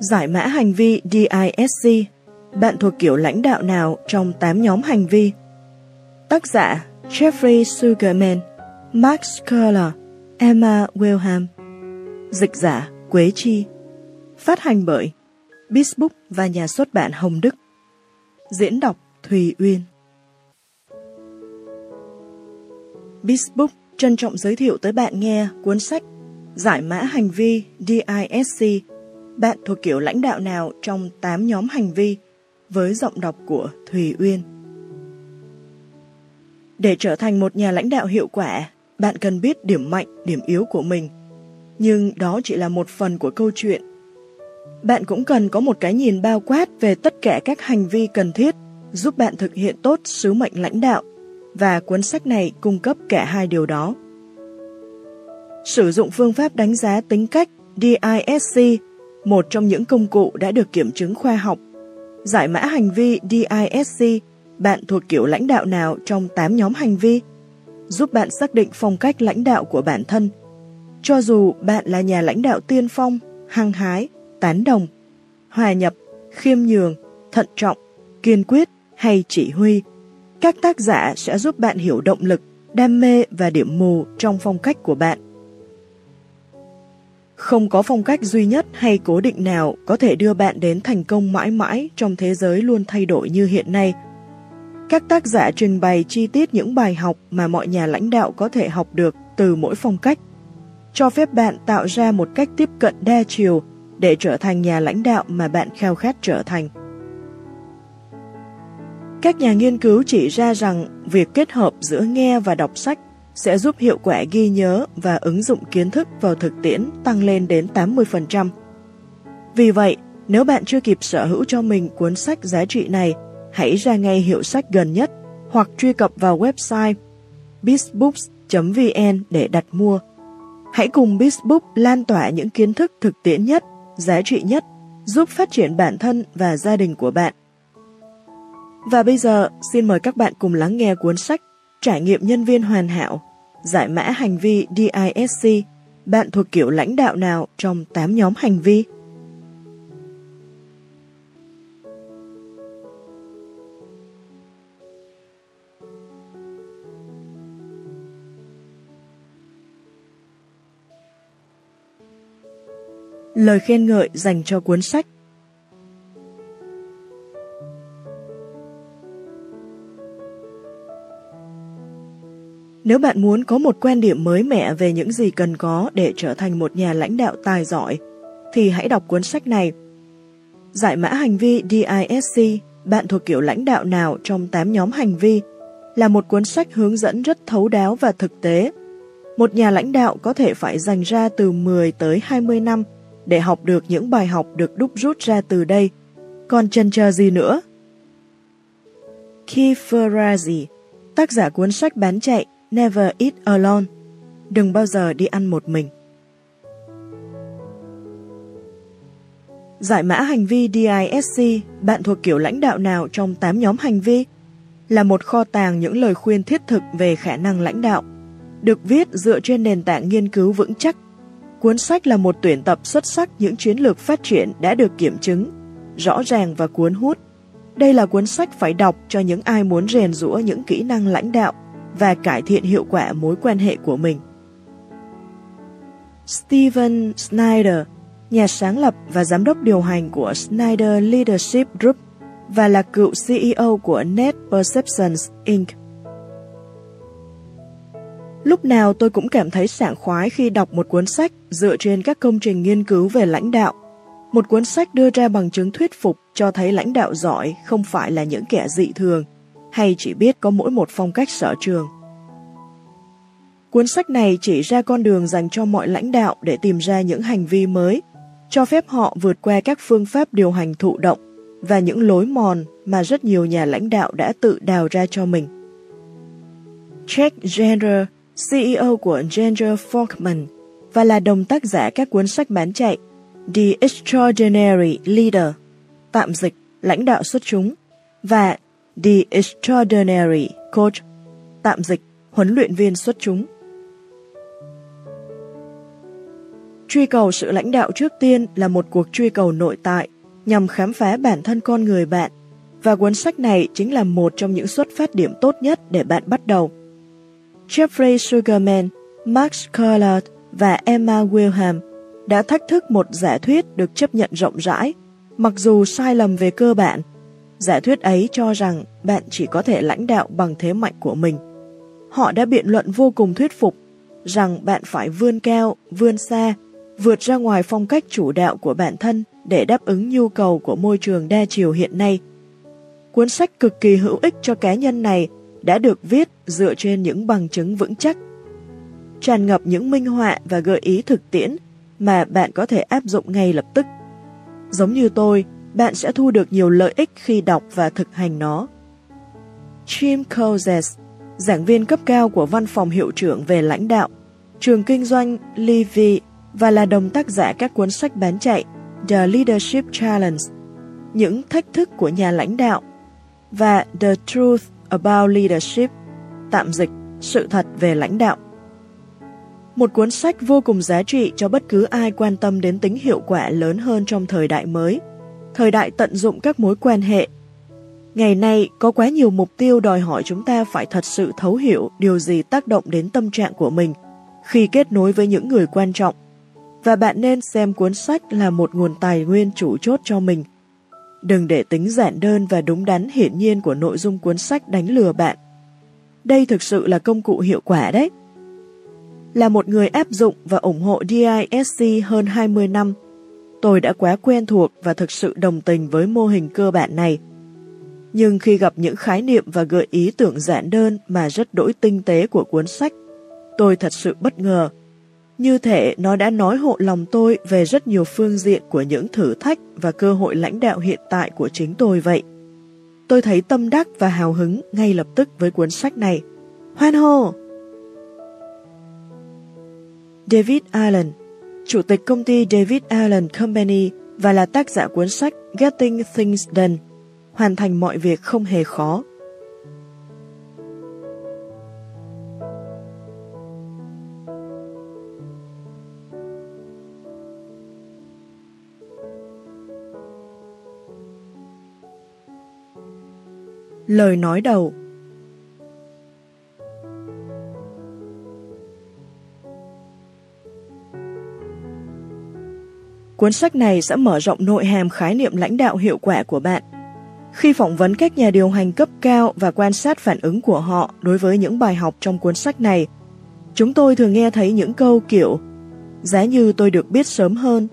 Giải mã hành vi DISC Bạn thuộc kiểu lãnh đạo nào trong 8 nhóm hành vi? Tác giả Jeffrey Sugarman Max Curler Emma Wilhelm. Dịch giả Quế Chi. Phát hành bởi Bisbook và nhà xuất bản Hồng Đức. Diễn đọc Thùy Uyên. Bisbook trân trọng giới thiệu tới bạn nghe cuốn sách Giải mã hành vi DISC bạn thuộc kiểu lãnh đạo nào trong 8 nhóm hành vi với giọng đọc của Thùy Uyên Để trở thành một nhà lãnh đạo hiệu quả, bạn cần biết điểm mạnh, điểm yếu của mình. Nhưng đó chỉ là một phần của câu chuyện. Bạn cũng cần có một cái nhìn bao quát về tất cả các hành vi cần thiết giúp bạn thực hiện tốt sứ mệnh lãnh đạo và cuốn sách này cung cấp cả hai điều đó. Sử dụng phương pháp đánh giá tính cách DISC, một trong những công cụ đã được kiểm chứng khoa học. Giải mã hành vi DISC, bạn thuộc kiểu lãnh đạo nào trong 8 nhóm hành vi? Giúp bạn xác định phong cách lãnh đạo của bản thân. Cho dù bạn là nhà lãnh đạo tiên phong, hăng hái, tán đồng, hòa nhập, khiêm nhường, thận trọng, kiên quyết hay chỉ huy, các tác giả sẽ giúp bạn hiểu động lực, đam mê và điểm mù trong phong cách của bạn. Không có phong cách duy nhất hay cố định nào có thể đưa bạn đến thành công mãi mãi trong thế giới luôn thay đổi như hiện nay. Các tác giả trình bày chi tiết những bài học mà mọi nhà lãnh đạo có thể học được từ mỗi phong cách, cho phép bạn tạo ra một cách tiếp cận đa chiều để trở thành nhà lãnh đạo mà bạn khao khát trở thành. Các nhà nghiên cứu chỉ ra rằng việc kết hợp giữa nghe và đọc sách sẽ giúp hiệu quả ghi nhớ và ứng dụng kiến thức vào thực tiễn tăng lên đến 80%. Vì vậy, nếu bạn chưa kịp sở hữu cho mình cuốn sách giá trị này, hãy ra ngay hiệu sách gần nhất hoặc truy cập vào website bizbooks.vn để đặt mua. Hãy cùng Bizbook lan tỏa những kiến thức thực tiễn nhất, giá trị nhất, giúp phát triển bản thân và gia đình của bạn. Và bây giờ, xin mời các bạn cùng lắng nghe cuốn sách Trải nghiệm nhân viên hoàn hảo, giải mã hành vi DISC, bạn thuộc kiểu lãnh đạo nào trong 8 nhóm hành vi? Lời khen ngợi dành cho cuốn sách Nếu bạn muốn có một quan điểm mới mẻ về những gì cần có để trở thành một nhà lãnh đạo tài giỏi, thì hãy đọc cuốn sách này. Giải mã hành vi DISC, bạn thuộc kiểu lãnh đạo nào trong 8 nhóm hành vi, là một cuốn sách hướng dẫn rất thấu đáo và thực tế. Một nhà lãnh đạo có thể phải dành ra từ 10 tới 20 năm để học được những bài học được đúc rút ra từ đây. Còn chân chờ gì nữa? Keith Ferrazzi, tác giả cuốn sách bán chạy Never eat alone. Đừng bao giờ đi ăn một mình. Giải mã hành vi DISC, bạn thuộc kiểu lãnh đạo nào trong 8 nhóm hành vi? Là một kho tàng những lời khuyên thiết thực về khả năng lãnh đạo, được viết dựa trên nền tảng nghiên cứu vững chắc. Cuốn sách là một tuyển tập xuất sắc những chiến lược phát triển đã được kiểm chứng, rõ ràng và cuốn hút. Đây là cuốn sách phải đọc cho những ai muốn rèn rũa những kỹ năng lãnh đạo và cải thiện hiệu quả mối quan hệ của mình. Steven Snyder, nhà sáng lập và giám đốc điều hành của Snyder Leadership Group và là cựu CEO của Net Perceptions Inc. Lúc nào tôi cũng cảm thấy sảng khoái khi đọc một cuốn sách dựa trên các công trình nghiên cứu về lãnh đạo. Một cuốn sách đưa ra bằng chứng thuyết phục cho thấy lãnh đạo giỏi không phải là những kẻ dị thường, hay chỉ biết có mỗi một phong cách sở trường. Cuốn sách này chỉ ra con đường dành cho mọi lãnh đạo để tìm ra những hành vi mới, cho phép họ vượt qua các phương pháp điều hành thụ động và những lối mòn mà rất nhiều nhà lãnh đạo đã tự đào ra cho mình. Jack Gender, CEO của Gender Forkman và là đồng tác giả các cuốn sách bán chạy The Extraordinary Leader, tạm dịch lãnh đạo xuất chúng, và The Extraordinary Coach, tạm dịch huấn luyện viên xuất chúng. Truy cầu sự lãnh đạo trước tiên là một cuộc truy cầu nội tại nhằm khám phá bản thân con người bạn và cuốn sách này chính là một trong những xuất phát điểm tốt nhất để bạn bắt đầu. Jeffrey Sugarman, Max Collard và Emma Wilhelm đã thách thức một giả thuyết được chấp nhận rộng rãi, mặc dù sai lầm về cơ bản. Giả thuyết ấy cho rằng bạn chỉ có thể lãnh đạo bằng thế mạnh của mình. Họ đã biện luận vô cùng thuyết phục rằng bạn phải vươn cao, vươn xa, vượt ra ngoài phong cách chủ đạo của bản thân để đáp ứng nhu cầu của môi trường đa chiều hiện nay. Cuốn sách cực kỳ hữu ích cho cá nhân này đã được viết dựa trên những bằng chứng vững chắc, tràn ngập những minh họa và gợi ý thực tiễn mà bạn có thể áp dụng ngay lập tức. Giống như tôi, bạn sẽ thu được nhiều lợi ích khi đọc và thực hành nó. Jim Cozes, giảng viên cấp cao của Văn phòng Hiệu trưởng về lãnh đạo, trường kinh doanh Levy và là đồng tác giả các cuốn sách bán chạy The Leadership Challenge, những thách thức của nhà lãnh đạo và The Truth About Leadership, tạm dịch, sự thật về lãnh đạo. Một cuốn sách vô cùng giá trị cho bất cứ ai quan tâm đến tính hiệu quả lớn hơn trong thời đại mới, thời đại tận dụng các mối quan hệ. Ngày nay, có quá nhiều mục tiêu đòi hỏi chúng ta phải thật sự thấu hiểu điều gì tác động đến tâm trạng của mình khi kết nối với những người quan trọng. Và bạn nên xem cuốn sách là một nguồn tài nguyên chủ chốt cho mình. Đừng để tính giản đơn và đúng đắn hiển nhiên của nội dung cuốn sách đánh lừa bạn. Đây thực sự là công cụ hiệu quả đấy. Là một người áp dụng và ủng hộ DISC hơn 20 năm, tôi đã quá quen thuộc và thực sự đồng tình với mô hình cơ bản này. Nhưng khi gặp những khái niệm và gợi ý tưởng giản đơn mà rất đổi tinh tế của cuốn sách, tôi thật sự bất ngờ. Như thể nó đã nói hộ lòng tôi về rất nhiều phương diện của những thử thách và cơ hội lãnh đạo hiện tại của chính tôi vậy. Tôi thấy tâm đắc và hào hứng ngay lập tức với cuốn sách này. Hoan hô! David Allen, chủ tịch công ty David Allen Company và là tác giả cuốn sách Getting Things Done, hoàn thành mọi việc không hề khó. Lời nói đầu Cuốn sách này sẽ mở rộng nội hàm khái niệm lãnh đạo hiệu quả của bạn. Khi phỏng vấn các nhà điều hành cấp cao và quan sát phản ứng của họ đối với những bài học trong cuốn sách này, chúng tôi thường nghe thấy những câu kiểu Giá như tôi được biết sớm hơn.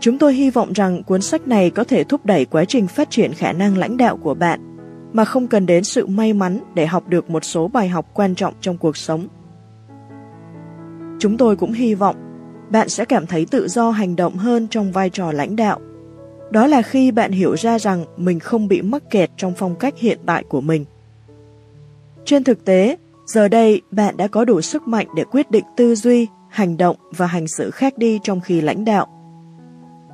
Chúng tôi hy vọng rằng cuốn sách này có thể thúc đẩy quá trình phát triển khả năng lãnh đạo của bạn, mà không cần đến sự may mắn để học được một số bài học quan trọng trong cuộc sống. Chúng tôi cũng hy vọng bạn sẽ cảm thấy tự do hành động hơn trong vai trò lãnh đạo. Đó là khi bạn hiểu ra rằng mình không bị mắc kẹt trong phong cách hiện tại của mình. Trên thực tế, giờ đây bạn đã có đủ sức mạnh để quyết định tư duy, hành động và hành xử khác đi trong khi lãnh đạo.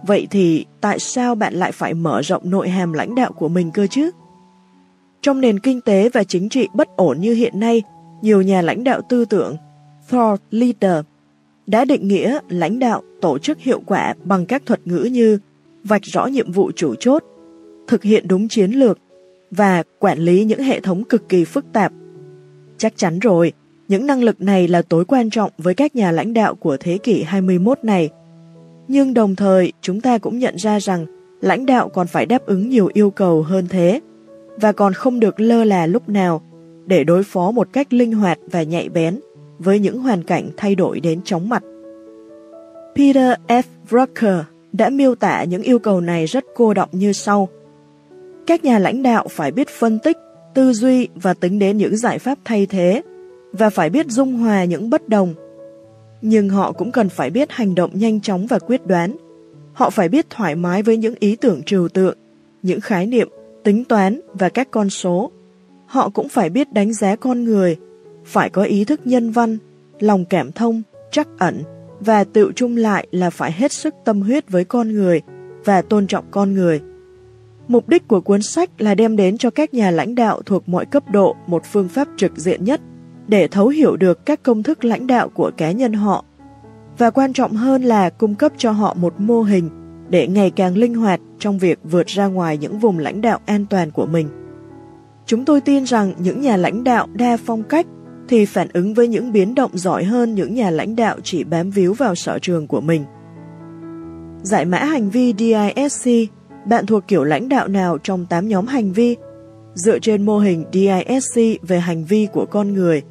Vậy thì tại sao bạn lại phải mở rộng nội hàm lãnh đạo của mình cơ chứ? Trong nền kinh tế và chính trị bất ổn như hiện nay, nhiều nhà lãnh đạo tư tưởng, thought leader, đã định nghĩa lãnh đạo tổ chức hiệu quả bằng các thuật ngữ như vạch rõ nhiệm vụ chủ chốt, thực hiện đúng chiến lược và quản lý những hệ thống cực kỳ phức tạp. Chắc chắn rồi, những năng lực này là tối quan trọng với các nhà lãnh đạo của thế kỷ 21 này. Nhưng đồng thời, chúng ta cũng nhận ra rằng lãnh đạo còn phải đáp ứng nhiều yêu cầu hơn thế và còn không được lơ là lúc nào để đối phó một cách linh hoạt và nhạy bén với những hoàn cảnh thay đổi đến chóng mặt. Peter F. Drucker đã miêu tả những yêu cầu này rất cô động như sau. Các nhà lãnh đạo phải biết phân tích, tư duy và tính đến những giải pháp thay thế, và phải biết dung hòa những bất đồng. Nhưng họ cũng cần phải biết hành động nhanh chóng và quyết đoán. Họ phải biết thoải mái với những ý tưởng trừu tượng, những khái niệm, tính toán và các con số. Họ cũng phải biết đánh giá con người, phải có ý thức nhân văn, lòng cảm thông, trắc ẩn và tự chung lại là phải hết sức tâm huyết với con người và tôn trọng con người. Mục đích của cuốn sách là đem đến cho các nhà lãnh đạo thuộc mọi cấp độ một phương pháp trực diện nhất để thấu hiểu được các công thức lãnh đạo của cá nhân họ và quan trọng hơn là cung cấp cho họ một mô hình để ngày càng linh hoạt trong việc vượt ra ngoài những vùng lãnh đạo an toàn của mình. Chúng tôi tin rằng những nhà lãnh đạo đa phong cách thì phản ứng với những biến động giỏi hơn những nhà lãnh đạo chỉ bám víu vào sở trường của mình. Giải mã hành vi DISC, bạn thuộc kiểu lãnh đạo nào trong 8 nhóm hành vi? Dựa trên mô hình DISC về hành vi của con người,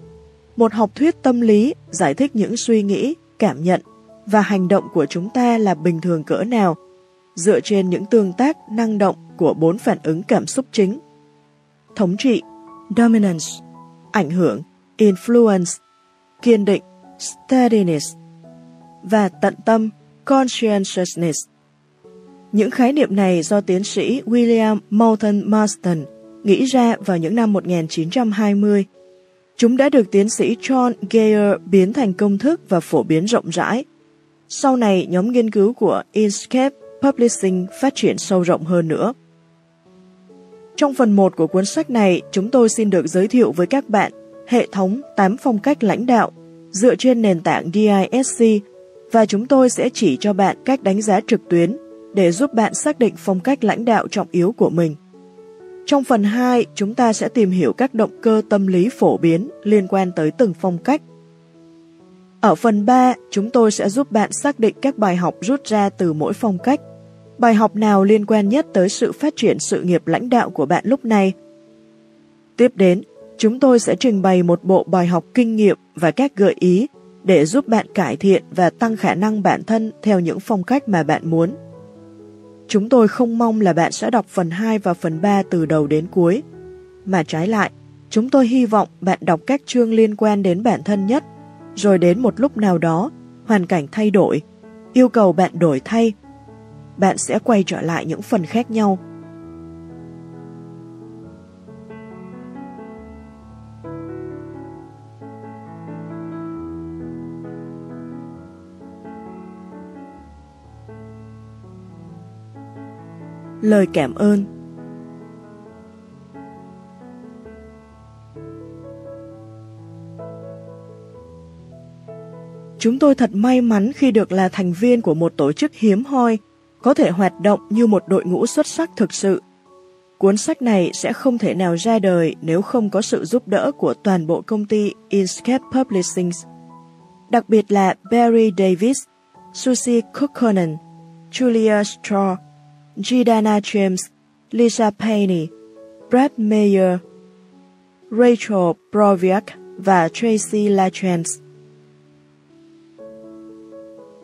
một học thuyết tâm lý giải thích những suy nghĩ, cảm nhận và hành động của chúng ta là bình thường cỡ nào dựa trên những tương tác năng động của bốn phản ứng cảm xúc chính. Thống trị, dominance, ảnh hưởng, influence, kiên định, steadiness và tận tâm, conscientiousness. Những khái niệm này do tiến sĩ William Moulton Marston nghĩ ra vào những năm 1920. Chúng đã được tiến sĩ John Geyer biến thành công thức và phổ biến rộng rãi. Sau này, nhóm nghiên cứu của Inkscape Publishing phát triển sâu rộng hơn nữa. Trong phần 1 của cuốn sách này, chúng tôi xin được giới thiệu với các bạn hệ thống 8 phong cách lãnh đạo dựa trên nền tảng DISC và chúng tôi sẽ chỉ cho bạn cách đánh giá trực tuyến để giúp bạn xác định phong cách lãnh đạo trọng yếu của mình. Trong phần 2, chúng ta sẽ tìm hiểu các động cơ tâm lý phổ biến liên quan tới từng phong cách. Ở phần 3, chúng tôi sẽ giúp bạn xác định các bài học rút ra từ mỗi phong cách. Bài học nào liên quan nhất tới sự phát triển sự nghiệp lãnh đạo của bạn lúc này? Tiếp đến, chúng tôi sẽ trình bày một bộ bài học kinh nghiệm và các gợi ý để giúp bạn cải thiện và tăng khả năng bản thân theo những phong cách mà bạn muốn. Chúng tôi không mong là bạn sẽ đọc phần 2 và phần 3 từ đầu đến cuối, mà trái lại, chúng tôi hy vọng bạn đọc các chương liên quan đến bản thân nhất, rồi đến một lúc nào đó, hoàn cảnh thay đổi, yêu cầu bạn đổi thay. Bạn sẽ quay trở lại những phần khác nhau lời cảm ơn. Chúng tôi thật may mắn khi được là thành viên của một tổ chức hiếm hoi, có thể hoạt động như một đội ngũ xuất sắc thực sự. Cuốn sách này sẽ không thể nào ra đời nếu không có sự giúp đỡ của toàn bộ công ty Inkscape Publishing, đặc biệt là Barry Davis, Susie Kukkonen, Julia Straw, Gidana James, Lisa Payne, Brad Mayer, Rachel Broviak và Tracy Lachance.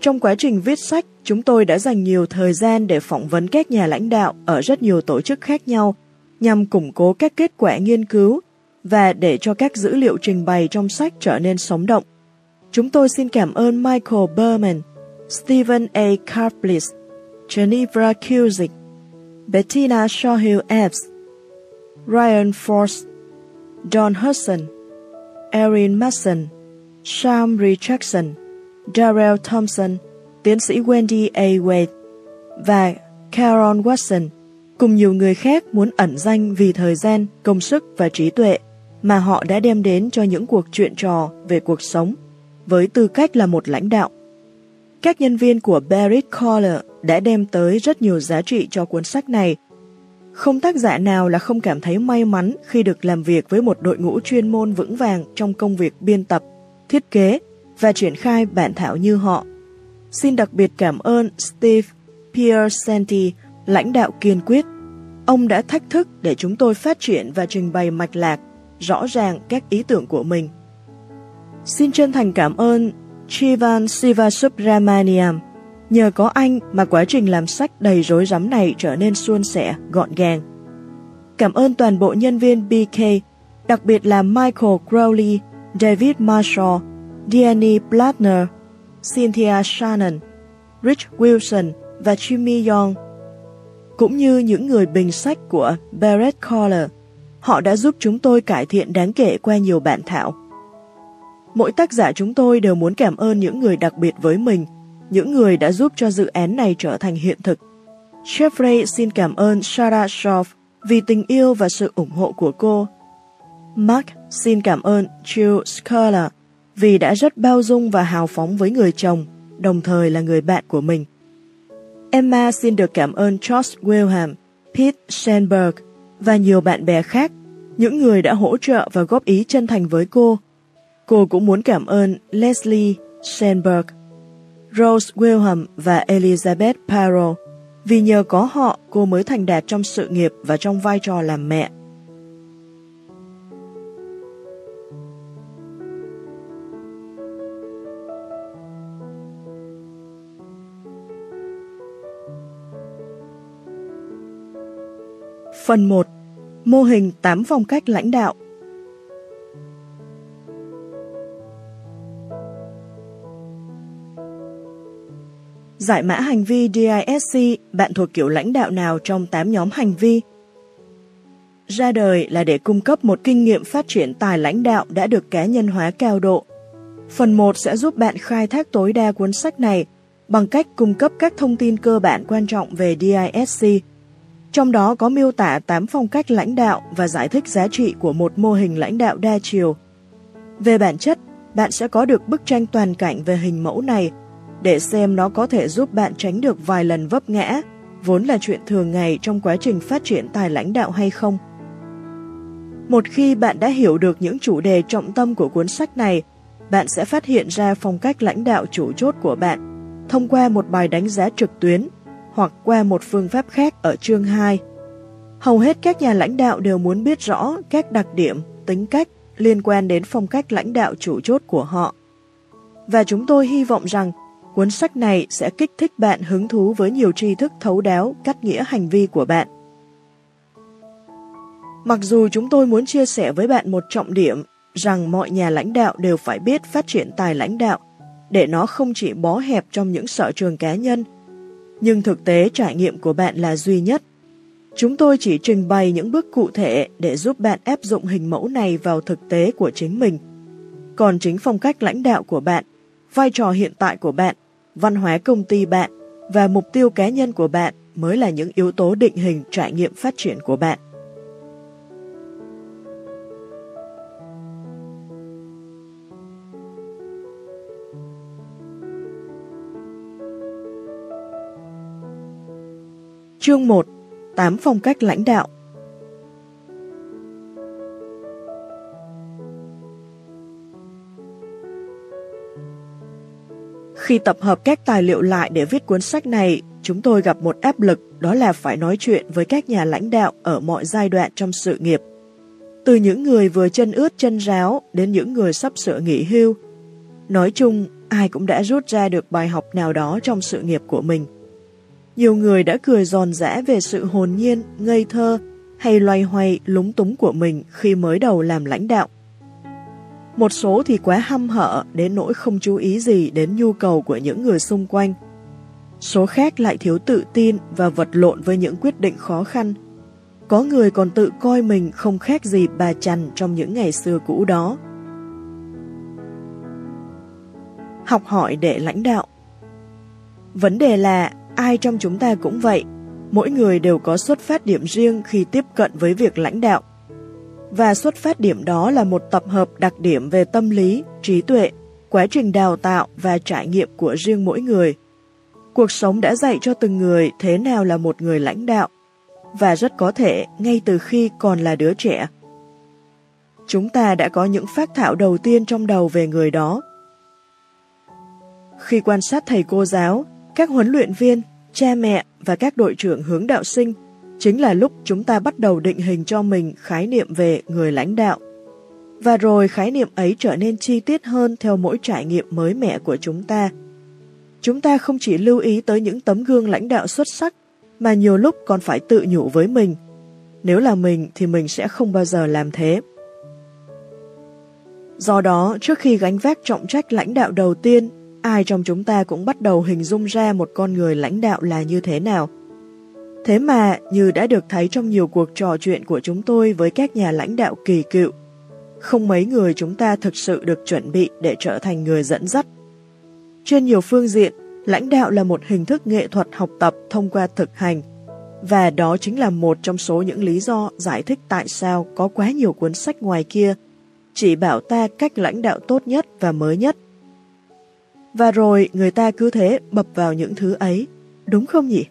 Trong quá trình viết sách, chúng tôi đã dành nhiều thời gian để phỏng vấn các nhà lãnh đạo ở rất nhiều tổ chức khác nhau nhằm củng cố các kết quả nghiên cứu và để cho các dữ liệu trình bày trong sách trở nên sống động. Chúng tôi xin cảm ơn Michael Berman, Stephen A. Karplis, Geneva Cusick, Bettina Shawhill Epps, Ryan Force, Don Hudson, Erin Mason, Sam Richardson, Darrell Thompson, tiến sĩ Wendy A. Wade và Karen Watson cùng nhiều người khác muốn ẩn danh vì thời gian, công sức và trí tuệ mà họ đã đem đến cho những cuộc chuyện trò về cuộc sống với tư cách là một lãnh đạo. Các nhân viên của Barrett Collar đã đem tới rất nhiều giá trị cho cuốn sách này. Không tác giả nào là không cảm thấy may mắn khi được làm việc với một đội ngũ chuyên môn vững vàng trong công việc biên tập, thiết kế và triển khai bản thảo như họ. Xin đặc biệt cảm ơn Steve Piercenti, lãnh đạo kiên quyết. Ông đã thách thức để chúng tôi phát triển và trình bày mạch lạc, rõ ràng các ý tưởng của mình. Xin chân thành cảm ơn Chivan Sivasubramaniam. Nhờ có anh mà quá trình làm sách đầy rối rắm này trở nên suôn sẻ, gọn gàng. Cảm ơn toàn bộ nhân viên BK, đặc biệt là Michael Crowley, David Marshall, Diane Plattner, Cynthia Shannon, Rich Wilson và Jimmy Young. Cũng như những người bình sách của Barrett Collar, họ đã giúp chúng tôi cải thiện đáng kể qua nhiều bản thảo. Mỗi tác giả chúng tôi đều muốn cảm ơn những người đặc biệt với mình, những người đã giúp cho dự án này trở thành hiện thực. Jeffrey xin cảm ơn Sarah Shaw vì tình yêu và sự ủng hộ của cô. Mark xin cảm ơn Jill Sculler vì đã rất bao dung và hào phóng với người chồng, đồng thời là người bạn của mình. Emma xin được cảm ơn George Wilhelm, Pete Sandberg và nhiều bạn bè khác, những người đã hỗ trợ và góp ý chân thành với cô. Cô cũng muốn cảm ơn Leslie Sandberg, Rose Wilhelm và Elizabeth Parrow, vì nhờ có họ cô mới thành đạt trong sự nghiệp và trong vai trò làm mẹ. Phần 1. Mô hình 8 phong cách lãnh đạo Giải mã hành vi DISC, bạn thuộc kiểu lãnh đạo nào trong 8 nhóm hành vi? Ra đời là để cung cấp một kinh nghiệm phát triển tài lãnh đạo đã được cá nhân hóa cao độ. Phần 1 sẽ giúp bạn khai thác tối đa cuốn sách này bằng cách cung cấp các thông tin cơ bản quan trọng về DISC, trong đó có miêu tả 8 phong cách lãnh đạo và giải thích giá trị của một mô hình lãnh đạo đa chiều. Về bản chất, bạn sẽ có được bức tranh toàn cảnh về hình mẫu này để xem nó có thể giúp bạn tránh được vài lần vấp ngã, vốn là chuyện thường ngày trong quá trình phát triển tài lãnh đạo hay không. Một khi bạn đã hiểu được những chủ đề trọng tâm của cuốn sách này, bạn sẽ phát hiện ra phong cách lãnh đạo chủ chốt của bạn thông qua một bài đánh giá trực tuyến hoặc qua một phương pháp khác ở chương 2. Hầu hết các nhà lãnh đạo đều muốn biết rõ các đặc điểm, tính cách liên quan đến phong cách lãnh đạo chủ chốt của họ. Và chúng tôi hy vọng rằng cuốn sách này sẽ kích thích bạn hứng thú với nhiều tri thức thấu đáo cắt nghĩa hành vi của bạn. Mặc dù chúng tôi muốn chia sẻ với bạn một trọng điểm rằng mọi nhà lãnh đạo đều phải biết phát triển tài lãnh đạo để nó không chỉ bó hẹp trong những sở trường cá nhân nhưng thực tế trải nghiệm của bạn là duy nhất. Chúng tôi chỉ trình bày những bước cụ thể để giúp bạn áp dụng hình mẫu này vào thực tế của chính mình. Còn chính phong cách lãnh đạo của bạn, vai trò hiện tại của bạn, văn hóa công ty bạn và mục tiêu cá nhân của bạn mới là những yếu tố định hình trải nghiệm phát triển của bạn. Chương 1 8 phong cách lãnh đạo Khi tập hợp các tài liệu lại để viết cuốn sách này, chúng tôi gặp một áp lực đó là phải nói chuyện với các nhà lãnh đạo ở mọi giai đoạn trong sự nghiệp. Từ những người vừa chân ướt chân ráo đến những người sắp sửa nghỉ hưu. Nói chung, ai cũng đã rút ra được bài học nào đó trong sự nghiệp của mình. Nhiều người đã cười giòn giã về sự hồn nhiên, ngây thơ hay loay hoay lúng túng của mình khi mới đầu làm lãnh đạo. Một số thì quá hăm hở đến nỗi không chú ý gì đến nhu cầu của những người xung quanh. Số khác lại thiếu tự tin và vật lộn với những quyết định khó khăn. Có người còn tự coi mình không khác gì bà chằn trong những ngày xưa cũ đó. Học hỏi để lãnh đạo Vấn đề là Ai trong chúng ta cũng vậy, mỗi người đều có xuất phát điểm riêng khi tiếp cận với việc lãnh đạo. Và xuất phát điểm đó là một tập hợp đặc điểm về tâm lý, trí tuệ, quá trình đào tạo và trải nghiệm của riêng mỗi người. Cuộc sống đã dạy cho từng người thế nào là một người lãnh đạo, và rất có thể ngay từ khi còn là đứa trẻ. Chúng ta đã có những phát thảo đầu tiên trong đầu về người đó. Khi quan sát thầy cô giáo, các huấn luyện viên, cha mẹ và các đội trưởng hướng đạo sinh chính là lúc chúng ta bắt đầu định hình cho mình khái niệm về người lãnh đạo. Và rồi khái niệm ấy trở nên chi tiết hơn theo mỗi trải nghiệm mới mẻ của chúng ta. Chúng ta không chỉ lưu ý tới những tấm gương lãnh đạo xuất sắc, mà nhiều lúc còn phải tự nhủ với mình. Nếu là mình thì mình sẽ không bao giờ làm thế. Do đó, trước khi gánh vác trọng trách lãnh đạo đầu tiên, ai trong chúng ta cũng bắt đầu hình dung ra một con người lãnh đạo là như thế nào. Thế mà, như đã được thấy trong nhiều cuộc trò chuyện của chúng tôi với các nhà lãnh đạo kỳ cựu, không mấy người chúng ta thực sự được chuẩn bị để trở thành người dẫn dắt. Trên nhiều phương diện, lãnh đạo là một hình thức nghệ thuật học tập thông qua thực hành, và đó chính là một trong số những lý do giải thích tại sao có quá nhiều cuốn sách ngoài kia chỉ bảo ta cách lãnh đạo tốt nhất và mới nhất Và rồi người ta cứ thế bập vào những thứ ấy, đúng không nhỉ?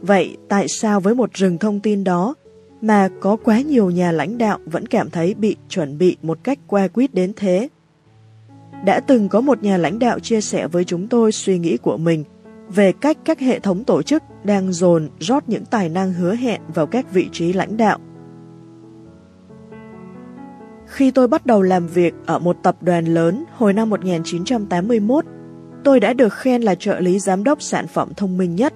Vậy tại sao với một rừng thông tin đó mà có quá nhiều nhà lãnh đạo vẫn cảm thấy bị chuẩn bị một cách qua quýt đến thế? Đã từng có một nhà lãnh đạo chia sẻ với chúng tôi suy nghĩ của mình về cách các hệ thống tổ chức đang dồn rót những tài năng hứa hẹn vào các vị trí lãnh đạo. Khi tôi bắt đầu làm việc ở một tập đoàn lớn hồi năm 1981, tôi đã được khen là trợ lý giám đốc sản phẩm thông minh nhất.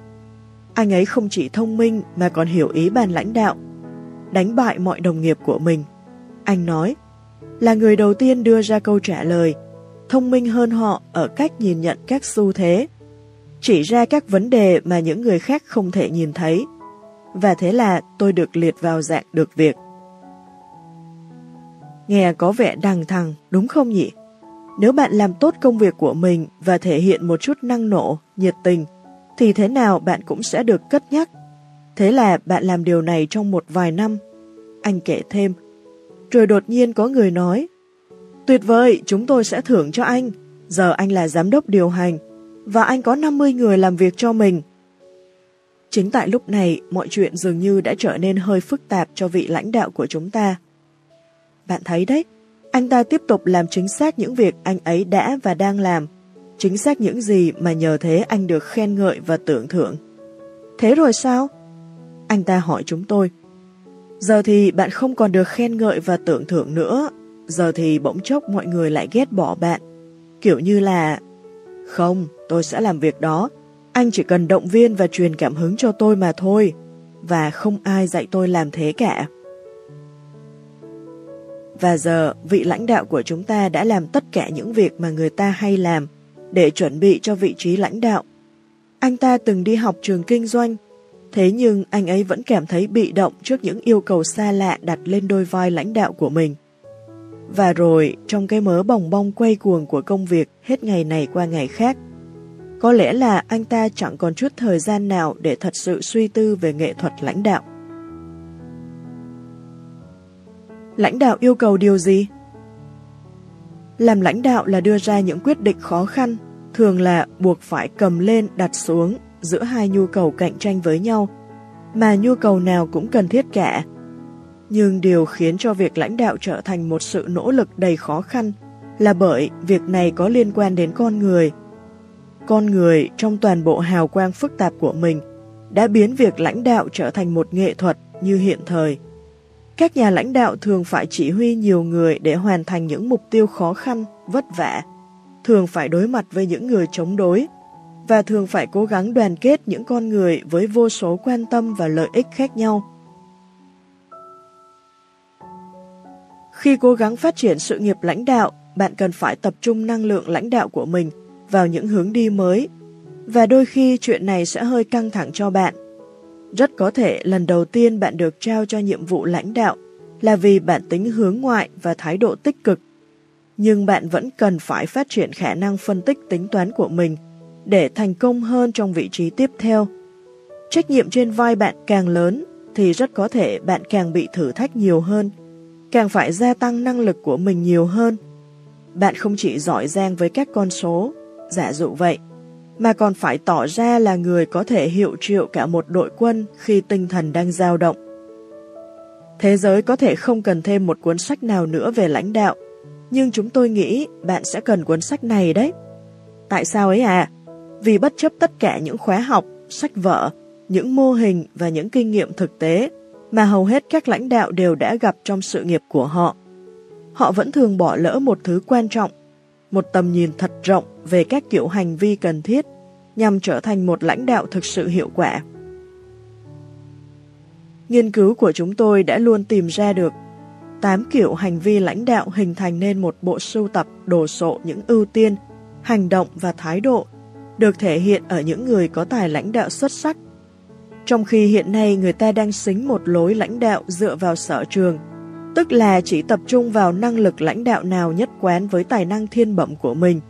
Anh ấy không chỉ thông minh mà còn hiểu ý ban lãnh đạo, đánh bại mọi đồng nghiệp của mình. Anh nói, là người đầu tiên đưa ra câu trả lời, thông minh hơn họ ở cách nhìn nhận các xu thế, chỉ ra các vấn đề mà những người khác không thể nhìn thấy. Và thế là tôi được liệt vào dạng được việc. Nghe có vẻ đằng thằng, đúng không nhỉ? Nếu bạn làm tốt công việc của mình và thể hiện một chút năng nổ, nhiệt tình, thì thế nào bạn cũng sẽ được cất nhắc. Thế là bạn làm điều này trong một vài năm. Anh kể thêm, rồi đột nhiên có người nói, Tuyệt vời, chúng tôi sẽ thưởng cho anh. Giờ anh là giám đốc điều hành, và anh có 50 người làm việc cho mình. Chính tại lúc này, mọi chuyện dường như đã trở nên hơi phức tạp cho vị lãnh đạo của chúng ta. Bạn thấy đấy, anh ta tiếp tục làm chính xác những việc anh ấy đã và đang làm, chính xác những gì mà nhờ thế anh được khen ngợi và tưởng thưởng. Thế rồi sao? Anh ta hỏi chúng tôi. Giờ thì bạn không còn được khen ngợi và tưởng thưởng nữa, giờ thì bỗng chốc mọi người lại ghét bỏ bạn. Kiểu như là, không, tôi sẽ làm việc đó, anh chỉ cần động viên và truyền cảm hứng cho tôi mà thôi, và không ai dạy tôi làm thế cả. Và giờ, vị lãnh đạo của chúng ta đã làm tất cả những việc mà người ta hay làm để chuẩn bị cho vị trí lãnh đạo. Anh ta từng đi học trường kinh doanh, thế nhưng anh ấy vẫn cảm thấy bị động trước những yêu cầu xa lạ đặt lên đôi vai lãnh đạo của mình. Và rồi, trong cái mớ bồng bong quay cuồng của công việc hết ngày này qua ngày khác, có lẽ là anh ta chẳng còn chút thời gian nào để thật sự suy tư về nghệ thuật lãnh đạo. Lãnh đạo yêu cầu điều gì? Làm lãnh đạo là đưa ra những quyết định khó khăn, thường là buộc phải cầm lên đặt xuống giữa hai nhu cầu cạnh tranh với nhau, mà nhu cầu nào cũng cần thiết cả. Nhưng điều khiến cho việc lãnh đạo trở thành một sự nỗ lực đầy khó khăn là bởi việc này có liên quan đến con người. Con người trong toàn bộ hào quang phức tạp của mình đã biến việc lãnh đạo trở thành một nghệ thuật như hiện thời. Các nhà lãnh đạo thường phải chỉ huy nhiều người để hoàn thành những mục tiêu khó khăn, vất vả, thường phải đối mặt với những người chống đối, và thường phải cố gắng đoàn kết những con người với vô số quan tâm và lợi ích khác nhau. Khi cố gắng phát triển sự nghiệp lãnh đạo, bạn cần phải tập trung năng lượng lãnh đạo của mình vào những hướng đi mới, và đôi khi chuyện này sẽ hơi căng thẳng cho bạn rất có thể lần đầu tiên bạn được trao cho nhiệm vụ lãnh đạo là vì bản tính hướng ngoại và thái độ tích cực. Nhưng bạn vẫn cần phải phát triển khả năng phân tích tính toán của mình để thành công hơn trong vị trí tiếp theo. Trách nhiệm trên vai bạn càng lớn thì rất có thể bạn càng bị thử thách nhiều hơn, càng phải gia tăng năng lực của mình nhiều hơn. Bạn không chỉ giỏi giang với các con số, giả dụ vậy, mà còn phải tỏ ra là người có thể hiệu triệu cả một đội quân khi tinh thần đang dao động. Thế giới có thể không cần thêm một cuốn sách nào nữa về lãnh đạo, nhưng chúng tôi nghĩ bạn sẽ cần cuốn sách này đấy. Tại sao ấy à? Vì bất chấp tất cả những khóa học, sách vở, những mô hình và những kinh nghiệm thực tế mà hầu hết các lãnh đạo đều đã gặp trong sự nghiệp của họ, họ vẫn thường bỏ lỡ một thứ quan trọng một tầm nhìn thật rộng về các kiểu hành vi cần thiết nhằm trở thành một lãnh đạo thực sự hiệu quả. Nghiên cứu của chúng tôi đã luôn tìm ra được 8 kiểu hành vi lãnh đạo hình thành nên một bộ sưu tập đồ sộ những ưu tiên, hành động và thái độ được thể hiện ở những người có tài lãnh đạo xuất sắc. Trong khi hiện nay người ta đang xính một lối lãnh đạo dựa vào sở trường tức là chỉ tập trung vào năng lực lãnh đạo nào nhất quán với tài năng thiên bẩm của mình,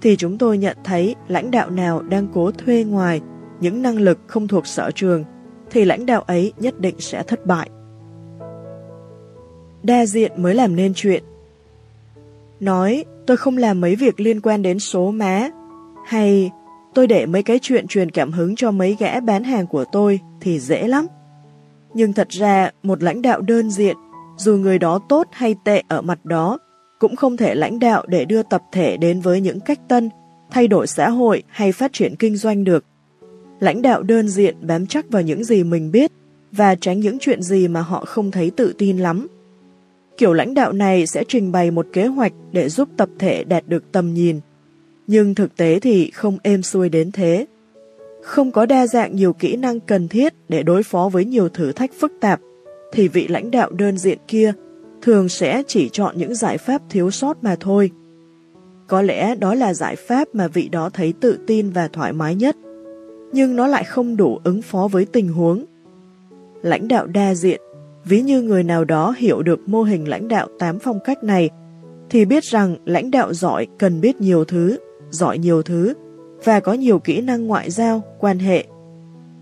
thì chúng tôi nhận thấy lãnh đạo nào đang cố thuê ngoài những năng lực không thuộc sở trường, thì lãnh đạo ấy nhất định sẽ thất bại. Đa diện mới làm nên chuyện. Nói, tôi không làm mấy việc liên quan đến số má, hay tôi để mấy cái chuyện truyền cảm hứng cho mấy gã bán hàng của tôi thì dễ lắm. Nhưng thật ra, một lãnh đạo đơn diện, dù người đó tốt hay tệ ở mặt đó, cũng không thể lãnh đạo để đưa tập thể đến với những cách tân, thay đổi xã hội hay phát triển kinh doanh được. Lãnh đạo đơn diện bám chắc vào những gì mình biết và tránh những chuyện gì mà họ không thấy tự tin lắm. Kiểu lãnh đạo này sẽ trình bày một kế hoạch để giúp tập thể đạt được tầm nhìn, nhưng thực tế thì không êm xuôi đến thế. Không có đa dạng nhiều kỹ năng cần thiết để đối phó với nhiều thử thách phức tạp, thì vị lãnh đạo đơn diện kia thường sẽ chỉ chọn những giải pháp thiếu sót mà thôi. Có lẽ đó là giải pháp mà vị đó thấy tự tin và thoải mái nhất, nhưng nó lại không đủ ứng phó với tình huống. Lãnh đạo đa diện, ví như người nào đó hiểu được mô hình lãnh đạo tám phong cách này, thì biết rằng lãnh đạo giỏi cần biết nhiều thứ, giỏi nhiều thứ, và có nhiều kỹ năng ngoại giao, quan hệ.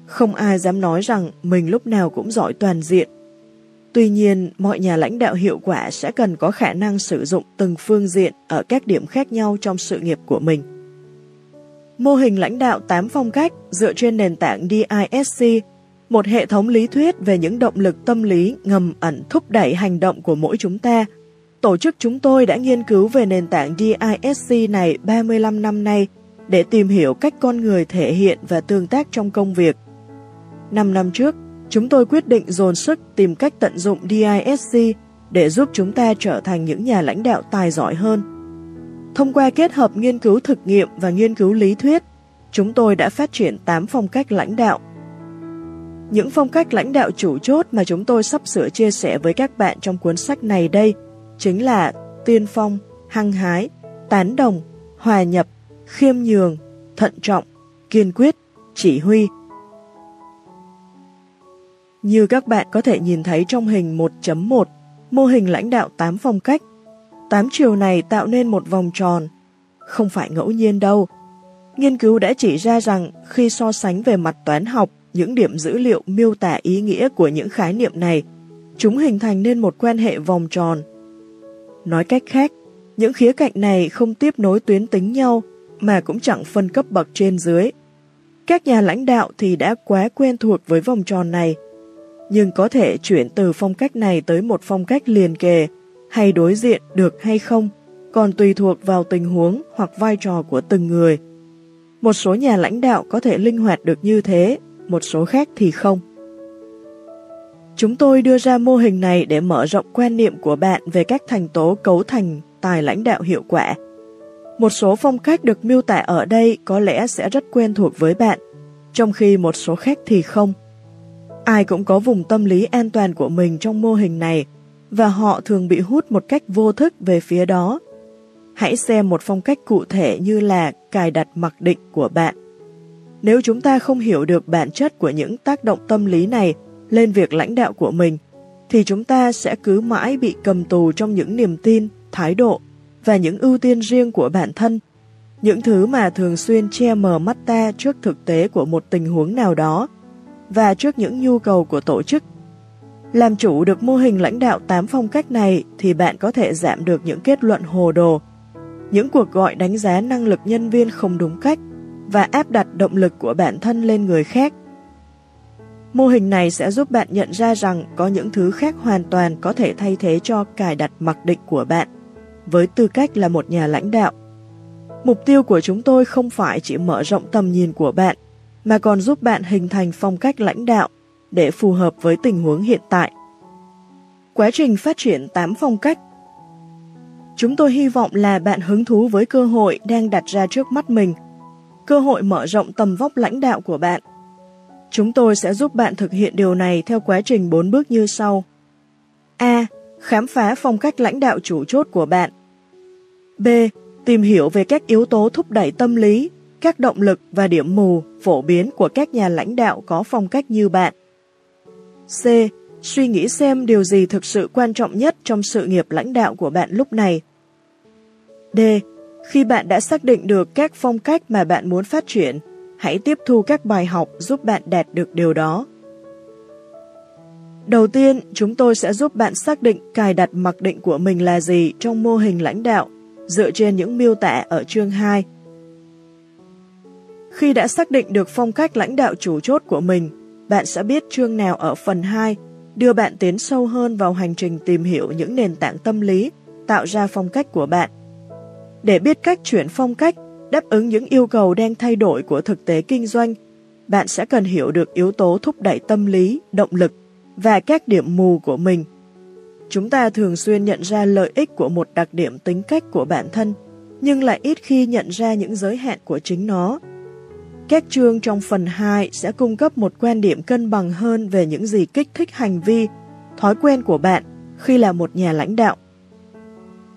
Không ai dám nói rằng mình lúc nào cũng giỏi toàn diện, Tuy nhiên, mọi nhà lãnh đạo hiệu quả sẽ cần có khả năng sử dụng từng phương diện ở các điểm khác nhau trong sự nghiệp của mình. Mô hình lãnh đạo 8 phong cách dựa trên nền tảng DISC, một hệ thống lý thuyết về những động lực tâm lý ngầm ẩn thúc đẩy hành động của mỗi chúng ta. Tổ chức chúng tôi đã nghiên cứu về nền tảng DISC này 35 năm nay để tìm hiểu cách con người thể hiện và tương tác trong công việc. 5 năm trước, Chúng tôi quyết định dồn sức tìm cách tận dụng DISC để giúp chúng ta trở thành những nhà lãnh đạo tài giỏi hơn. Thông qua kết hợp nghiên cứu thực nghiệm và nghiên cứu lý thuyết, chúng tôi đã phát triển 8 phong cách lãnh đạo. Những phong cách lãnh đạo chủ chốt mà chúng tôi sắp sửa chia sẻ với các bạn trong cuốn sách này đây chính là tiên phong, hăng hái, tán đồng, hòa nhập, khiêm nhường, thận trọng, kiên quyết, chỉ huy, như các bạn có thể nhìn thấy trong hình 1.1, mô hình lãnh đạo 8 phong cách. 8 chiều này tạo nên một vòng tròn. Không phải ngẫu nhiên đâu. Nghiên cứu đã chỉ ra rằng khi so sánh về mặt toán học những điểm dữ liệu miêu tả ý nghĩa của những khái niệm này, chúng hình thành nên một quan hệ vòng tròn. Nói cách khác, những khía cạnh này không tiếp nối tuyến tính nhau mà cũng chẳng phân cấp bậc trên dưới. Các nhà lãnh đạo thì đã quá quen thuộc với vòng tròn này, nhưng có thể chuyển từ phong cách này tới một phong cách liền kề hay đối diện được hay không, còn tùy thuộc vào tình huống hoặc vai trò của từng người. Một số nhà lãnh đạo có thể linh hoạt được như thế, một số khác thì không. Chúng tôi đưa ra mô hình này để mở rộng quan niệm của bạn về các thành tố cấu thành tài lãnh đạo hiệu quả. Một số phong cách được miêu tả ở đây có lẽ sẽ rất quen thuộc với bạn, trong khi một số khác thì không. Ai cũng có vùng tâm lý an toàn của mình trong mô hình này và họ thường bị hút một cách vô thức về phía đó. Hãy xem một phong cách cụ thể như là cài đặt mặc định của bạn. Nếu chúng ta không hiểu được bản chất của những tác động tâm lý này lên việc lãnh đạo của mình, thì chúng ta sẽ cứ mãi bị cầm tù trong những niềm tin, thái độ và những ưu tiên riêng của bản thân, những thứ mà thường xuyên che mờ mắt ta trước thực tế của một tình huống nào đó và trước những nhu cầu của tổ chức. Làm chủ được mô hình lãnh đạo 8 phong cách này thì bạn có thể giảm được những kết luận hồ đồ, những cuộc gọi đánh giá năng lực nhân viên không đúng cách và áp đặt động lực của bản thân lên người khác. Mô hình này sẽ giúp bạn nhận ra rằng có những thứ khác hoàn toàn có thể thay thế cho cài đặt mặc định của bạn, với tư cách là một nhà lãnh đạo. Mục tiêu của chúng tôi không phải chỉ mở rộng tầm nhìn của bạn, mà còn giúp bạn hình thành phong cách lãnh đạo để phù hợp với tình huống hiện tại. Quá trình phát triển 8 phong cách Chúng tôi hy vọng là bạn hứng thú với cơ hội đang đặt ra trước mắt mình, cơ hội mở rộng tầm vóc lãnh đạo của bạn. Chúng tôi sẽ giúp bạn thực hiện điều này theo quá trình 4 bước như sau. A. Khám phá phong cách lãnh đạo chủ chốt của bạn. B. Tìm hiểu về các yếu tố thúc đẩy tâm lý, các động lực và điểm mù phổ biến của các nhà lãnh đạo có phong cách như bạn. C. Suy nghĩ xem điều gì thực sự quan trọng nhất trong sự nghiệp lãnh đạo của bạn lúc này. D. Khi bạn đã xác định được các phong cách mà bạn muốn phát triển, hãy tiếp thu các bài học giúp bạn đạt được điều đó. Đầu tiên, chúng tôi sẽ giúp bạn xác định cài đặt mặc định của mình là gì trong mô hình lãnh đạo dựa trên những miêu tả ở chương 2. Khi đã xác định được phong cách lãnh đạo chủ chốt của mình, bạn sẽ biết chương nào ở phần 2 đưa bạn tiến sâu hơn vào hành trình tìm hiểu những nền tảng tâm lý tạo ra phong cách của bạn. Để biết cách chuyển phong cách, đáp ứng những yêu cầu đang thay đổi của thực tế kinh doanh, bạn sẽ cần hiểu được yếu tố thúc đẩy tâm lý, động lực và các điểm mù của mình. Chúng ta thường xuyên nhận ra lợi ích của một đặc điểm tính cách của bản thân, nhưng lại ít khi nhận ra những giới hạn của chính nó. Các chương trong phần 2 sẽ cung cấp một quan điểm cân bằng hơn về những gì kích thích hành vi, thói quen của bạn khi là một nhà lãnh đạo.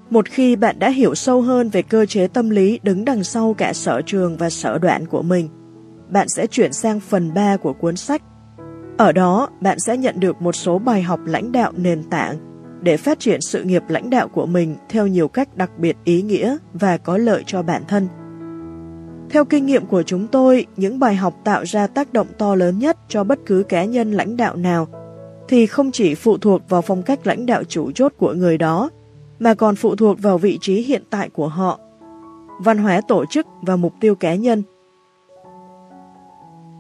Một khi bạn đã hiểu sâu hơn về cơ chế tâm lý đứng đằng sau cả sở trường và sở đoạn của mình, bạn sẽ chuyển sang phần 3 của cuốn sách. Ở đó, bạn sẽ nhận được một số bài học lãnh đạo nền tảng để phát triển sự nghiệp lãnh đạo của mình theo nhiều cách đặc biệt ý nghĩa và có lợi cho bản thân. Theo kinh nghiệm của chúng tôi, những bài học tạo ra tác động to lớn nhất cho bất cứ cá nhân lãnh đạo nào thì không chỉ phụ thuộc vào phong cách lãnh đạo chủ chốt của người đó, mà còn phụ thuộc vào vị trí hiện tại của họ, văn hóa tổ chức và mục tiêu cá nhân.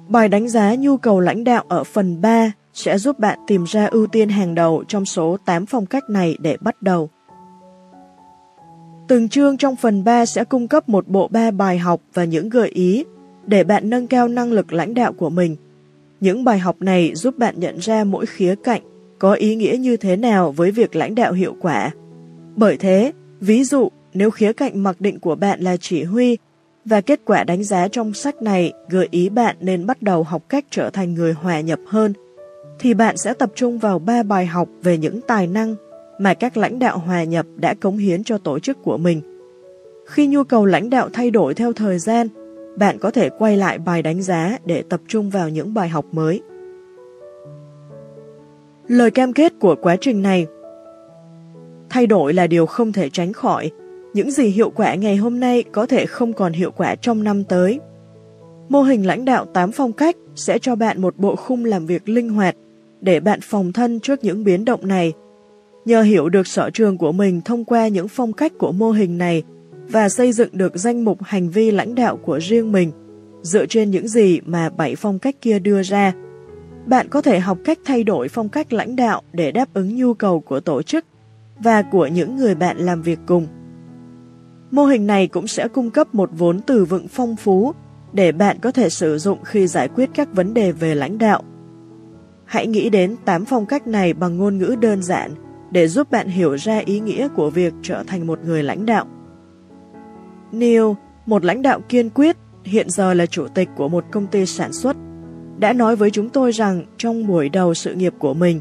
Bài đánh giá nhu cầu lãnh đạo ở phần 3 sẽ giúp bạn tìm ra ưu tiên hàng đầu trong số 8 phong cách này để bắt đầu. Từng chương trong phần 3 sẽ cung cấp một bộ ba bài học và những gợi ý để bạn nâng cao năng lực lãnh đạo của mình. Những bài học này giúp bạn nhận ra mỗi khía cạnh có ý nghĩa như thế nào với việc lãnh đạo hiệu quả. Bởi thế, ví dụ nếu khía cạnh mặc định của bạn là chỉ huy và kết quả đánh giá trong sách này gợi ý bạn nên bắt đầu học cách trở thành người hòa nhập hơn, thì bạn sẽ tập trung vào ba bài học về những tài năng mà các lãnh đạo hòa nhập đã cống hiến cho tổ chức của mình. Khi nhu cầu lãnh đạo thay đổi theo thời gian, bạn có thể quay lại bài đánh giá để tập trung vào những bài học mới. Lời cam kết của quá trình này Thay đổi là điều không thể tránh khỏi, những gì hiệu quả ngày hôm nay có thể không còn hiệu quả trong năm tới. Mô hình lãnh đạo 8 phong cách sẽ cho bạn một bộ khung làm việc linh hoạt để bạn phòng thân trước những biến động này Nhờ hiểu được sở trường của mình thông qua những phong cách của mô hình này và xây dựng được danh mục hành vi lãnh đạo của riêng mình, dựa trên những gì mà bảy phong cách kia đưa ra, bạn có thể học cách thay đổi phong cách lãnh đạo để đáp ứng nhu cầu của tổ chức và của những người bạn làm việc cùng. Mô hình này cũng sẽ cung cấp một vốn từ vựng phong phú để bạn có thể sử dụng khi giải quyết các vấn đề về lãnh đạo. Hãy nghĩ đến 8 phong cách này bằng ngôn ngữ đơn giản để giúp bạn hiểu ra ý nghĩa của việc trở thành một người lãnh đạo. Neil, một lãnh đạo kiên quyết, hiện giờ là chủ tịch của một công ty sản xuất, đã nói với chúng tôi rằng trong buổi đầu sự nghiệp của mình,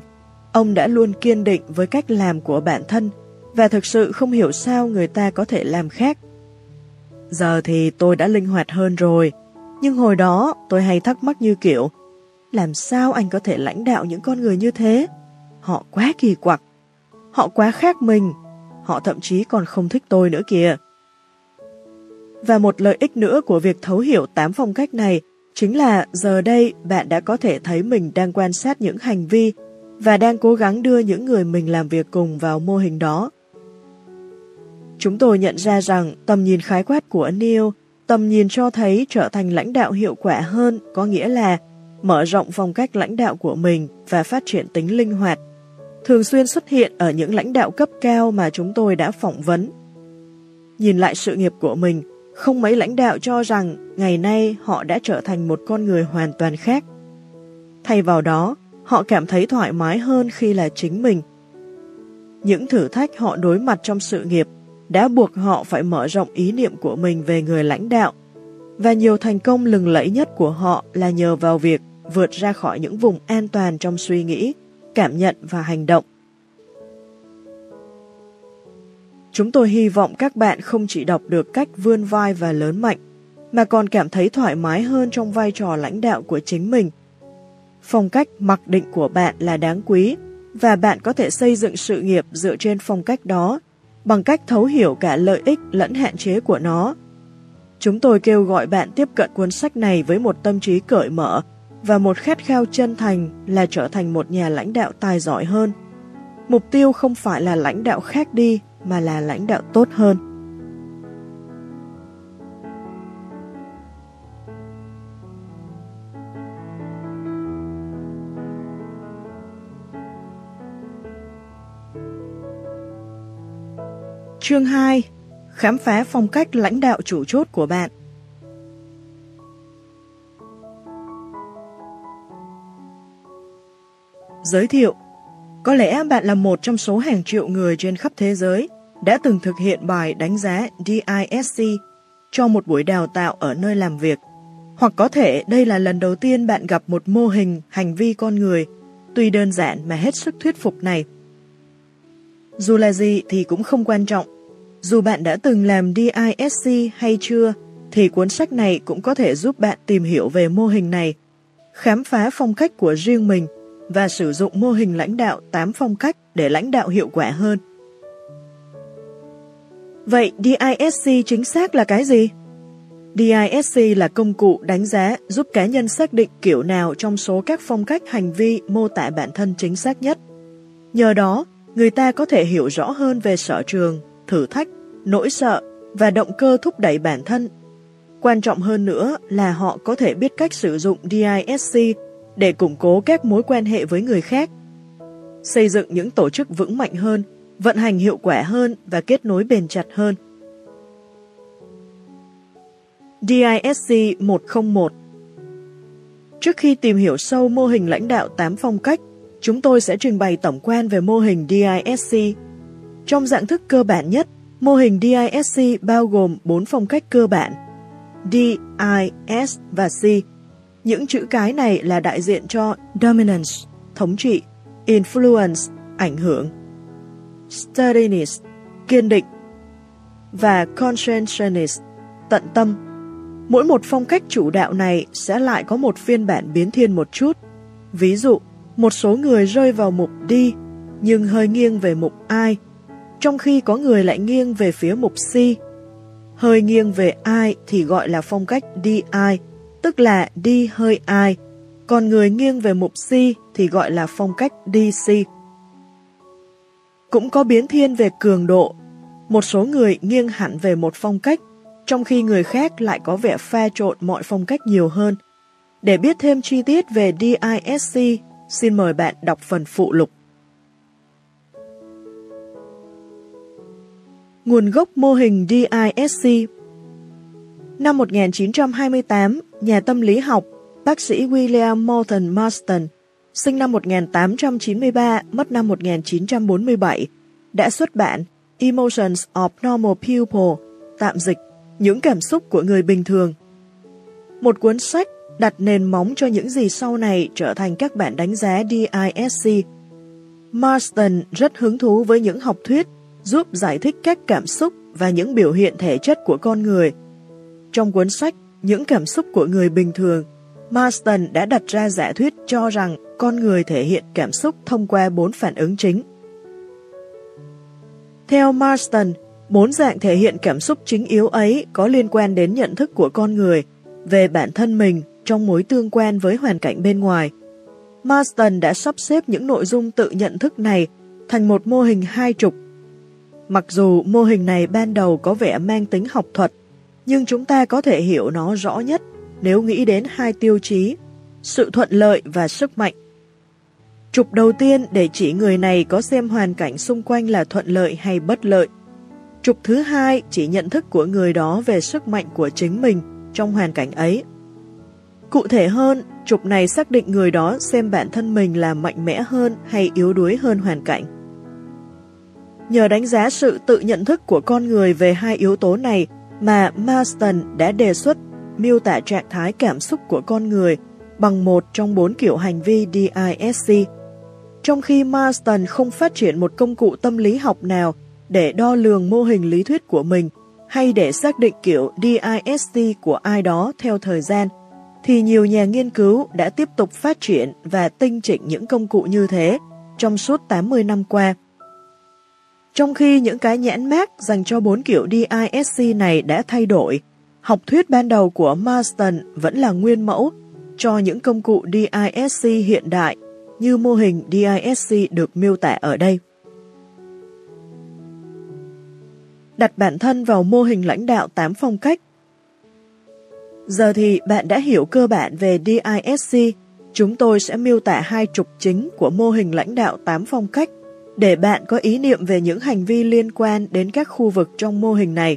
ông đã luôn kiên định với cách làm của bản thân và thực sự không hiểu sao người ta có thể làm khác. Giờ thì tôi đã linh hoạt hơn rồi, nhưng hồi đó tôi hay thắc mắc như kiểu, làm sao anh có thể lãnh đạo những con người như thế? Họ quá kỳ quặc. Họ quá khác mình, họ thậm chí còn không thích tôi nữa kìa. Và một lợi ích nữa của việc thấu hiểu tám phong cách này chính là giờ đây bạn đã có thể thấy mình đang quan sát những hành vi và đang cố gắng đưa những người mình làm việc cùng vào mô hình đó. Chúng tôi nhận ra rằng tầm nhìn khái quát của Neil, tầm nhìn cho thấy trở thành lãnh đạo hiệu quả hơn có nghĩa là mở rộng phong cách lãnh đạo của mình và phát triển tính linh hoạt thường xuyên xuất hiện ở những lãnh đạo cấp cao mà chúng tôi đã phỏng vấn. Nhìn lại sự nghiệp của mình, không mấy lãnh đạo cho rằng ngày nay họ đã trở thành một con người hoàn toàn khác. Thay vào đó, họ cảm thấy thoải mái hơn khi là chính mình. Những thử thách họ đối mặt trong sự nghiệp đã buộc họ phải mở rộng ý niệm của mình về người lãnh đạo, và nhiều thành công lừng lẫy nhất của họ là nhờ vào việc vượt ra khỏi những vùng an toàn trong suy nghĩ cảm nhận và hành động. Chúng tôi hy vọng các bạn không chỉ đọc được cách vươn vai và lớn mạnh, mà còn cảm thấy thoải mái hơn trong vai trò lãnh đạo của chính mình. Phong cách mặc định của bạn là đáng quý, và bạn có thể xây dựng sự nghiệp dựa trên phong cách đó, bằng cách thấu hiểu cả lợi ích lẫn hạn chế của nó. Chúng tôi kêu gọi bạn tiếp cận cuốn sách này với một tâm trí cởi mở và một khát khao chân thành là trở thành một nhà lãnh đạo tài giỏi hơn. Mục tiêu không phải là lãnh đạo khác đi, mà là lãnh đạo tốt hơn. Chương 2 Khám phá phong cách lãnh đạo chủ chốt của bạn Giới thiệu Có lẽ bạn là một trong số hàng triệu người trên khắp thế giới đã từng thực hiện bài đánh giá DISC cho một buổi đào tạo ở nơi làm việc. Hoặc có thể đây là lần đầu tiên bạn gặp một mô hình hành vi con người, tuy đơn giản mà hết sức thuyết phục này. Dù là gì thì cũng không quan trọng. Dù bạn đã từng làm DISC hay chưa, thì cuốn sách này cũng có thể giúp bạn tìm hiểu về mô hình này, khám phá phong cách của riêng mình và sử dụng mô hình lãnh đạo 8 phong cách để lãnh đạo hiệu quả hơn. Vậy DISC chính xác là cái gì? DISC là công cụ đánh giá giúp cá nhân xác định kiểu nào trong số các phong cách hành vi mô tả bản thân chính xác nhất. Nhờ đó, người ta có thể hiểu rõ hơn về sở trường, thử thách, nỗi sợ và động cơ thúc đẩy bản thân. Quan trọng hơn nữa là họ có thể biết cách sử dụng DISC để củng cố các mối quan hệ với người khác, xây dựng những tổ chức vững mạnh hơn, vận hành hiệu quả hơn và kết nối bền chặt hơn. DISC 101 Trước khi tìm hiểu sâu mô hình lãnh đạo 8 phong cách, chúng tôi sẽ trình bày tổng quan về mô hình DISC. Trong dạng thức cơ bản nhất, mô hình DISC bao gồm 4 phong cách cơ bản D, I, S và C. Những chữ cái này là đại diện cho Dominance, thống trị, Influence, ảnh hưởng, Steadiness, kiên định, và Conscientiousness, tận tâm. Mỗi một phong cách chủ đạo này sẽ lại có một phiên bản biến thiên một chút. Ví dụ, một số người rơi vào mục đi, nhưng hơi nghiêng về mục ai, trong khi có người lại nghiêng về phía mục si. Hơi nghiêng về ai thì gọi là phong cách DI. ai, tức là đi hơi ai, còn người nghiêng về mục si thì gọi là phong cách đi si. Cũng có biến thiên về cường độ, một số người nghiêng hẳn về một phong cách, trong khi người khác lại có vẻ pha trộn mọi phong cách nhiều hơn. Để biết thêm chi tiết về DISC, xin mời bạn đọc phần phụ lục. Nguồn gốc mô hình DISC Năm 1928, nhà tâm lý học, bác sĩ William Moulton Marston, sinh năm 1893, mất năm 1947, đã xuất bản Emotions of Normal People, tạm dịch, những cảm xúc của người bình thường. Một cuốn sách đặt nền móng cho những gì sau này trở thành các bản đánh giá DISC. Marston rất hứng thú với những học thuyết giúp giải thích các cảm xúc và những biểu hiện thể chất của con người. Trong cuốn sách Những cảm xúc của người bình thường, Marston đã đặt ra giả thuyết cho rằng con người thể hiện cảm xúc thông qua bốn phản ứng chính. Theo Marston, bốn dạng thể hiện cảm xúc chính yếu ấy có liên quan đến nhận thức của con người về bản thân mình trong mối tương quan với hoàn cảnh bên ngoài. Marston đã sắp xếp những nội dung tự nhận thức này thành một mô hình hai trục Mặc dù mô hình này ban đầu có vẻ mang tính học thuật, nhưng chúng ta có thể hiểu nó rõ nhất nếu nghĩ đến hai tiêu chí, sự thuận lợi và sức mạnh. Trục đầu tiên để chỉ người này có xem hoàn cảnh xung quanh là thuận lợi hay bất lợi. Trục thứ hai chỉ nhận thức của người đó về sức mạnh của chính mình trong hoàn cảnh ấy. Cụ thể hơn, trục này xác định người đó xem bản thân mình là mạnh mẽ hơn hay yếu đuối hơn hoàn cảnh. Nhờ đánh giá sự tự nhận thức của con người về hai yếu tố này mà Marston đã đề xuất miêu tả trạng thái cảm xúc của con người bằng một trong bốn kiểu hành vi DISC. Trong khi Marston không phát triển một công cụ tâm lý học nào để đo lường mô hình lý thuyết của mình hay để xác định kiểu DISC của ai đó theo thời gian, thì nhiều nhà nghiên cứu đã tiếp tục phát triển và tinh chỉnh những công cụ như thế trong suốt 80 năm qua. Trong khi những cái nhãn mát dành cho bốn kiểu DISC này đã thay đổi, học thuyết ban đầu của Marston vẫn là nguyên mẫu cho những công cụ DISC hiện đại như mô hình DISC được miêu tả ở đây. Đặt bản thân vào mô hình lãnh đạo 8 phong cách. Giờ thì bạn đã hiểu cơ bản về DISC, chúng tôi sẽ miêu tả hai trục chính của mô hình lãnh đạo 8 phong cách để bạn có ý niệm về những hành vi liên quan đến các khu vực trong mô hình này.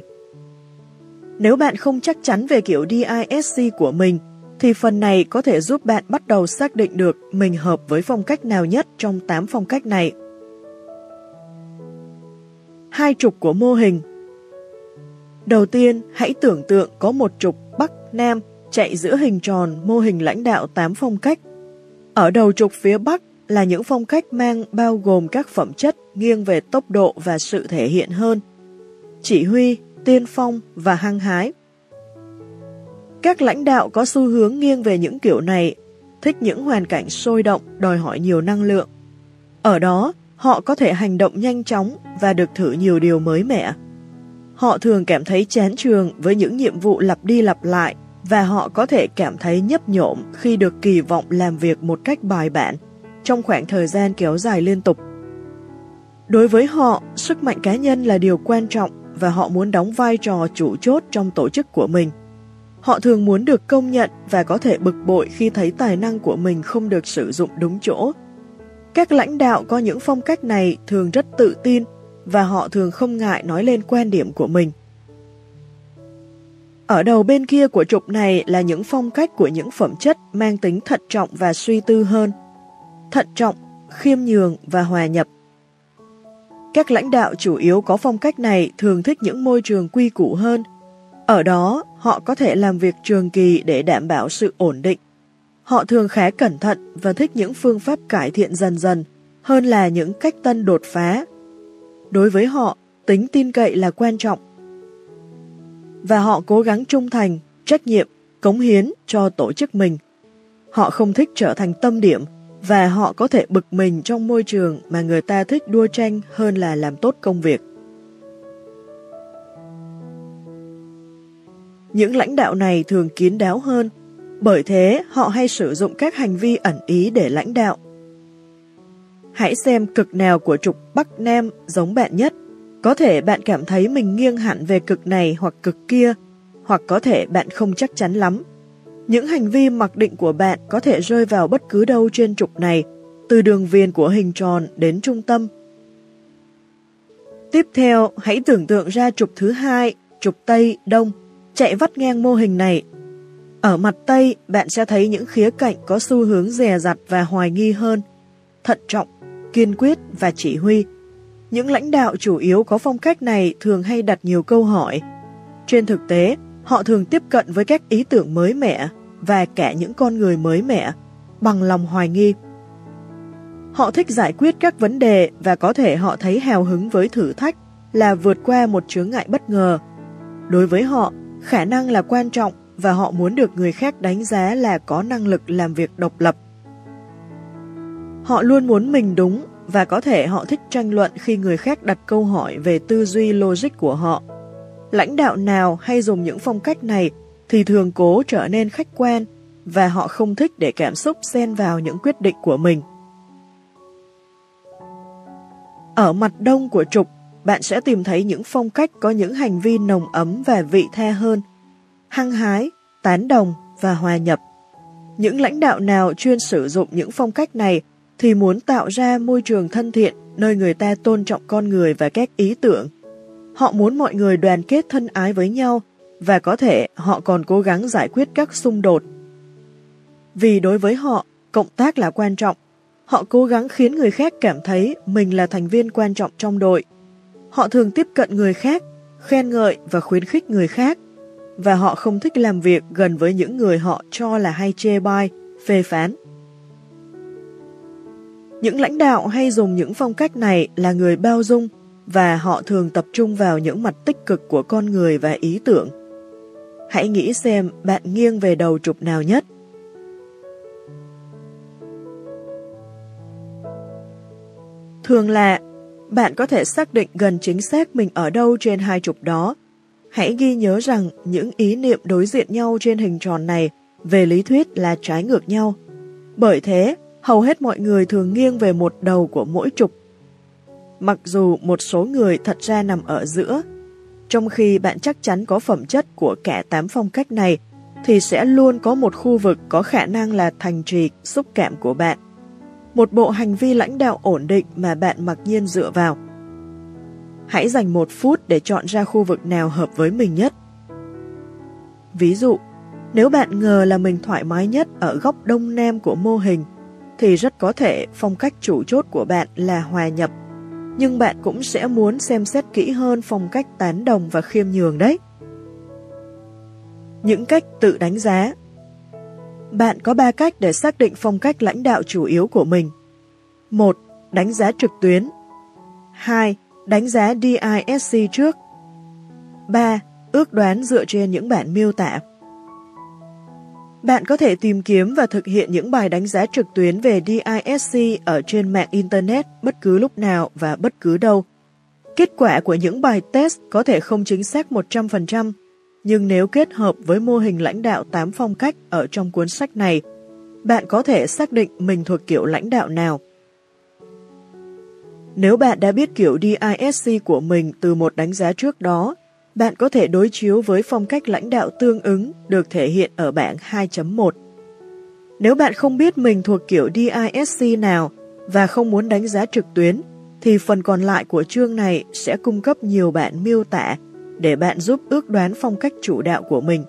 Nếu bạn không chắc chắn về kiểu DISC của mình, thì phần này có thể giúp bạn bắt đầu xác định được mình hợp với phong cách nào nhất trong 8 phong cách này. Hai trục của mô hình Đầu tiên, hãy tưởng tượng có một trục Bắc-Nam chạy giữa hình tròn mô hình lãnh đạo 8 phong cách. Ở đầu trục phía Bắc là những phong cách mang bao gồm các phẩm chất nghiêng về tốc độ và sự thể hiện hơn. Chỉ huy, tiên phong và hăng hái. Các lãnh đạo có xu hướng nghiêng về những kiểu này, thích những hoàn cảnh sôi động, đòi hỏi nhiều năng lượng. Ở đó, họ có thể hành động nhanh chóng và được thử nhiều điều mới mẻ. Họ thường cảm thấy chán trường với những nhiệm vụ lặp đi lặp lại và họ có thể cảm thấy nhấp nhộm khi được kỳ vọng làm việc một cách bài bản trong khoảng thời gian kéo dài liên tục. Đối với họ, sức mạnh cá nhân là điều quan trọng và họ muốn đóng vai trò chủ chốt trong tổ chức của mình. Họ thường muốn được công nhận và có thể bực bội khi thấy tài năng của mình không được sử dụng đúng chỗ. Các lãnh đạo có những phong cách này thường rất tự tin và họ thường không ngại nói lên quan điểm của mình. Ở đầu bên kia của trục này là những phong cách của những phẩm chất mang tính thận trọng và suy tư hơn. Thận trọng, khiêm nhường và hòa nhập. Các lãnh đạo chủ yếu có phong cách này thường thích những môi trường quy củ hơn. Ở đó, họ có thể làm việc trường kỳ để đảm bảo sự ổn định. Họ thường khá cẩn thận và thích những phương pháp cải thiện dần dần hơn là những cách tân đột phá. Đối với họ, tính tin cậy là quan trọng. Và họ cố gắng trung thành, trách nhiệm, cống hiến cho tổ chức mình. Họ không thích trở thành tâm điểm và họ có thể bực mình trong môi trường mà người ta thích đua tranh hơn là làm tốt công việc. Những lãnh đạo này thường kín đáo hơn, bởi thế họ hay sử dụng các hành vi ẩn ý để lãnh đạo. Hãy xem cực nào của trục Bắc Nam giống bạn nhất. Có thể bạn cảm thấy mình nghiêng hẳn về cực này hoặc cực kia, hoặc có thể bạn không chắc chắn lắm. Những hành vi mặc định của bạn có thể rơi vào bất cứ đâu trên trục này, từ đường viền của hình tròn đến trung tâm. Tiếp theo, hãy tưởng tượng ra trục thứ hai, trục Tây, Đông, chạy vắt ngang mô hình này. Ở mặt Tây, bạn sẽ thấy những khía cạnh có xu hướng dè dặt và hoài nghi hơn, thận trọng, kiên quyết và chỉ huy. Những lãnh đạo chủ yếu có phong cách này thường hay đặt nhiều câu hỏi. Trên thực tế, Họ thường tiếp cận với các ý tưởng mới mẻ và cả những con người mới mẻ bằng lòng hoài nghi. Họ thích giải quyết các vấn đề và có thể họ thấy hào hứng với thử thách là vượt qua một chướng ngại bất ngờ. Đối với họ, khả năng là quan trọng và họ muốn được người khác đánh giá là có năng lực làm việc độc lập. Họ luôn muốn mình đúng và có thể họ thích tranh luận khi người khác đặt câu hỏi về tư duy logic của họ lãnh đạo nào hay dùng những phong cách này thì thường cố trở nên khách quan và họ không thích để cảm xúc xen vào những quyết định của mình. Ở mặt đông của trục, bạn sẽ tìm thấy những phong cách có những hành vi nồng ấm và vị tha hơn, hăng hái, tán đồng và hòa nhập. Những lãnh đạo nào chuyên sử dụng những phong cách này thì muốn tạo ra môi trường thân thiện nơi người ta tôn trọng con người và các ý tưởng Họ muốn mọi người đoàn kết thân ái với nhau và có thể họ còn cố gắng giải quyết các xung đột. Vì đối với họ, cộng tác là quan trọng. Họ cố gắng khiến người khác cảm thấy mình là thành viên quan trọng trong đội. Họ thường tiếp cận người khác, khen ngợi và khuyến khích người khác. Và họ không thích làm việc gần với những người họ cho là hay chê bai, phê phán. Những lãnh đạo hay dùng những phong cách này là người bao dung, và họ thường tập trung vào những mặt tích cực của con người và ý tưởng. Hãy nghĩ xem bạn nghiêng về đầu trục nào nhất. Thường là, bạn có thể xác định gần chính xác mình ở đâu trên hai trục đó. Hãy ghi nhớ rằng những ý niệm đối diện nhau trên hình tròn này về lý thuyết là trái ngược nhau. Bởi thế, hầu hết mọi người thường nghiêng về một đầu của mỗi trục mặc dù một số người thật ra nằm ở giữa. Trong khi bạn chắc chắn có phẩm chất của cả tám phong cách này, thì sẽ luôn có một khu vực có khả năng là thành trì xúc cảm của bạn. một bộ hành vi lãnh đạo ổn định mà bạn mặc nhiên dựa vào. Hãy dành một phút để chọn ra khu vực nào hợp với mình nhất. Ví dụ, nếu bạn ngờ là mình thoải mái nhất ở góc đông nam của mô hình, thì rất có thể phong cách chủ chốt của bạn là hòa nhập, nhưng bạn cũng sẽ muốn xem xét kỹ hơn phong cách tán đồng và khiêm nhường đấy. Những cách tự đánh giá Bạn có 3 cách để xác định phong cách lãnh đạo chủ yếu của mình. 1. Đánh giá trực tuyến 2. Đánh giá DISC trước 3. Ước đoán dựa trên những bản miêu tả bạn có thể tìm kiếm và thực hiện những bài đánh giá trực tuyến về DISC ở trên mạng Internet bất cứ lúc nào và bất cứ đâu. Kết quả của những bài test có thể không chính xác 100%, nhưng nếu kết hợp với mô hình lãnh đạo 8 phong cách ở trong cuốn sách này, bạn có thể xác định mình thuộc kiểu lãnh đạo nào. Nếu bạn đã biết kiểu DISC của mình từ một đánh giá trước đó, bạn có thể đối chiếu với phong cách lãnh đạo tương ứng được thể hiện ở bảng 2.1. Nếu bạn không biết mình thuộc kiểu DISC nào và không muốn đánh giá trực tuyến, thì phần còn lại của chương này sẽ cung cấp nhiều bản miêu tả để bạn giúp ước đoán phong cách chủ đạo của mình.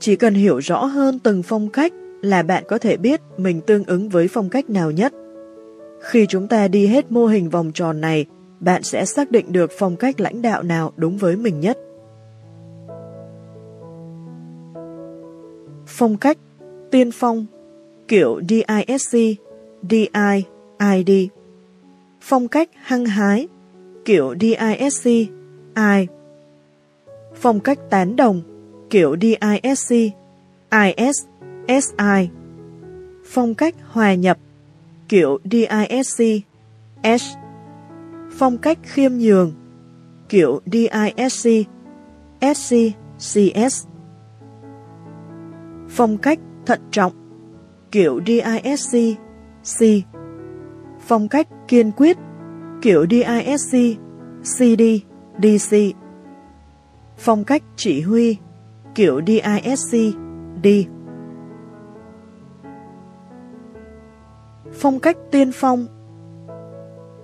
Chỉ cần hiểu rõ hơn từng phong cách là bạn có thể biết mình tương ứng với phong cách nào nhất. Khi chúng ta đi hết mô hình vòng tròn này, bạn sẽ xác định được phong cách lãnh đạo nào đúng với mình nhất. Phong cách, Tiên phong, Kiểu DISC DI ID Phong cách hăng hái, Kiểu DISC I Phong cách tán đồng, Kiểu DISC IS SI Phong cách hòa nhập, Kiểu DISC S phong cách khiêm nhường, kiểu DISC, SC, CS. Phong cách thận trọng, kiểu DISC, C. Phong cách kiên quyết, kiểu DISC, CD, DC. Phong cách chỉ huy, kiểu DISC, D. Phong cách tiên phong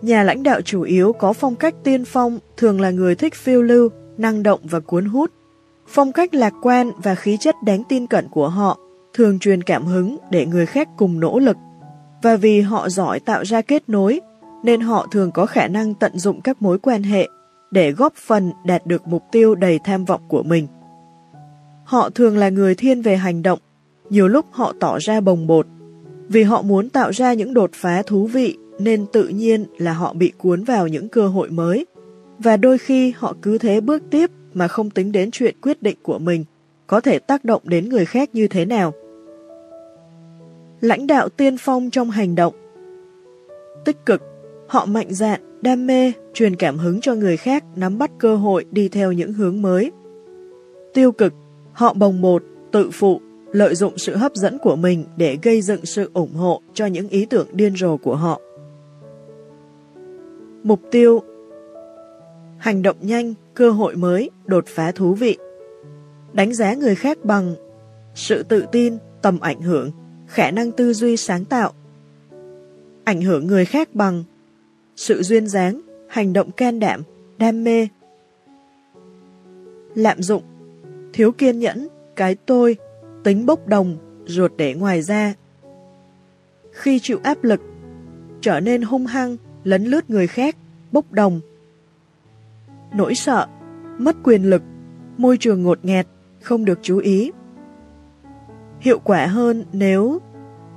Nhà lãnh đạo chủ yếu có phong cách tiên phong, thường là người thích phiêu lưu, năng động và cuốn hút. Phong cách lạc quan và khí chất đáng tin cẩn của họ thường truyền cảm hứng để người khác cùng nỗ lực. Và vì họ giỏi tạo ra kết nối, nên họ thường có khả năng tận dụng các mối quan hệ để góp phần đạt được mục tiêu đầy tham vọng của mình. Họ thường là người thiên về hành động, nhiều lúc họ tỏ ra bồng bột, vì họ muốn tạo ra những đột phá thú vị nên tự nhiên là họ bị cuốn vào những cơ hội mới. Và đôi khi họ cứ thế bước tiếp mà không tính đến chuyện quyết định của mình có thể tác động đến người khác như thế nào. Lãnh đạo tiên phong trong hành động Tích cực, họ mạnh dạn, đam mê, truyền cảm hứng cho người khác nắm bắt cơ hội đi theo những hướng mới. Tiêu cực, họ bồng bột, tự phụ, lợi dụng sự hấp dẫn của mình để gây dựng sự ủng hộ cho những ý tưởng điên rồ của họ. Mục tiêu Hành động nhanh, cơ hội mới, đột phá thú vị. Đánh giá người khác bằng sự tự tin, tầm ảnh hưởng, khả năng tư duy sáng tạo. Ảnh hưởng người khác bằng sự duyên dáng, hành động can đảm, đam mê. Lạm dụng, thiếu kiên nhẫn, cái tôi, tính bốc đồng, ruột để ngoài ra. Khi chịu áp lực, trở nên hung hăng, lấn lướt người khác, bốc đồng. Nỗi sợ, mất quyền lực, môi trường ngột nghẹt, không được chú ý. Hiệu quả hơn nếu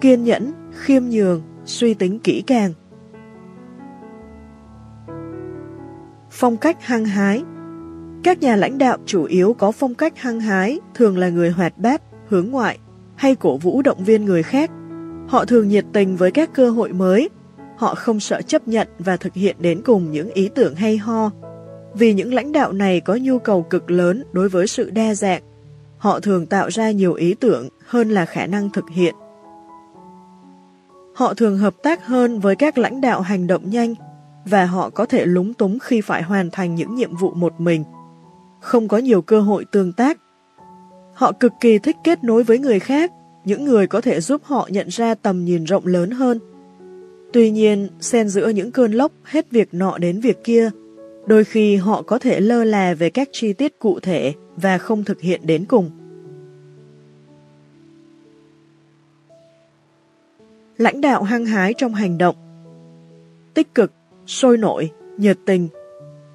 kiên nhẫn, khiêm nhường, suy tính kỹ càng. Phong cách hăng hái Các nhà lãnh đạo chủ yếu có phong cách hăng hái, thường là người hoạt bát, hướng ngoại, hay cổ vũ động viên người khác. Họ thường nhiệt tình với các cơ hội mới, Họ không sợ chấp nhận và thực hiện đến cùng những ý tưởng hay ho. Vì những lãnh đạo này có nhu cầu cực lớn đối với sự đa dạng. Họ thường tạo ra nhiều ý tưởng hơn là khả năng thực hiện. Họ thường hợp tác hơn với các lãnh đạo hành động nhanh và họ có thể lúng túng khi phải hoàn thành những nhiệm vụ một mình. Không có nhiều cơ hội tương tác. Họ cực kỳ thích kết nối với người khác, những người có thể giúp họ nhận ra tầm nhìn rộng lớn hơn Tuy nhiên, xen giữa những cơn lốc hết việc nọ đến việc kia, đôi khi họ có thể lơ là về các chi tiết cụ thể và không thực hiện đến cùng. Lãnh đạo hăng hái trong hành động Tích cực, sôi nổi, nhiệt tình,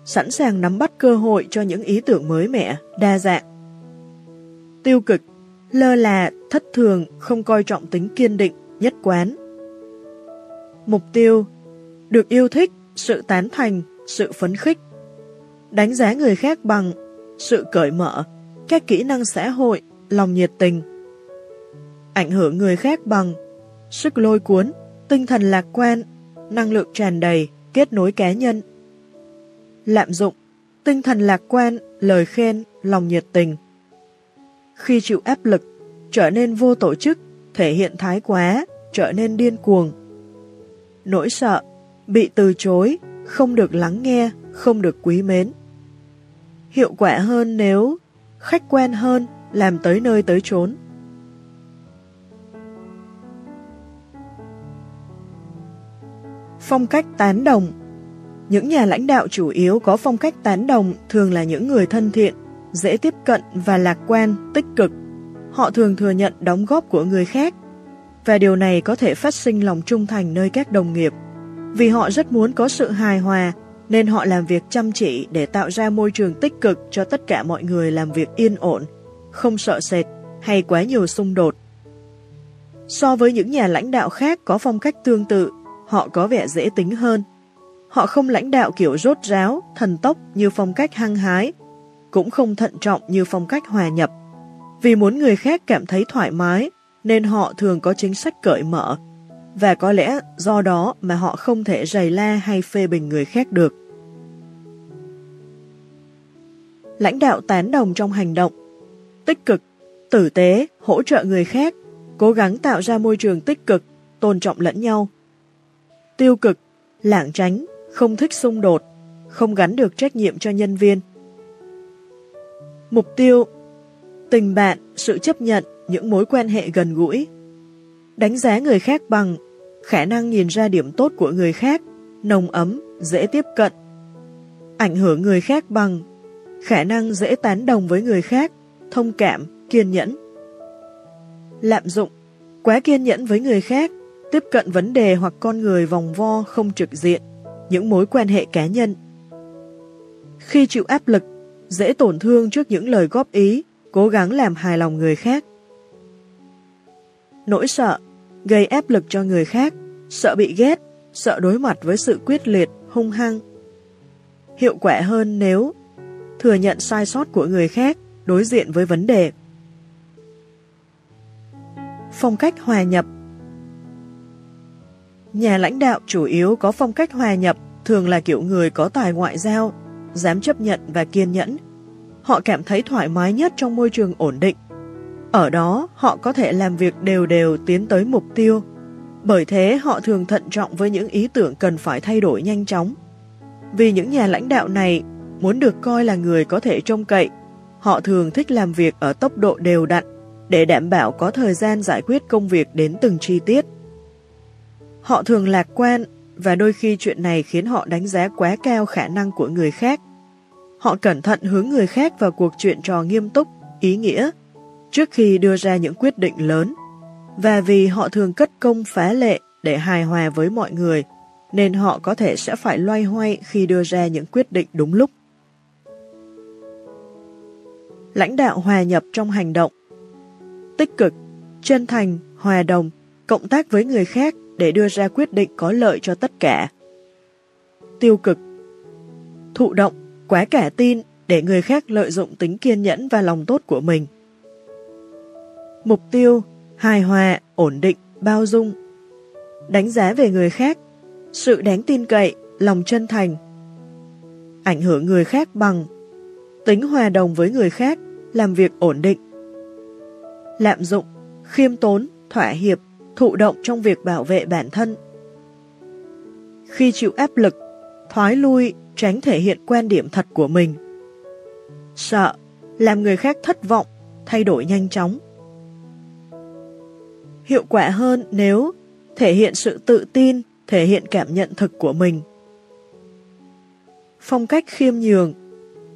sẵn sàng nắm bắt cơ hội cho những ý tưởng mới mẻ, đa dạng. Tiêu cực, lơ là, thất thường, không coi trọng tính kiên định, nhất quán. Mục tiêu, được yêu thích, sự tán thành, sự phấn khích. Đánh giá người khác bằng sự cởi mở, các kỹ năng xã hội, lòng nhiệt tình. Ảnh hưởng người khác bằng sức lôi cuốn, tinh thần lạc quan, năng lượng tràn đầy, kết nối cá nhân. Lạm dụng, tinh thần lạc quan, lời khen, lòng nhiệt tình. Khi chịu áp lực, trở nên vô tổ chức, thể hiện thái quá, trở nên điên cuồng. Nỗi sợ, bị từ chối, không được lắng nghe, không được quý mến. Hiệu quả hơn nếu khách quen hơn, làm tới nơi tới chốn. Phong cách tán đồng Những nhà lãnh đạo chủ yếu có phong cách tán đồng thường là những người thân thiện, dễ tiếp cận và lạc quan, tích cực. Họ thường thừa nhận đóng góp của người khác, và điều này có thể phát sinh lòng trung thành nơi các đồng nghiệp. Vì họ rất muốn có sự hài hòa, nên họ làm việc chăm chỉ để tạo ra môi trường tích cực cho tất cả mọi người làm việc yên ổn, không sợ sệt hay quá nhiều xung đột. So với những nhà lãnh đạo khác có phong cách tương tự, họ có vẻ dễ tính hơn. Họ không lãnh đạo kiểu rốt ráo, thần tốc như phong cách hăng hái, cũng không thận trọng như phong cách hòa nhập. Vì muốn người khác cảm thấy thoải mái, nên họ thường có chính sách cởi mở, và có lẽ do đó mà họ không thể rầy la hay phê bình người khác được. Lãnh đạo tán đồng trong hành động Tích cực, tử tế, hỗ trợ người khác, cố gắng tạo ra môi trường tích cực, tôn trọng lẫn nhau, tiêu cực, lảng tránh, không thích xung đột, không gắn được trách nhiệm cho nhân viên. Mục tiêu Tình bạn, sự chấp nhận, những mối quan hệ gần gũi. Đánh giá người khác bằng khả năng nhìn ra điểm tốt của người khác, nồng ấm, dễ tiếp cận. Ảnh hưởng người khác bằng khả năng dễ tán đồng với người khác, thông cảm, kiên nhẫn. Lạm dụng, quá kiên nhẫn với người khác, tiếp cận vấn đề hoặc con người vòng vo không trực diện, những mối quan hệ cá nhân. Khi chịu áp lực, dễ tổn thương trước những lời góp ý, cố gắng làm hài lòng người khác. Nỗi sợ, gây áp lực cho người khác, sợ bị ghét, sợ đối mặt với sự quyết liệt, hung hăng. Hiệu quả hơn nếu thừa nhận sai sót của người khác, đối diện với vấn đề. Phong cách hòa nhập Nhà lãnh đạo chủ yếu có phong cách hòa nhập, thường là kiểu người có tài ngoại giao, dám chấp nhận và kiên nhẫn. Họ cảm thấy thoải mái nhất trong môi trường ổn định. Ở đó, họ có thể làm việc đều đều tiến tới mục tiêu. Bởi thế, họ thường thận trọng với những ý tưởng cần phải thay đổi nhanh chóng. Vì những nhà lãnh đạo này muốn được coi là người có thể trông cậy, họ thường thích làm việc ở tốc độ đều đặn để đảm bảo có thời gian giải quyết công việc đến từng chi tiết. Họ thường lạc quan và đôi khi chuyện này khiến họ đánh giá quá cao khả năng của người khác. Họ cẩn thận hướng người khác vào cuộc chuyện trò nghiêm túc, ý nghĩa, trước khi đưa ra những quyết định lớn. Và vì họ thường cất công phá lệ để hài hòa với mọi người, nên họ có thể sẽ phải loay hoay khi đưa ra những quyết định đúng lúc. Lãnh đạo hòa nhập trong hành động Tích cực, chân thành, hòa đồng, cộng tác với người khác để đưa ra quyết định có lợi cho tất cả. Tiêu cực Thụ động, quá cả tin để người khác lợi dụng tính kiên nhẫn và lòng tốt của mình. Mục tiêu, hài hòa, ổn định, bao dung. Đánh giá về người khác, sự đáng tin cậy, lòng chân thành. Ảnh hưởng người khác bằng tính hòa đồng với người khác, làm việc ổn định. Lạm dụng, khiêm tốn, thỏa hiệp, thụ động trong việc bảo vệ bản thân. Khi chịu áp lực, thoái lui, tránh thể hiện quan điểm thật của mình. Sợ, làm người khác thất vọng, thay đổi nhanh chóng. Hiệu quả hơn nếu thể hiện sự tự tin, thể hiện cảm nhận thực của mình. Phong cách khiêm nhường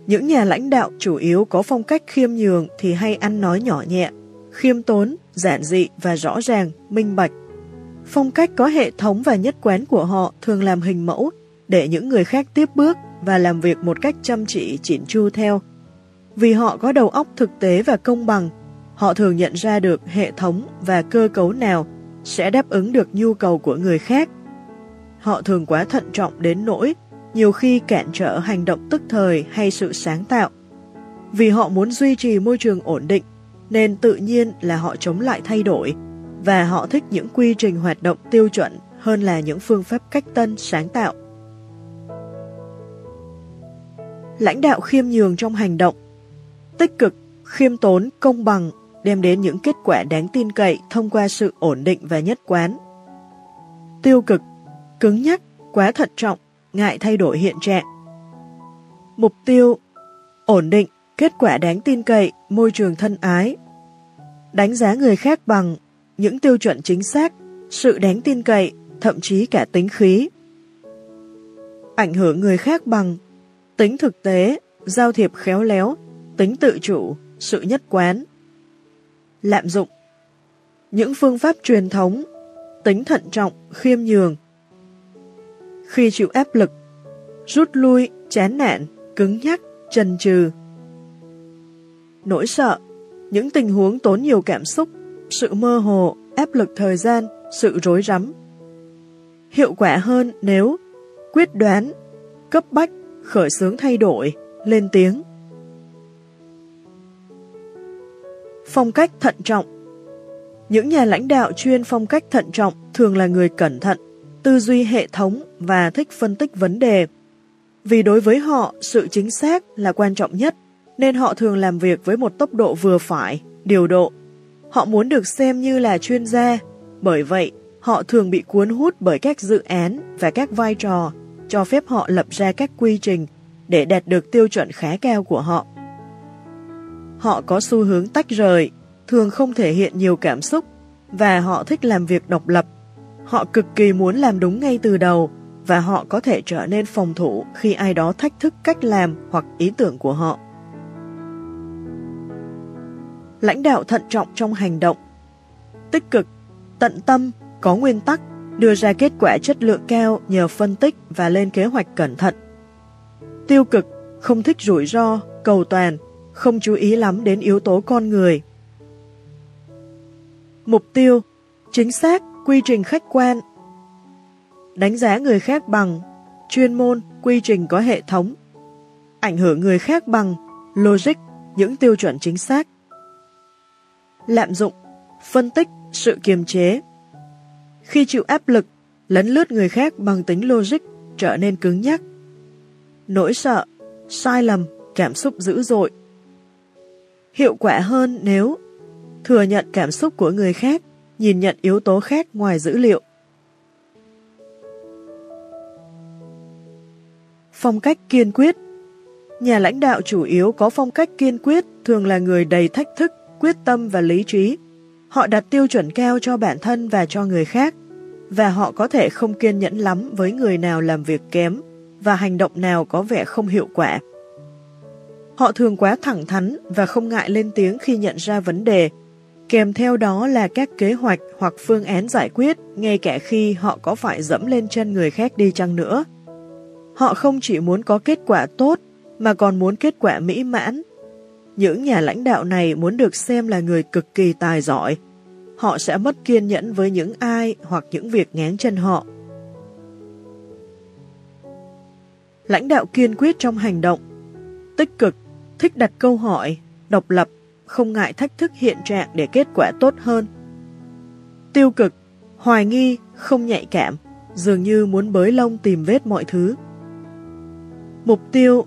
Những nhà lãnh đạo chủ yếu có phong cách khiêm nhường thì hay ăn nói nhỏ nhẹ, khiêm tốn, giản dị và rõ ràng, minh bạch. Phong cách có hệ thống và nhất quán của họ thường làm hình mẫu để những người khác tiếp bước và làm việc một cách chăm chỉ chỉn chu theo. Vì họ có đầu óc thực tế và công bằng, họ thường nhận ra được hệ thống và cơ cấu nào sẽ đáp ứng được nhu cầu của người khác. Họ thường quá thận trọng đến nỗi nhiều khi cản trở hành động tức thời hay sự sáng tạo. Vì họ muốn duy trì môi trường ổn định, nên tự nhiên là họ chống lại thay đổi, và họ thích những quy trình hoạt động tiêu chuẩn hơn là những phương pháp cách tân sáng tạo. Lãnh đạo khiêm nhường trong hành động Tích cực, khiêm tốn, công bằng đem đến những kết quả đáng tin cậy thông qua sự ổn định và nhất quán. Tiêu cực, cứng nhắc, quá thận trọng, ngại thay đổi hiện trạng. Mục tiêu, ổn định, kết quả đáng tin cậy, môi trường thân ái. Đánh giá người khác bằng những tiêu chuẩn chính xác, sự đáng tin cậy, thậm chí cả tính khí. Ảnh hưởng người khác bằng tính thực tế, giao thiệp khéo léo, tính tự chủ, sự nhất quán. Lạm dụng Những phương pháp truyền thống, tính thận trọng, khiêm nhường. Khi chịu áp lực, rút lui, chán nản, cứng nhắc, trần trừ. Nỗi sợ, những tình huống tốn nhiều cảm xúc, sự mơ hồ, áp lực thời gian, sự rối rắm. Hiệu quả hơn nếu quyết đoán, cấp bách, khởi xướng thay đổi, lên tiếng. Phong cách thận trọng Những nhà lãnh đạo chuyên phong cách thận trọng thường là người cẩn thận, tư duy hệ thống và thích phân tích vấn đề. Vì đối với họ, sự chính xác là quan trọng nhất, nên họ thường làm việc với một tốc độ vừa phải, điều độ. Họ muốn được xem như là chuyên gia, bởi vậy họ thường bị cuốn hút bởi các dự án và các vai trò, cho phép họ lập ra các quy trình để đạt được tiêu chuẩn khá cao của họ. Họ có xu hướng tách rời, thường không thể hiện nhiều cảm xúc, và họ thích làm việc độc lập. Họ cực kỳ muốn làm đúng ngay từ đầu, và họ có thể trở nên phòng thủ khi ai đó thách thức cách làm hoặc ý tưởng của họ. Lãnh đạo thận trọng trong hành động Tích cực, tận tâm, có nguyên tắc, đưa ra kết quả chất lượng cao nhờ phân tích và lên kế hoạch cẩn thận. Tiêu cực, không thích rủi ro, cầu toàn, không chú ý lắm đến yếu tố con người. Mục tiêu, chính xác, quy trình khách quan. Đánh giá người khác bằng chuyên môn, quy trình có hệ thống. Ảnh hưởng người khác bằng logic, những tiêu chuẩn chính xác. Lạm dụng, phân tích, sự kiềm chế. Khi chịu áp lực, lấn lướt người khác bằng tính logic trở nên cứng nhắc. Nỗi sợ, sai lầm, cảm xúc dữ dội, hiệu quả hơn nếu thừa nhận cảm xúc của người khác, nhìn nhận yếu tố khác ngoài dữ liệu. Phong cách kiên quyết Nhà lãnh đạo chủ yếu có phong cách kiên quyết thường là người đầy thách thức, quyết tâm và lý trí. Họ đặt tiêu chuẩn cao cho bản thân và cho người khác, và họ có thể không kiên nhẫn lắm với người nào làm việc kém và hành động nào có vẻ không hiệu quả. Họ thường quá thẳng thắn và không ngại lên tiếng khi nhận ra vấn đề, kèm theo đó là các kế hoạch hoặc phương án giải quyết ngay cả khi họ có phải dẫm lên chân người khác đi chăng nữa. Họ không chỉ muốn có kết quả tốt mà còn muốn kết quả mỹ mãn. Những nhà lãnh đạo này muốn được xem là người cực kỳ tài giỏi. Họ sẽ mất kiên nhẫn với những ai hoặc những việc ngán chân họ. Lãnh đạo kiên quyết trong hành động Tích cực thích đặt câu hỏi, độc lập, không ngại thách thức hiện trạng để kết quả tốt hơn. Tiêu cực, hoài nghi, không nhạy cảm, dường như muốn bới lông tìm vết mọi thứ. Mục tiêu,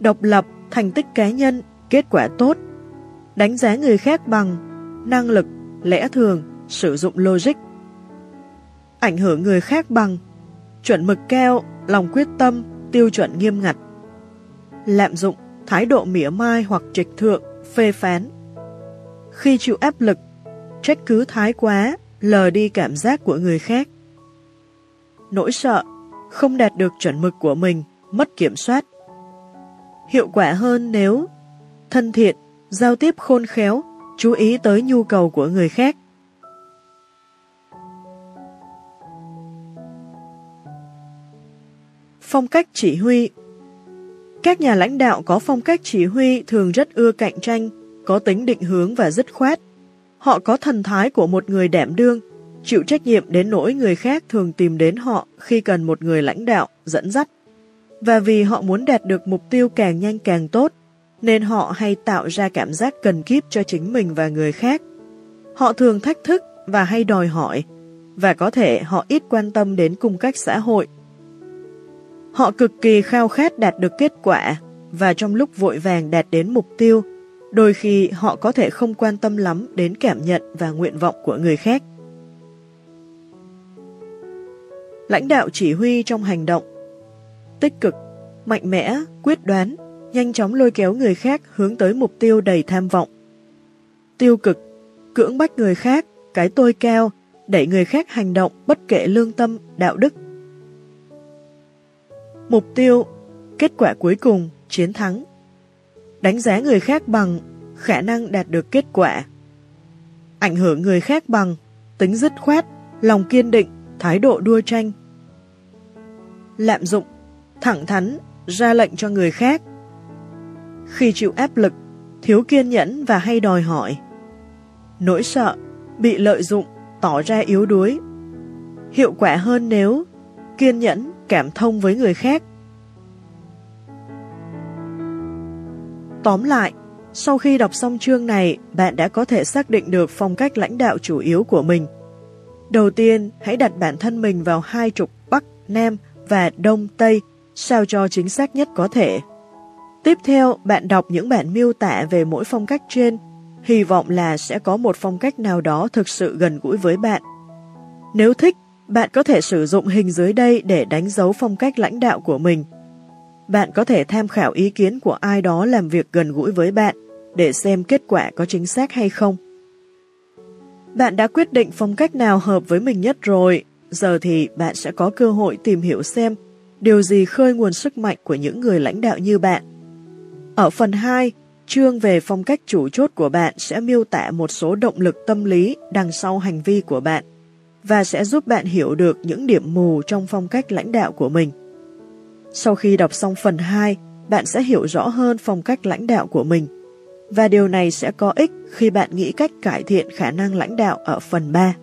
độc lập, thành tích cá nhân, kết quả tốt, đánh giá người khác bằng năng lực, lẽ thường, sử dụng logic. Ảnh hưởng người khác bằng chuẩn mực cao, lòng quyết tâm, tiêu chuẩn nghiêm ngặt. Lạm dụng, thái độ mỉa mai hoặc trịch thượng, phê phán. Khi chịu áp lực, trách cứ thái quá, lờ đi cảm giác của người khác. nỗi sợ, không đạt được chuẩn mực của mình, mất kiểm soát. Hiệu quả hơn nếu thân thiện, giao tiếp khôn khéo, chú ý tới nhu cầu của người khác. Phong cách chỉ huy các nhà lãnh đạo có phong cách chỉ huy thường rất ưa cạnh tranh, có tính định hướng và dứt khoát. Họ có thần thái của một người đảm đương, chịu trách nhiệm đến nỗi người khác thường tìm đến họ khi cần một người lãnh đạo, dẫn dắt. Và vì họ muốn đạt được mục tiêu càng nhanh càng tốt, nên họ hay tạo ra cảm giác cần kíp cho chính mình và người khác. Họ thường thách thức và hay đòi hỏi, và có thể họ ít quan tâm đến cung cách xã hội. Họ cực kỳ khao khát đạt được kết quả, và trong lúc vội vàng đạt đến mục tiêu, đôi khi họ có thể không quan tâm lắm đến cảm nhận và nguyện vọng của người khác. Lãnh đạo chỉ huy trong hành động Tích cực, mạnh mẽ, quyết đoán, nhanh chóng lôi kéo người khác hướng tới mục tiêu đầy tham vọng. Tiêu cực, cưỡng bách người khác, cái tôi cao, đẩy người khác hành động bất kể lương tâm, đạo đức. Mục tiêu, kết quả cuối cùng, chiến thắng. Đánh giá người khác bằng khả năng đạt được kết quả. Ảnh hưởng người khác bằng tính dứt khoát, lòng kiên định, thái độ đua tranh. Lạm dụng, thẳng thắn, ra lệnh cho người khác, khi chịu áp lực, thiếu kiên nhẫn và hay đòi hỏi. Nỗi sợ, bị lợi dụng, tỏ ra yếu đuối. Hiệu quả hơn nếu kiên nhẫn, cảm thông với người khác. Tóm lại, sau khi đọc xong chương này, bạn đã có thể xác định được phong cách lãnh đạo chủ yếu của mình. Đầu tiên, hãy đặt bản thân mình vào hai trục Bắc, Nam và Đông, Tây, sao cho chính xác nhất có thể. Tiếp theo, bạn đọc những bản miêu tả về mỗi phong cách trên, hy vọng là sẽ có một phong cách nào đó thực sự gần gũi với bạn. Nếu thích, bạn có thể sử dụng hình dưới đây để đánh dấu phong cách lãnh đạo của mình. Bạn có thể tham khảo ý kiến của ai đó làm việc gần gũi với bạn để xem kết quả có chính xác hay không. Bạn đã quyết định phong cách nào hợp với mình nhất rồi, giờ thì bạn sẽ có cơ hội tìm hiểu xem điều gì khơi nguồn sức mạnh của những người lãnh đạo như bạn. Ở phần 2, chương về phong cách chủ chốt của bạn sẽ miêu tả một số động lực tâm lý đằng sau hành vi của bạn và sẽ giúp bạn hiểu được những điểm mù trong phong cách lãnh đạo của mình. Sau khi đọc xong phần 2, bạn sẽ hiểu rõ hơn phong cách lãnh đạo của mình và điều này sẽ có ích khi bạn nghĩ cách cải thiện khả năng lãnh đạo ở phần 3.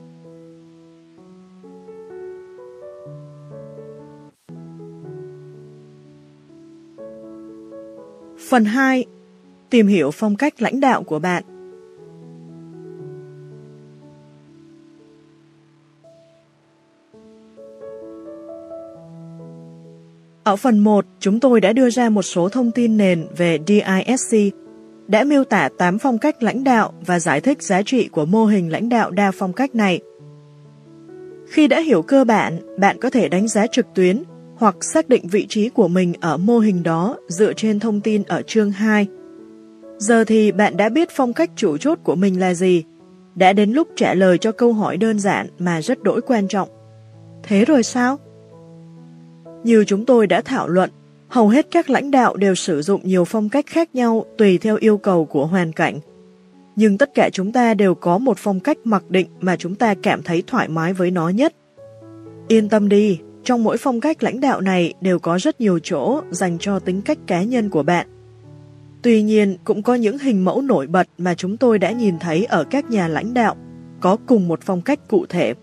Phần 2. Tìm hiểu phong cách lãnh đạo của bạn Ở phần 1, chúng tôi đã đưa ra một số thông tin nền về DISC, đã miêu tả 8 phong cách lãnh đạo và giải thích giá trị của mô hình lãnh đạo đa phong cách này. Khi đã hiểu cơ bản, bạn có thể đánh giá trực tuyến hoặc xác định vị trí của mình ở mô hình đó dựa trên thông tin ở chương 2. Giờ thì bạn đã biết phong cách chủ chốt của mình là gì, đã đến lúc trả lời cho câu hỏi đơn giản mà rất đổi quan trọng. Thế rồi sao? Như chúng tôi đã thảo luận, hầu hết các lãnh đạo đều sử dụng nhiều phong cách khác nhau tùy theo yêu cầu của hoàn cảnh. Nhưng tất cả chúng ta đều có một phong cách mặc định mà chúng ta cảm thấy thoải mái với nó nhất. Yên tâm đi, trong mỗi phong cách lãnh đạo này đều có rất nhiều chỗ dành cho tính cách cá nhân của bạn. Tuy nhiên, cũng có những hình mẫu nổi bật mà chúng tôi đã nhìn thấy ở các nhà lãnh đạo, có cùng một phong cách cụ thể.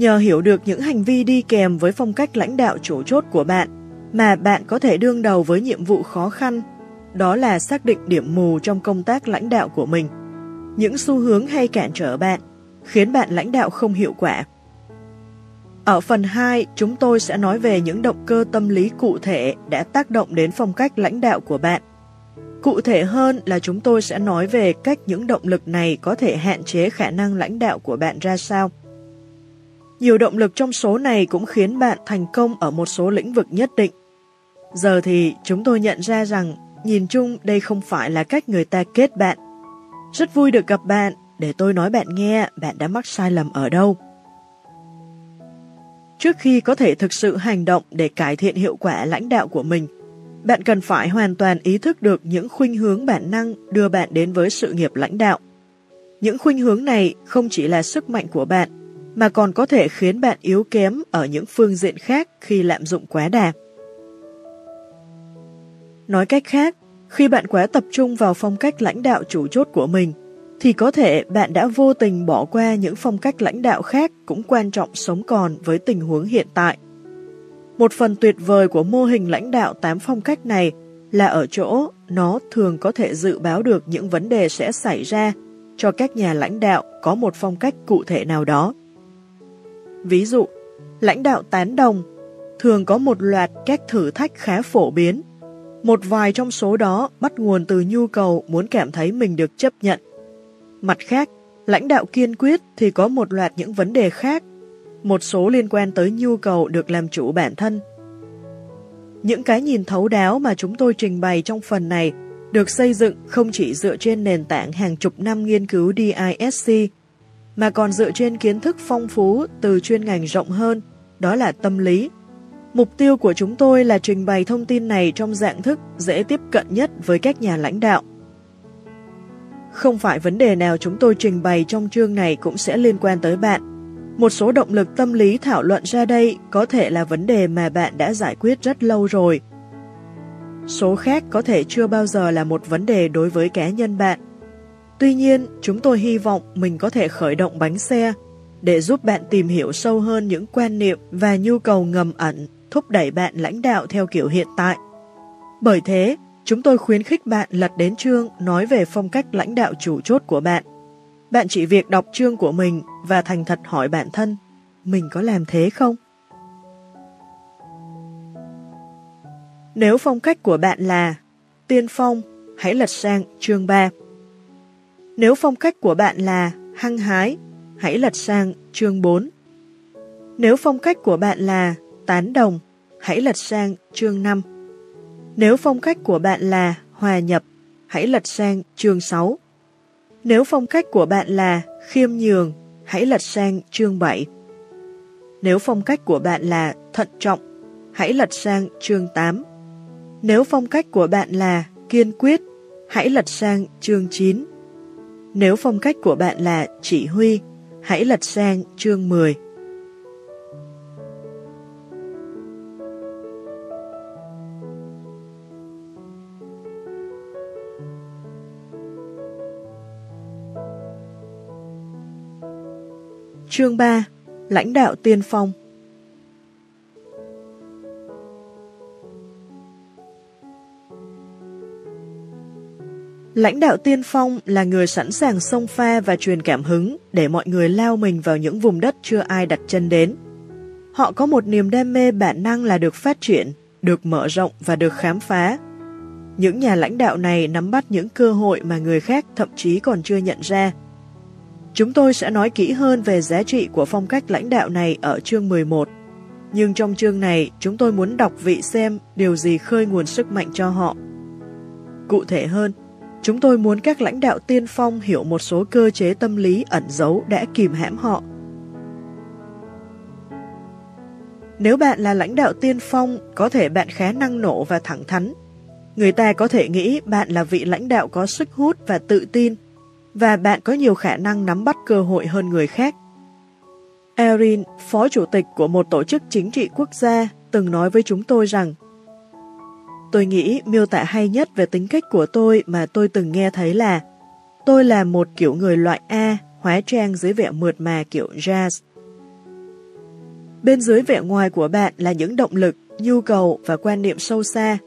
Nhờ hiểu được những hành vi đi kèm với phong cách lãnh đạo chủ chốt của bạn, mà bạn có thể đương đầu với nhiệm vụ khó khăn, đó là xác định điểm mù trong công tác lãnh đạo của mình. Những xu hướng hay cản trở bạn, khiến bạn lãnh đạo không hiệu quả. Ở phần 2, chúng tôi sẽ nói về những động cơ tâm lý cụ thể đã tác động đến phong cách lãnh đạo của bạn. Cụ thể hơn là chúng tôi sẽ nói về cách những động lực này có thể hạn chế khả năng lãnh đạo của bạn ra sao. Nhiều động lực trong số này cũng khiến bạn thành công ở một số lĩnh vực nhất định. Giờ thì chúng tôi nhận ra rằng nhìn chung đây không phải là cách người ta kết bạn. Rất vui được gặp bạn, để tôi nói bạn nghe bạn đã mắc sai lầm ở đâu. Trước khi có thể thực sự hành động để cải thiện hiệu quả lãnh đạo của mình, bạn cần phải hoàn toàn ý thức được những khuynh hướng bản năng đưa bạn đến với sự nghiệp lãnh đạo. Những khuynh hướng này không chỉ là sức mạnh của bạn, mà còn có thể khiến bạn yếu kém ở những phương diện khác khi lạm dụng quá đà. Nói cách khác, khi bạn quá tập trung vào phong cách lãnh đạo chủ chốt của mình, thì có thể bạn đã vô tình bỏ qua những phong cách lãnh đạo khác cũng quan trọng sống còn với tình huống hiện tại. Một phần tuyệt vời của mô hình lãnh đạo 8 phong cách này là ở chỗ nó thường có thể dự báo được những vấn đề sẽ xảy ra cho các nhà lãnh đạo có một phong cách cụ thể nào đó. Ví dụ, lãnh đạo tán đồng thường có một loạt các thử thách khá phổ biến. Một vài trong số đó bắt nguồn từ nhu cầu muốn cảm thấy mình được chấp nhận. Mặt khác, lãnh đạo kiên quyết thì có một loạt những vấn đề khác, một số liên quan tới nhu cầu được làm chủ bản thân. Những cái nhìn thấu đáo mà chúng tôi trình bày trong phần này được xây dựng không chỉ dựa trên nền tảng hàng chục năm nghiên cứu DISC, mà còn dựa trên kiến thức phong phú từ chuyên ngành rộng hơn, đó là tâm lý. Mục tiêu của chúng tôi là trình bày thông tin này trong dạng thức dễ tiếp cận nhất với các nhà lãnh đạo. Không phải vấn đề nào chúng tôi trình bày trong chương này cũng sẽ liên quan tới bạn. Một số động lực tâm lý thảo luận ra đây có thể là vấn đề mà bạn đã giải quyết rất lâu rồi. Số khác có thể chưa bao giờ là một vấn đề đối với cá nhân bạn. Tuy nhiên, chúng tôi hy vọng mình có thể khởi động bánh xe để giúp bạn tìm hiểu sâu hơn những quan niệm và nhu cầu ngầm ẩn thúc đẩy bạn lãnh đạo theo kiểu hiện tại. Bởi thế, chúng tôi khuyến khích bạn lật đến chương nói về phong cách lãnh đạo chủ chốt của bạn. Bạn chỉ việc đọc chương của mình và thành thật hỏi bản thân, mình có làm thế không? Nếu phong cách của bạn là tiên phong, hãy lật sang chương 3. Nếu phong cách của bạn là hăng hái, hãy lật sang chương 4. Nếu phong cách của bạn là tán đồng, hãy lật sang chương 5. Nếu phong cách của bạn là hòa nhập, hãy lật sang chương 6. Nếu phong cách của bạn là khiêm nhường, hãy lật sang chương 7. Nếu phong cách của bạn là thận trọng, hãy lật sang chương 8. Nếu phong cách của bạn là kiên quyết, hãy lật sang chương 9. Nếu phong cách của bạn là chỉ huy, hãy lật sang chương 10. Chương 3 Lãnh đạo tiên phong Lãnh đạo tiên phong là người sẵn sàng xông pha và truyền cảm hứng để mọi người lao mình vào những vùng đất chưa ai đặt chân đến. Họ có một niềm đam mê bản năng là được phát triển, được mở rộng và được khám phá. Những nhà lãnh đạo này nắm bắt những cơ hội mà người khác thậm chí còn chưa nhận ra. Chúng tôi sẽ nói kỹ hơn về giá trị của phong cách lãnh đạo này ở chương 11. Nhưng trong chương này, chúng tôi muốn đọc vị xem điều gì khơi nguồn sức mạnh cho họ. Cụ thể hơn, Chúng tôi muốn các lãnh đạo tiên phong hiểu một số cơ chế tâm lý ẩn giấu đã kìm hãm họ. Nếu bạn là lãnh đạo tiên phong, có thể bạn khá năng nổ và thẳng thắn. Người ta có thể nghĩ bạn là vị lãnh đạo có sức hút và tự tin, và bạn có nhiều khả năng nắm bắt cơ hội hơn người khác. Erin, phó chủ tịch của một tổ chức chính trị quốc gia, từng nói với chúng tôi rằng Tôi nghĩ miêu tả hay nhất về tính cách của tôi mà tôi từng nghe thấy là tôi là một kiểu người loại A hóa trang dưới vẻ mượt mà kiểu jazz. Bên dưới vẻ ngoài của bạn là những động lực, nhu cầu và quan niệm sâu xa.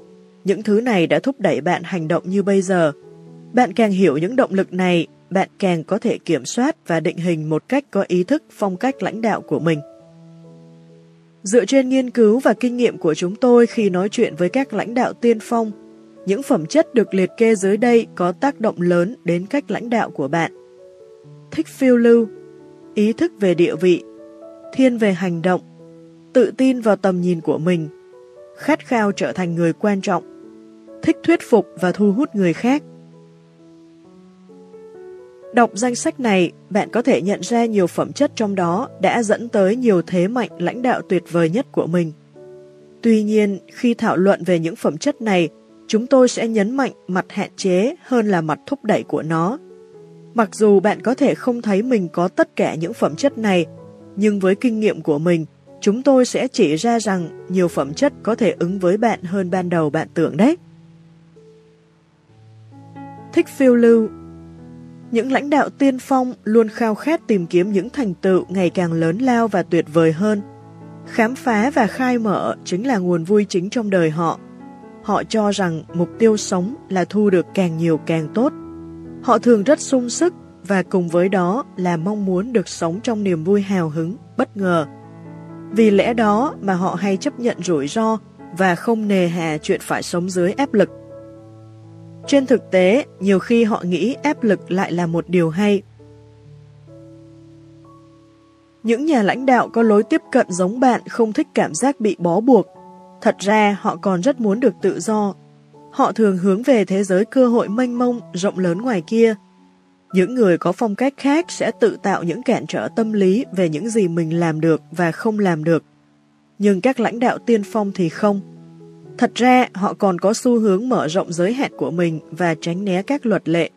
Những thứ này đã thúc đẩy bạn hành động như bây giờ. Bạn càng hiểu những động lực này, bạn càng có thể kiểm soát và định hình một cách có ý thức phong cách lãnh đạo của mình. Dựa trên nghiên cứu và kinh nghiệm của chúng tôi khi nói chuyện với các lãnh đạo tiên phong, những phẩm chất được liệt kê dưới đây có tác động lớn đến cách lãnh đạo của bạn. Thích phiêu lưu, ý thức về địa vị, thiên về hành động, tự tin vào tầm nhìn của mình, khát khao trở thành người quan trọng, thích thuyết phục và thu hút người khác. Đọc danh sách này, bạn có thể nhận ra nhiều phẩm chất trong đó đã dẫn tới nhiều thế mạnh lãnh đạo tuyệt vời nhất của mình. Tuy nhiên, khi thảo luận về những phẩm chất này, chúng tôi sẽ nhấn mạnh mặt hạn chế hơn là mặt thúc đẩy của nó. Mặc dù bạn có thể không thấy mình có tất cả những phẩm chất này, nhưng với kinh nghiệm của mình, chúng tôi sẽ chỉ ra rằng nhiều phẩm chất có thể ứng với bạn hơn ban đầu bạn tưởng đấy. Thích phiêu lưu những lãnh đạo tiên phong luôn khao khát tìm kiếm những thành tựu ngày càng lớn lao và tuyệt vời hơn. Khám phá và khai mở chính là nguồn vui chính trong đời họ. Họ cho rằng mục tiêu sống là thu được càng nhiều càng tốt. Họ thường rất sung sức và cùng với đó là mong muốn được sống trong niềm vui hào hứng, bất ngờ. Vì lẽ đó mà họ hay chấp nhận rủi ro và không nề hà chuyện phải sống dưới áp lực. Trên thực tế, nhiều khi họ nghĩ áp lực lại là một điều hay. Những nhà lãnh đạo có lối tiếp cận giống bạn không thích cảm giác bị bó buộc. Thật ra họ còn rất muốn được tự do. Họ thường hướng về thế giới cơ hội mênh mông, rộng lớn ngoài kia. Những người có phong cách khác sẽ tự tạo những cản trở tâm lý về những gì mình làm được và không làm được. Nhưng các lãnh đạo tiên phong thì không. Thật ra, họ còn có xu hướng mở rộng giới hạn của mình và tránh né các luật lệ.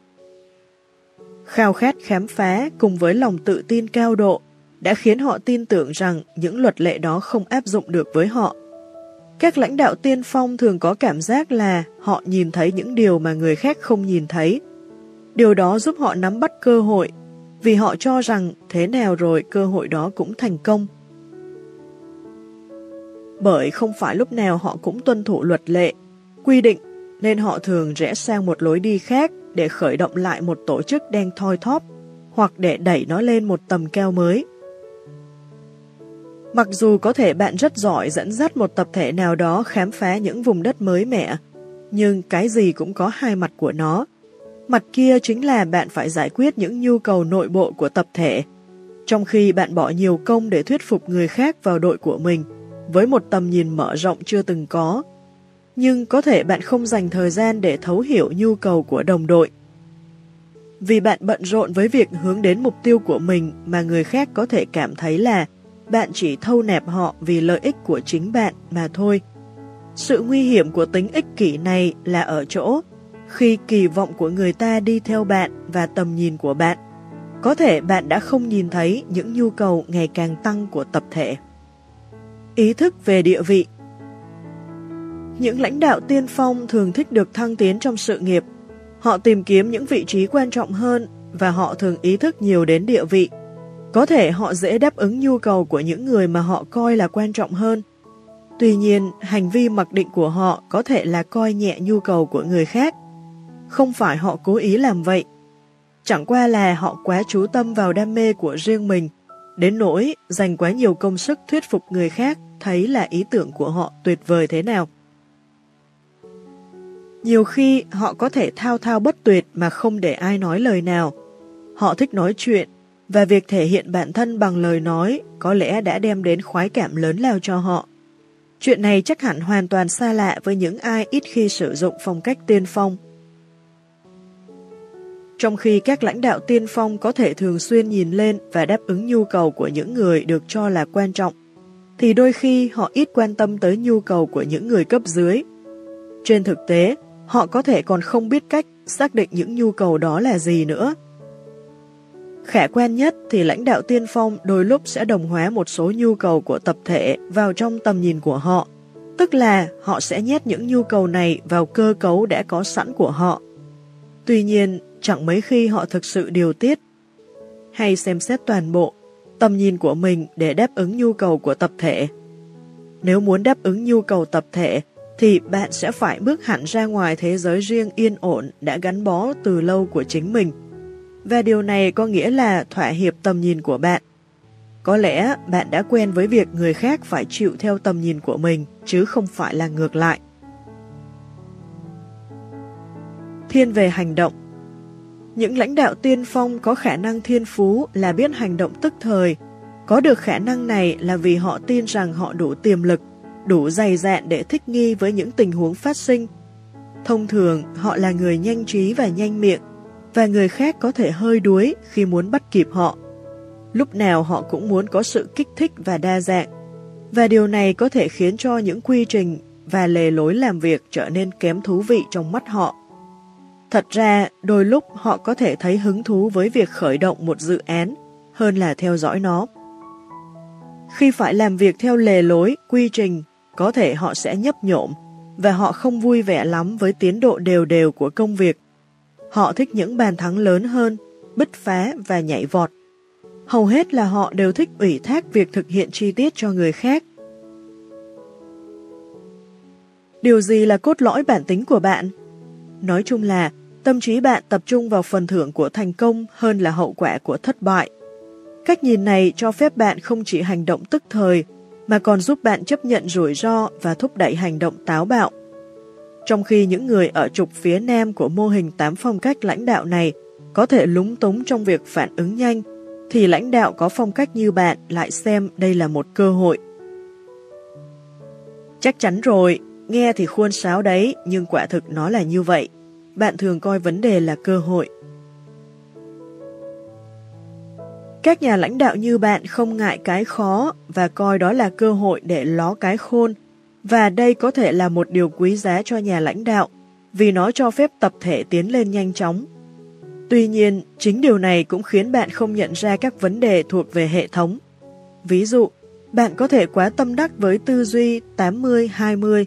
Khao khát khám phá cùng với lòng tự tin cao độ đã khiến họ tin tưởng rằng những luật lệ đó không áp dụng được với họ. Các lãnh đạo tiên phong thường có cảm giác là họ nhìn thấy những điều mà người khác không nhìn thấy. Điều đó giúp họ nắm bắt cơ hội, vì họ cho rằng thế nào rồi cơ hội đó cũng thành công bởi không phải lúc nào họ cũng tuân thủ luật lệ, quy định, nên họ thường rẽ sang một lối đi khác để khởi động lại một tổ chức đang thoi thóp hoặc để đẩy nó lên một tầm cao mới. Mặc dù có thể bạn rất giỏi dẫn dắt một tập thể nào đó khám phá những vùng đất mới mẻ, nhưng cái gì cũng có hai mặt của nó. Mặt kia chính là bạn phải giải quyết những nhu cầu nội bộ của tập thể, trong khi bạn bỏ nhiều công để thuyết phục người khác vào đội của mình – với một tầm nhìn mở rộng chưa từng có. Nhưng có thể bạn không dành thời gian để thấu hiểu nhu cầu của đồng đội. Vì bạn bận rộn với việc hướng đến mục tiêu của mình mà người khác có thể cảm thấy là bạn chỉ thâu nẹp họ vì lợi ích của chính bạn mà thôi. Sự nguy hiểm của tính ích kỷ này là ở chỗ khi kỳ vọng của người ta đi theo bạn và tầm nhìn của bạn. Có thể bạn đã không nhìn thấy những nhu cầu ngày càng tăng của tập thể ý thức về địa vị. Những lãnh đạo tiên phong thường thích được thăng tiến trong sự nghiệp. Họ tìm kiếm những vị trí quan trọng hơn và họ thường ý thức nhiều đến địa vị. Có thể họ dễ đáp ứng nhu cầu của những người mà họ coi là quan trọng hơn. Tuy nhiên, hành vi mặc định của họ có thể là coi nhẹ nhu cầu của người khác. Không phải họ cố ý làm vậy. Chẳng qua là họ quá chú tâm vào đam mê của riêng mình, đến nỗi dành quá nhiều công sức thuyết phục người khác thấy là ý tưởng của họ tuyệt vời thế nào. Nhiều khi họ có thể thao thao bất tuyệt mà không để ai nói lời nào. Họ thích nói chuyện, và việc thể hiện bản thân bằng lời nói có lẽ đã đem đến khoái cảm lớn lao cho họ. Chuyện này chắc hẳn hoàn toàn xa lạ với những ai ít khi sử dụng phong cách tiên phong. Trong khi các lãnh đạo tiên phong có thể thường xuyên nhìn lên và đáp ứng nhu cầu của những người được cho là quan trọng, thì đôi khi họ ít quan tâm tới nhu cầu của những người cấp dưới. Trên thực tế, họ có thể còn không biết cách xác định những nhu cầu đó là gì nữa. Khả quan nhất thì lãnh đạo tiên phong đôi lúc sẽ đồng hóa một số nhu cầu của tập thể vào trong tầm nhìn của họ, tức là họ sẽ nhét những nhu cầu này vào cơ cấu đã có sẵn của họ. Tuy nhiên, chẳng mấy khi họ thực sự điều tiết hay xem xét toàn bộ tầm nhìn của mình để đáp ứng nhu cầu của tập thể. Nếu muốn đáp ứng nhu cầu tập thể, thì bạn sẽ phải bước hẳn ra ngoài thế giới riêng yên ổn đã gắn bó từ lâu của chính mình. Và điều này có nghĩa là thỏa hiệp tầm nhìn của bạn. Có lẽ bạn đã quen với việc người khác phải chịu theo tầm nhìn của mình, chứ không phải là ngược lại. Thiên về hành động những lãnh đạo tiên phong có khả năng thiên phú là biết hành động tức thời. Có được khả năng này là vì họ tin rằng họ đủ tiềm lực, đủ dày dạn để thích nghi với những tình huống phát sinh. Thông thường, họ là người nhanh trí và nhanh miệng, và người khác có thể hơi đuối khi muốn bắt kịp họ. Lúc nào họ cũng muốn có sự kích thích và đa dạng, và điều này có thể khiến cho những quy trình và lề lối làm việc trở nên kém thú vị trong mắt họ. Thật ra, đôi lúc họ có thể thấy hứng thú với việc khởi động một dự án hơn là theo dõi nó. Khi phải làm việc theo lề lối, quy trình, có thể họ sẽ nhấp nhộm và họ không vui vẻ lắm với tiến độ đều đều của công việc. Họ thích những bàn thắng lớn hơn, bứt phá và nhảy vọt. Hầu hết là họ đều thích ủy thác việc thực hiện chi tiết cho người khác. Điều gì là cốt lõi bản tính của bạn? Nói chung là, tâm trí bạn tập trung vào phần thưởng của thành công hơn là hậu quả của thất bại. Cách nhìn này cho phép bạn không chỉ hành động tức thời, mà còn giúp bạn chấp nhận rủi ro và thúc đẩy hành động táo bạo. Trong khi những người ở trục phía nam của mô hình 8 phong cách lãnh đạo này có thể lúng túng trong việc phản ứng nhanh, thì lãnh đạo có phong cách như bạn lại xem đây là một cơ hội. Chắc chắn rồi, nghe thì khuôn sáo đấy, nhưng quả thực nó là như vậy. Bạn thường coi vấn đề là cơ hội. Các nhà lãnh đạo như bạn không ngại cái khó và coi đó là cơ hội để ló cái khôn, và đây có thể là một điều quý giá cho nhà lãnh đạo, vì nó cho phép tập thể tiến lên nhanh chóng. Tuy nhiên, chính điều này cũng khiến bạn không nhận ra các vấn đề thuộc về hệ thống. Ví dụ, bạn có thể quá tâm đắc với tư duy 80-20,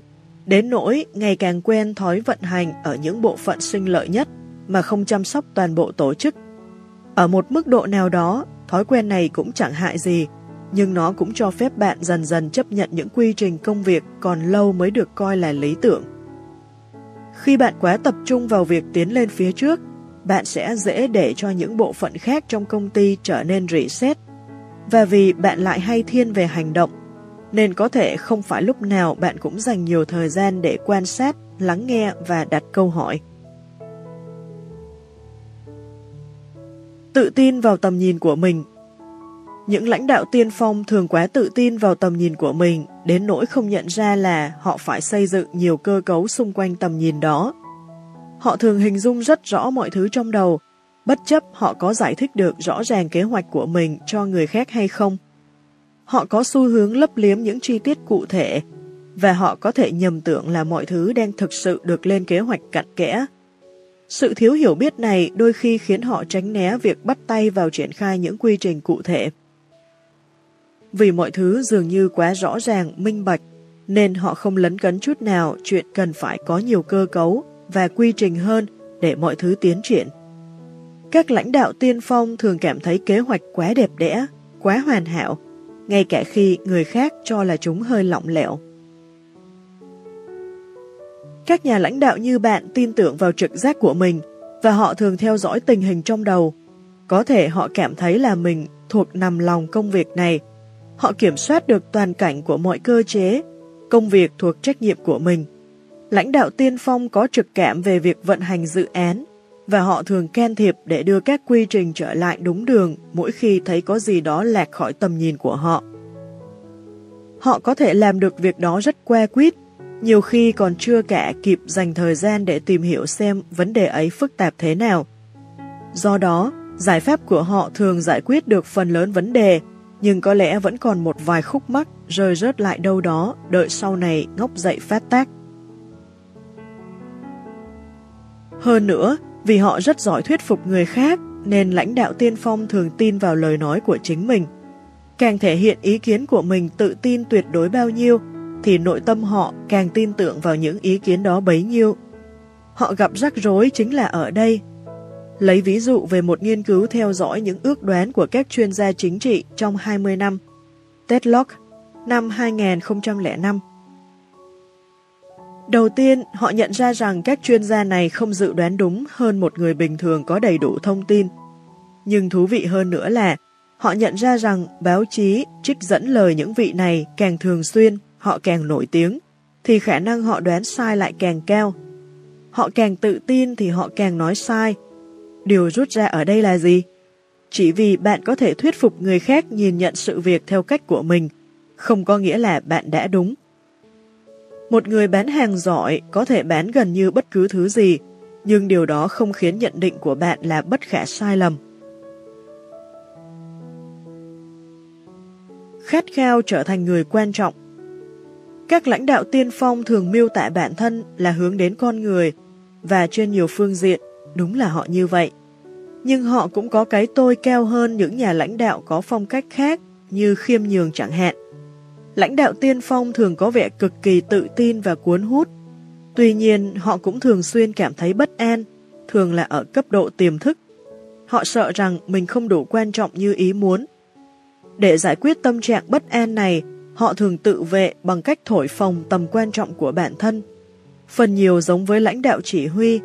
đến nỗi ngày càng quen thói vận hành ở những bộ phận sinh lợi nhất mà không chăm sóc toàn bộ tổ chức. Ở một mức độ nào đó, Thói quen này cũng chẳng hại gì, nhưng nó cũng cho phép bạn dần dần chấp nhận những quy trình công việc còn lâu mới được coi là lý tưởng. Khi bạn quá tập trung vào việc tiến lên phía trước, bạn sẽ dễ để cho những bộ phận khác trong công ty trở nên reset. Và vì bạn lại hay thiên về hành động, nên có thể không phải lúc nào bạn cũng dành nhiều thời gian để quan sát, lắng nghe và đặt câu hỏi. Tự tin vào tầm nhìn của mình Những lãnh đạo tiên phong thường quá tự tin vào tầm nhìn của mình đến nỗi không nhận ra là họ phải xây dựng nhiều cơ cấu xung quanh tầm nhìn đó. Họ thường hình dung rất rõ mọi thứ trong đầu, bất chấp họ có giải thích được rõ ràng kế hoạch của mình cho người khác hay không. Họ có xu hướng lấp liếm những chi tiết cụ thể, và họ có thể nhầm tưởng là mọi thứ đang thực sự được lên kế hoạch cặn kẽ. Sự thiếu hiểu biết này đôi khi khiến họ tránh né việc bắt tay vào triển khai những quy trình cụ thể. Vì mọi thứ dường như quá rõ ràng, minh bạch, nên họ không lấn cấn chút nào chuyện cần phải có nhiều cơ cấu và quy trình hơn để mọi thứ tiến triển. Các lãnh đạo tiên phong thường cảm thấy kế hoạch quá đẹp đẽ, quá hoàn hảo, ngay cả khi người khác cho là chúng hơi lỏng lẻo. Các nhà lãnh đạo như bạn tin tưởng vào trực giác của mình và họ thường theo dõi tình hình trong đầu. Có thể họ cảm thấy là mình thuộc nằm lòng công việc này. Họ kiểm soát được toàn cảnh của mọi cơ chế, công việc thuộc trách nhiệm của mình. Lãnh đạo tiên phong có trực cảm về việc vận hành dự án và họ thường can thiệp để đưa các quy trình trở lại đúng đường mỗi khi thấy có gì đó lạc khỏi tầm nhìn của họ. Họ có thể làm được việc đó rất que quýt nhiều khi còn chưa cả kịp dành thời gian để tìm hiểu xem vấn đề ấy phức tạp thế nào. Do đó, giải pháp của họ thường giải quyết được phần lớn vấn đề, nhưng có lẽ vẫn còn một vài khúc mắc rơi rớt lại đâu đó, đợi sau này ngóc dậy phát tác. Hơn nữa, vì họ rất giỏi thuyết phục người khác, nên lãnh đạo tiên phong thường tin vào lời nói của chính mình. Càng thể hiện ý kiến của mình tự tin tuyệt đối bao nhiêu, thì nội tâm họ càng tin tưởng vào những ý kiến đó bấy nhiêu. Họ gặp rắc rối chính là ở đây. Lấy ví dụ về một nghiên cứu theo dõi những ước đoán của các chuyên gia chính trị trong 20 năm, Tedlock, năm 2005. Đầu tiên, họ nhận ra rằng các chuyên gia này không dự đoán đúng hơn một người bình thường có đầy đủ thông tin. Nhưng thú vị hơn nữa là, họ nhận ra rằng báo chí trích dẫn lời những vị này càng thường xuyên họ càng nổi tiếng, thì khả năng họ đoán sai lại càng cao. Họ càng tự tin thì họ càng nói sai. Điều rút ra ở đây là gì? Chỉ vì bạn có thể thuyết phục người khác nhìn nhận sự việc theo cách của mình, không có nghĩa là bạn đã đúng. Một người bán hàng giỏi có thể bán gần như bất cứ thứ gì, nhưng điều đó không khiến nhận định của bạn là bất khả sai lầm. Khát khao trở thành người quan trọng Các lãnh đạo tiên phong thường miêu tả bản thân là hướng đến con người, và trên nhiều phương diện, đúng là họ như vậy. Nhưng họ cũng có cái tôi cao hơn những nhà lãnh đạo có phong cách khác như khiêm nhường chẳng hạn. Lãnh đạo tiên phong thường có vẻ cực kỳ tự tin và cuốn hút. Tuy nhiên, họ cũng thường xuyên cảm thấy bất an, thường là ở cấp độ tiềm thức. Họ sợ rằng mình không đủ quan trọng như ý muốn. Để giải quyết tâm trạng bất an này, họ thường tự vệ bằng cách thổi phồng tầm quan trọng của bản thân. Phần nhiều giống với lãnh đạo chỉ huy,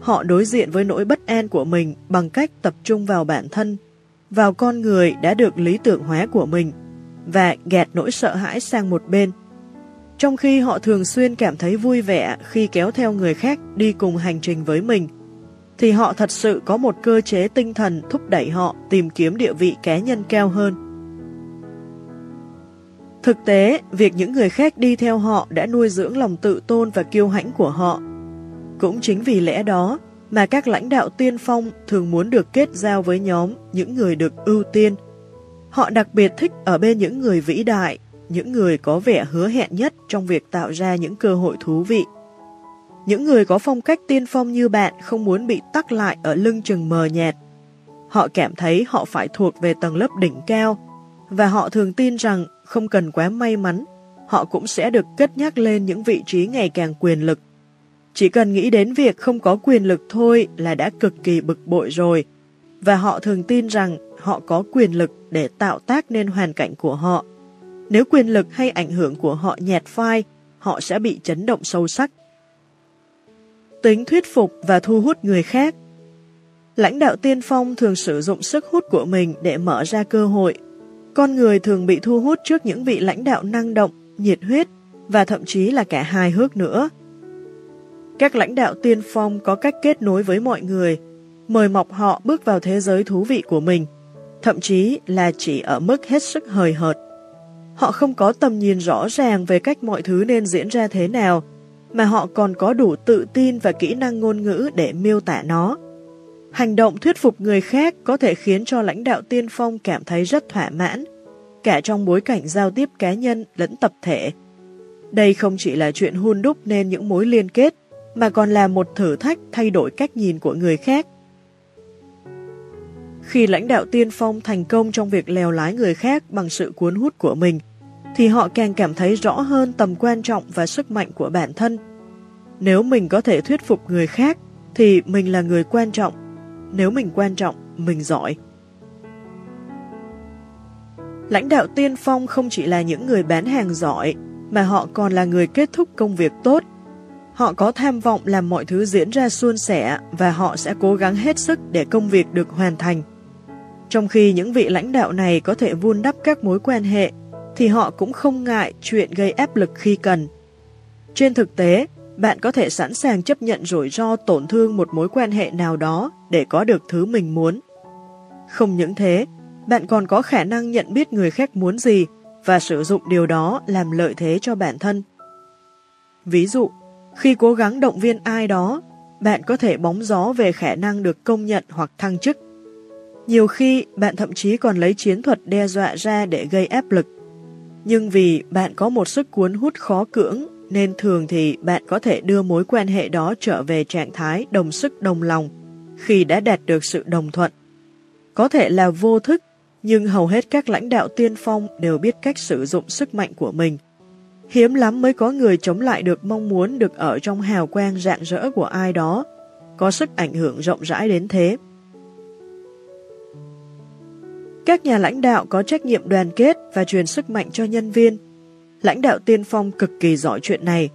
họ đối diện với nỗi bất an của mình bằng cách tập trung vào bản thân, vào con người đã được lý tưởng hóa của mình và gạt nỗi sợ hãi sang một bên. Trong khi họ thường xuyên cảm thấy vui vẻ khi kéo theo người khác đi cùng hành trình với mình, thì họ thật sự có một cơ chế tinh thần thúc đẩy họ tìm kiếm địa vị cá nhân cao hơn. Thực tế, việc những người khác đi theo họ đã nuôi dưỡng lòng tự tôn và kiêu hãnh của họ. Cũng chính vì lẽ đó mà các lãnh đạo tiên phong thường muốn được kết giao với nhóm những người được ưu tiên, Họ đặc biệt thích ở bên những người vĩ đại, những người có vẻ hứa hẹn nhất trong việc tạo ra những cơ hội thú vị. Những người có phong cách tiên phong như bạn không muốn bị tắc lại ở lưng chừng mờ nhạt. Họ cảm thấy họ phải thuộc về tầng lớp đỉnh cao, và họ thường tin rằng không cần quá may mắn, họ cũng sẽ được cất nhắc lên những vị trí ngày càng quyền lực. Chỉ cần nghĩ đến việc không có quyền lực thôi là đã cực kỳ bực bội rồi, và họ thường tin rằng họ có quyền lực để tạo tác nên hoàn cảnh của họ. Nếu quyền lực hay ảnh hưởng của họ nhạt phai, họ sẽ bị chấn động sâu sắc. Tính thuyết phục và thu hút người khác Lãnh đạo tiên phong thường sử dụng sức hút của mình để mở ra cơ hội. Con người thường bị thu hút trước những vị lãnh đạo năng động, nhiệt huyết và thậm chí là cả hài hước nữa. Các lãnh đạo tiên phong có cách kết nối với mọi người, mời mọc họ bước vào thế giới thú vị của mình – thậm chí là chỉ ở mức hết sức hời hợt. Họ không có tầm nhìn rõ ràng về cách mọi thứ nên diễn ra thế nào, mà họ còn có đủ tự tin và kỹ năng ngôn ngữ để miêu tả nó. Hành động thuyết phục người khác có thể khiến cho lãnh đạo tiên phong cảm thấy rất thỏa mãn, cả trong bối cảnh giao tiếp cá nhân lẫn tập thể. Đây không chỉ là chuyện hun đúc nên những mối liên kết, mà còn là một thử thách thay đổi cách nhìn của người khác khi lãnh đạo tiên phong thành công trong việc lèo lái người khác bằng sự cuốn hút của mình, thì họ càng cảm thấy rõ hơn tầm quan trọng và sức mạnh của bản thân. Nếu mình có thể thuyết phục người khác, thì mình là người quan trọng. Nếu mình quan trọng, mình giỏi. Lãnh đạo tiên phong không chỉ là những người bán hàng giỏi, mà họ còn là người kết thúc công việc tốt. Họ có tham vọng làm mọi thứ diễn ra suôn sẻ và họ sẽ cố gắng hết sức để công việc được hoàn thành. Trong khi những vị lãnh đạo này có thể vun đắp các mối quan hệ, thì họ cũng không ngại chuyện gây áp lực khi cần. Trên thực tế, bạn có thể sẵn sàng chấp nhận rủi ro tổn thương một mối quan hệ nào đó để có được thứ mình muốn. Không những thế, bạn còn có khả năng nhận biết người khác muốn gì và sử dụng điều đó làm lợi thế cho bản thân. Ví dụ, khi cố gắng động viên ai đó, bạn có thể bóng gió về khả năng được công nhận hoặc thăng chức. Nhiều khi bạn thậm chí còn lấy chiến thuật đe dọa ra để gây áp lực. Nhưng vì bạn có một sức cuốn hút khó cưỡng, nên thường thì bạn có thể đưa mối quan hệ đó trở về trạng thái đồng sức đồng lòng khi đã đạt được sự đồng thuận. Có thể là vô thức, nhưng hầu hết các lãnh đạo tiên phong đều biết cách sử dụng sức mạnh của mình. Hiếm lắm mới có người chống lại được mong muốn được ở trong hào quang rạng rỡ của ai đó, có sức ảnh hưởng rộng rãi đến thế. Các nhà lãnh đạo có trách nhiệm đoàn kết và truyền sức mạnh cho nhân viên. Lãnh đạo tiên phong cực kỳ giỏi chuyện này.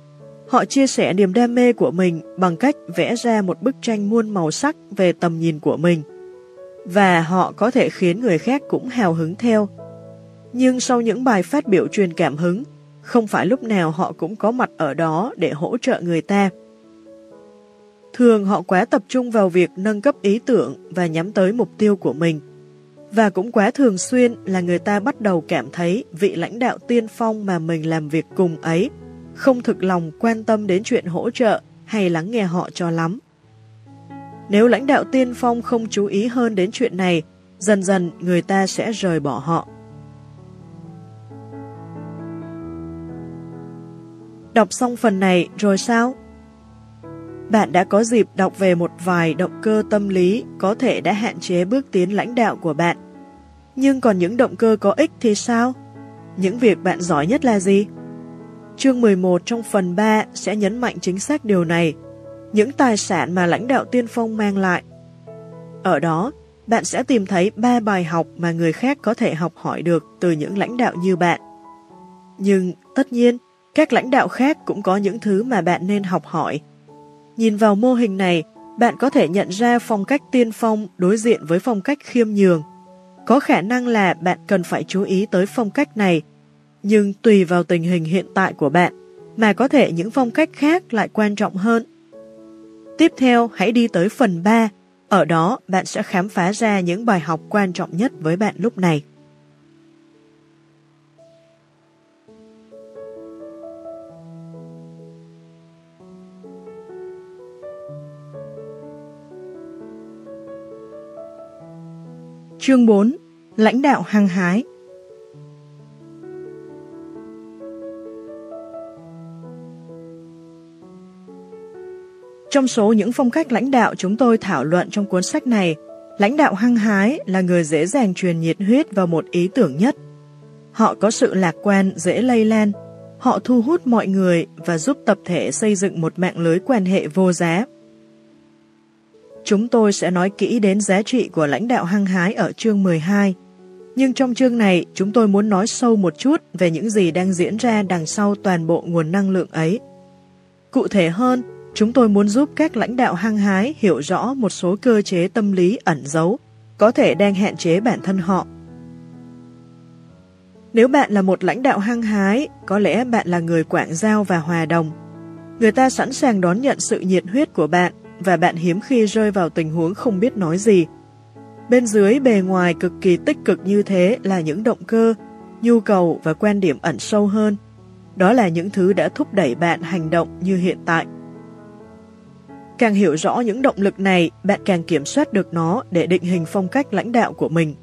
Họ chia sẻ niềm đam mê của mình bằng cách vẽ ra một bức tranh muôn màu sắc về tầm nhìn của mình. Và họ có thể khiến người khác cũng hào hứng theo. Nhưng sau những bài phát biểu truyền cảm hứng, không phải lúc nào họ cũng có mặt ở đó để hỗ trợ người ta. Thường họ quá tập trung vào việc nâng cấp ý tưởng và nhắm tới mục tiêu của mình. Và cũng quá thường xuyên là người ta bắt đầu cảm thấy vị lãnh đạo tiên phong mà mình làm việc cùng ấy không thực lòng quan tâm đến chuyện hỗ trợ hay lắng nghe họ cho lắm. Nếu lãnh đạo tiên phong không chú ý hơn đến chuyện này, dần dần người ta sẽ rời bỏ họ. Đọc xong phần này rồi sao? Bạn đã có dịp đọc về một vài động cơ tâm lý có thể đã hạn chế bước tiến lãnh đạo của bạn. Nhưng còn những động cơ có ích thì sao? Những việc bạn giỏi nhất là gì? Chương 11 trong phần 3 sẽ nhấn mạnh chính xác điều này, những tài sản mà lãnh đạo tiên phong mang lại. Ở đó, bạn sẽ tìm thấy ba bài học mà người khác có thể học hỏi được từ những lãnh đạo như bạn. Nhưng, tất nhiên, các lãnh đạo khác cũng có những thứ mà bạn nên học hỏi. Nhìn vào mô hình này, bạn có thể nhận ra phong cách tiên phong đối diện với phong cách khiêm nhường. Có khả năng là bạn cần phải chú ý tới phong cách này, nhưng tùy vào tình hình hiện tại của bạn, mà có thể những phong cách khác lại quan trọng hơn. Tiếp theo, hãy đi tới phần 3, ở đó bạn sẽ khám phá ra những bài học quan trọng nhất với bạn lúc này. Chương 4 Lãnh đạo hăng hái Trong số những phong cách lãnh đạo chúng tôi thảo luận trong cuốn sách này, lãnh đạo hăng hái là người dễ dàng truyền nhiệt huyết vào một ý tưởng nhất. Họ có sự lạc quan, dễ lây lan, họ thu hút mọi người và giúp tập thể xây dựng một mạng lưới quan hệ vô giá. Chúng tôi sẽ nói kỹ đến giá trị của lãnh đạo hăng hái ở chương 12. Nhưng trong chương này, chúng tôi muốn nói sâu một chút về những gì đang diễn ra đằng sau toàn bộ nguồn năng lượng ấy. Cụ thể hơn, chúng tôi muốn giúp các lãnh đạo hăng hái hiểu rõ một số cơ chế tâm lý ẩn giấu, có thể đang hạn chế bản thân họ. Nếu bạn là một lãnh đạo hăng hái, có lẽ bạn là người quảng giao và hòa đồng. Người ta sẵn sàng đón nhận sự nhiệt huyết của bạn và bạn hiếm khi rơi vào tình huống không biết nói gì. Bên dưới bề ngoài cực kỳ tích cực như thế là những động cơ, nhu cầu và quan điểm ẩn sâu hơn. Đó là những thứ đã thúc đẩy bạn hành động như hiện tại. Càng hiểu rõ những động lực này, bạn càng kiểm soát được nó để định hình phong cách lãnh đạo của mình.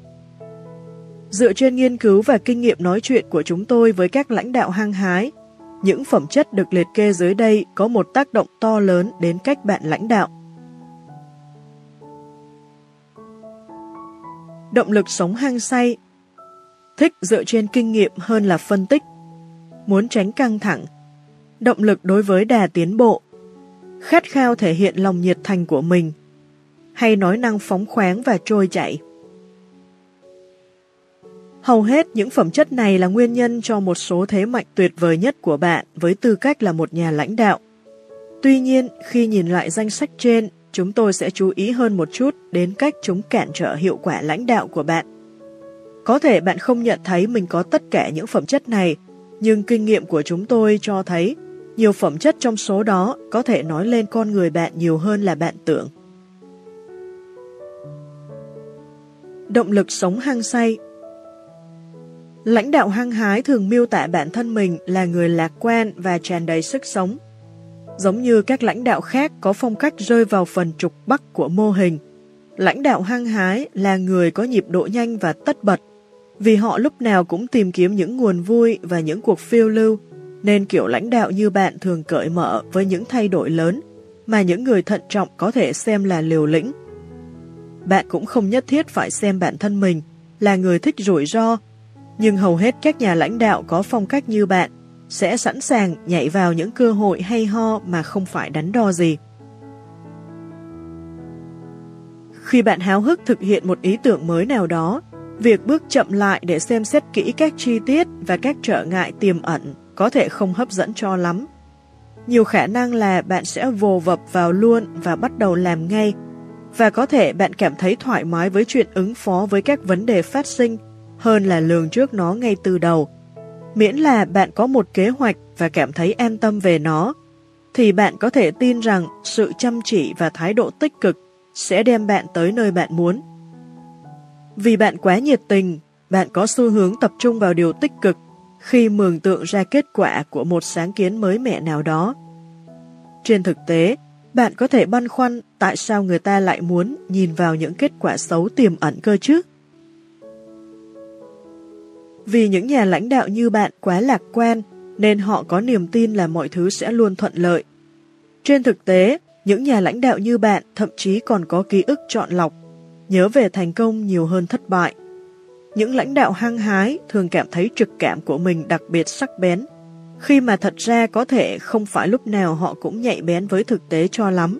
Dựa trên nghiên cứu và kinh nghiệm nói chuyện của chúng tôi với các lãnh đạo hăng hái, những phẩm chất được liệt kê dưới đây có một tác động to lớn đến cách bạn lãnh đạo. Động lực sống hăng say. Thích dựa trên kinh nghiệm hơn là phân tích. Muốn tránh căng thẳng. Động lực đối với đà tiến bộ. Khát khao thể hiện lòng nhiệt thành của mình. Hay nói năng phóng khoáng và trôi chảy. Hầu hết những phẩm chất này là nguyên nhân cho một số thế mạnh tuyệt vời nhất của bạn với tư cách là một nhà lãnh đạo. Tuy nhiên, khi nhìn lại danh sách trên, chúng tôi sẽ chú ý hơn một chút đến cách chúng cản trở hiệu quả lãnh đạo của bạn. Có thể bạn không nhận thấy mình có tất cả những phẩm chất này, nhưng kinh nghiệm của chúng tôi cho thấy nhiều phẩm chất trong số đó có thể nói lên con người bạn nhiều hơn là bạn tưởng. Động lực sống hăng say Lãnh đạo hăng hái thường miêu tả bản thân mình là người lạc quan và tràn đầy sức sống. Giống như các lãnh đạo khác có phong cách rơi vào phần trục bắc của mô hình, lãnh đạo hăng hái là người có nhịp độ nhanh và tất bật, vì họ lúc nào cũng tìm kiếm những nguồn vui và những cuộc phiêu lưu, nên kiểu lãnh đạo như bạn thường cởi mở với những thay đổi lớn mà những người thận trọng có thể xem là liều lĩnh. Bạn cũng không nhất thiết phải xem bản thân mình là người thích rủi ro nhưng hầu hết các nhà lãnh đạo có phong cách như bạn sẽ sẵn sàng nhảy vào những cơ hội hay ho mà không phải đắn đo gì. Khi bạn háo hức thực hiện một ý tưởng mới nào đó, việc bước chậm lại để xem xét kỹ các chi tiết và các trở ngại tiềm ẩn có thể không hấp dẫn cho lắm. Nhiều khả năng là bạn sẽ vồ vập vào luôn và bắt đầu làm ngay, và có thể bạn cảm thấy thoải mái với chuyện ứng phó với các vấn đề phát sinh hơn là lường trước nó ngay từ đầu. Miễn là bạn có một kế hoạch và cảm thấy an tâm về nó, thì bạn có thể tin rằng sự chăm chỉ và thái độ tích cực sẽ đem bạn tới nơi bạn muốn. Vì bạn quá nhiệt tình, bạn có xu hướng tập trung vào điều tích cực khi mường tượng ra kết quả của một sáng kiến mới mẻ nào đó. Trên thực tế, Bạn có thể băn khoăn tại sao người ta lại muốn nhìn vào những kết quả xấu tiềm ẩn cơ chứ? Vì những nhà lãnh đạo như bạn quá lạc quan, nên họ có niềm tin là mọi thứ sẽ luôn thuận lợi. Trên thực tế, những nhà lãnh đạo như bạn thậm chí còn có ký ức chọn lọc, nhớ về thành công nhiều hơn thất bại. Những lãnh đạo hăng hái thường cảm thấy trực cảm của mình đặc biệt sắc bén, khi mà thật ra có thể không phải lúc nào họ cũng nhạy bén với thực tế cho lắm.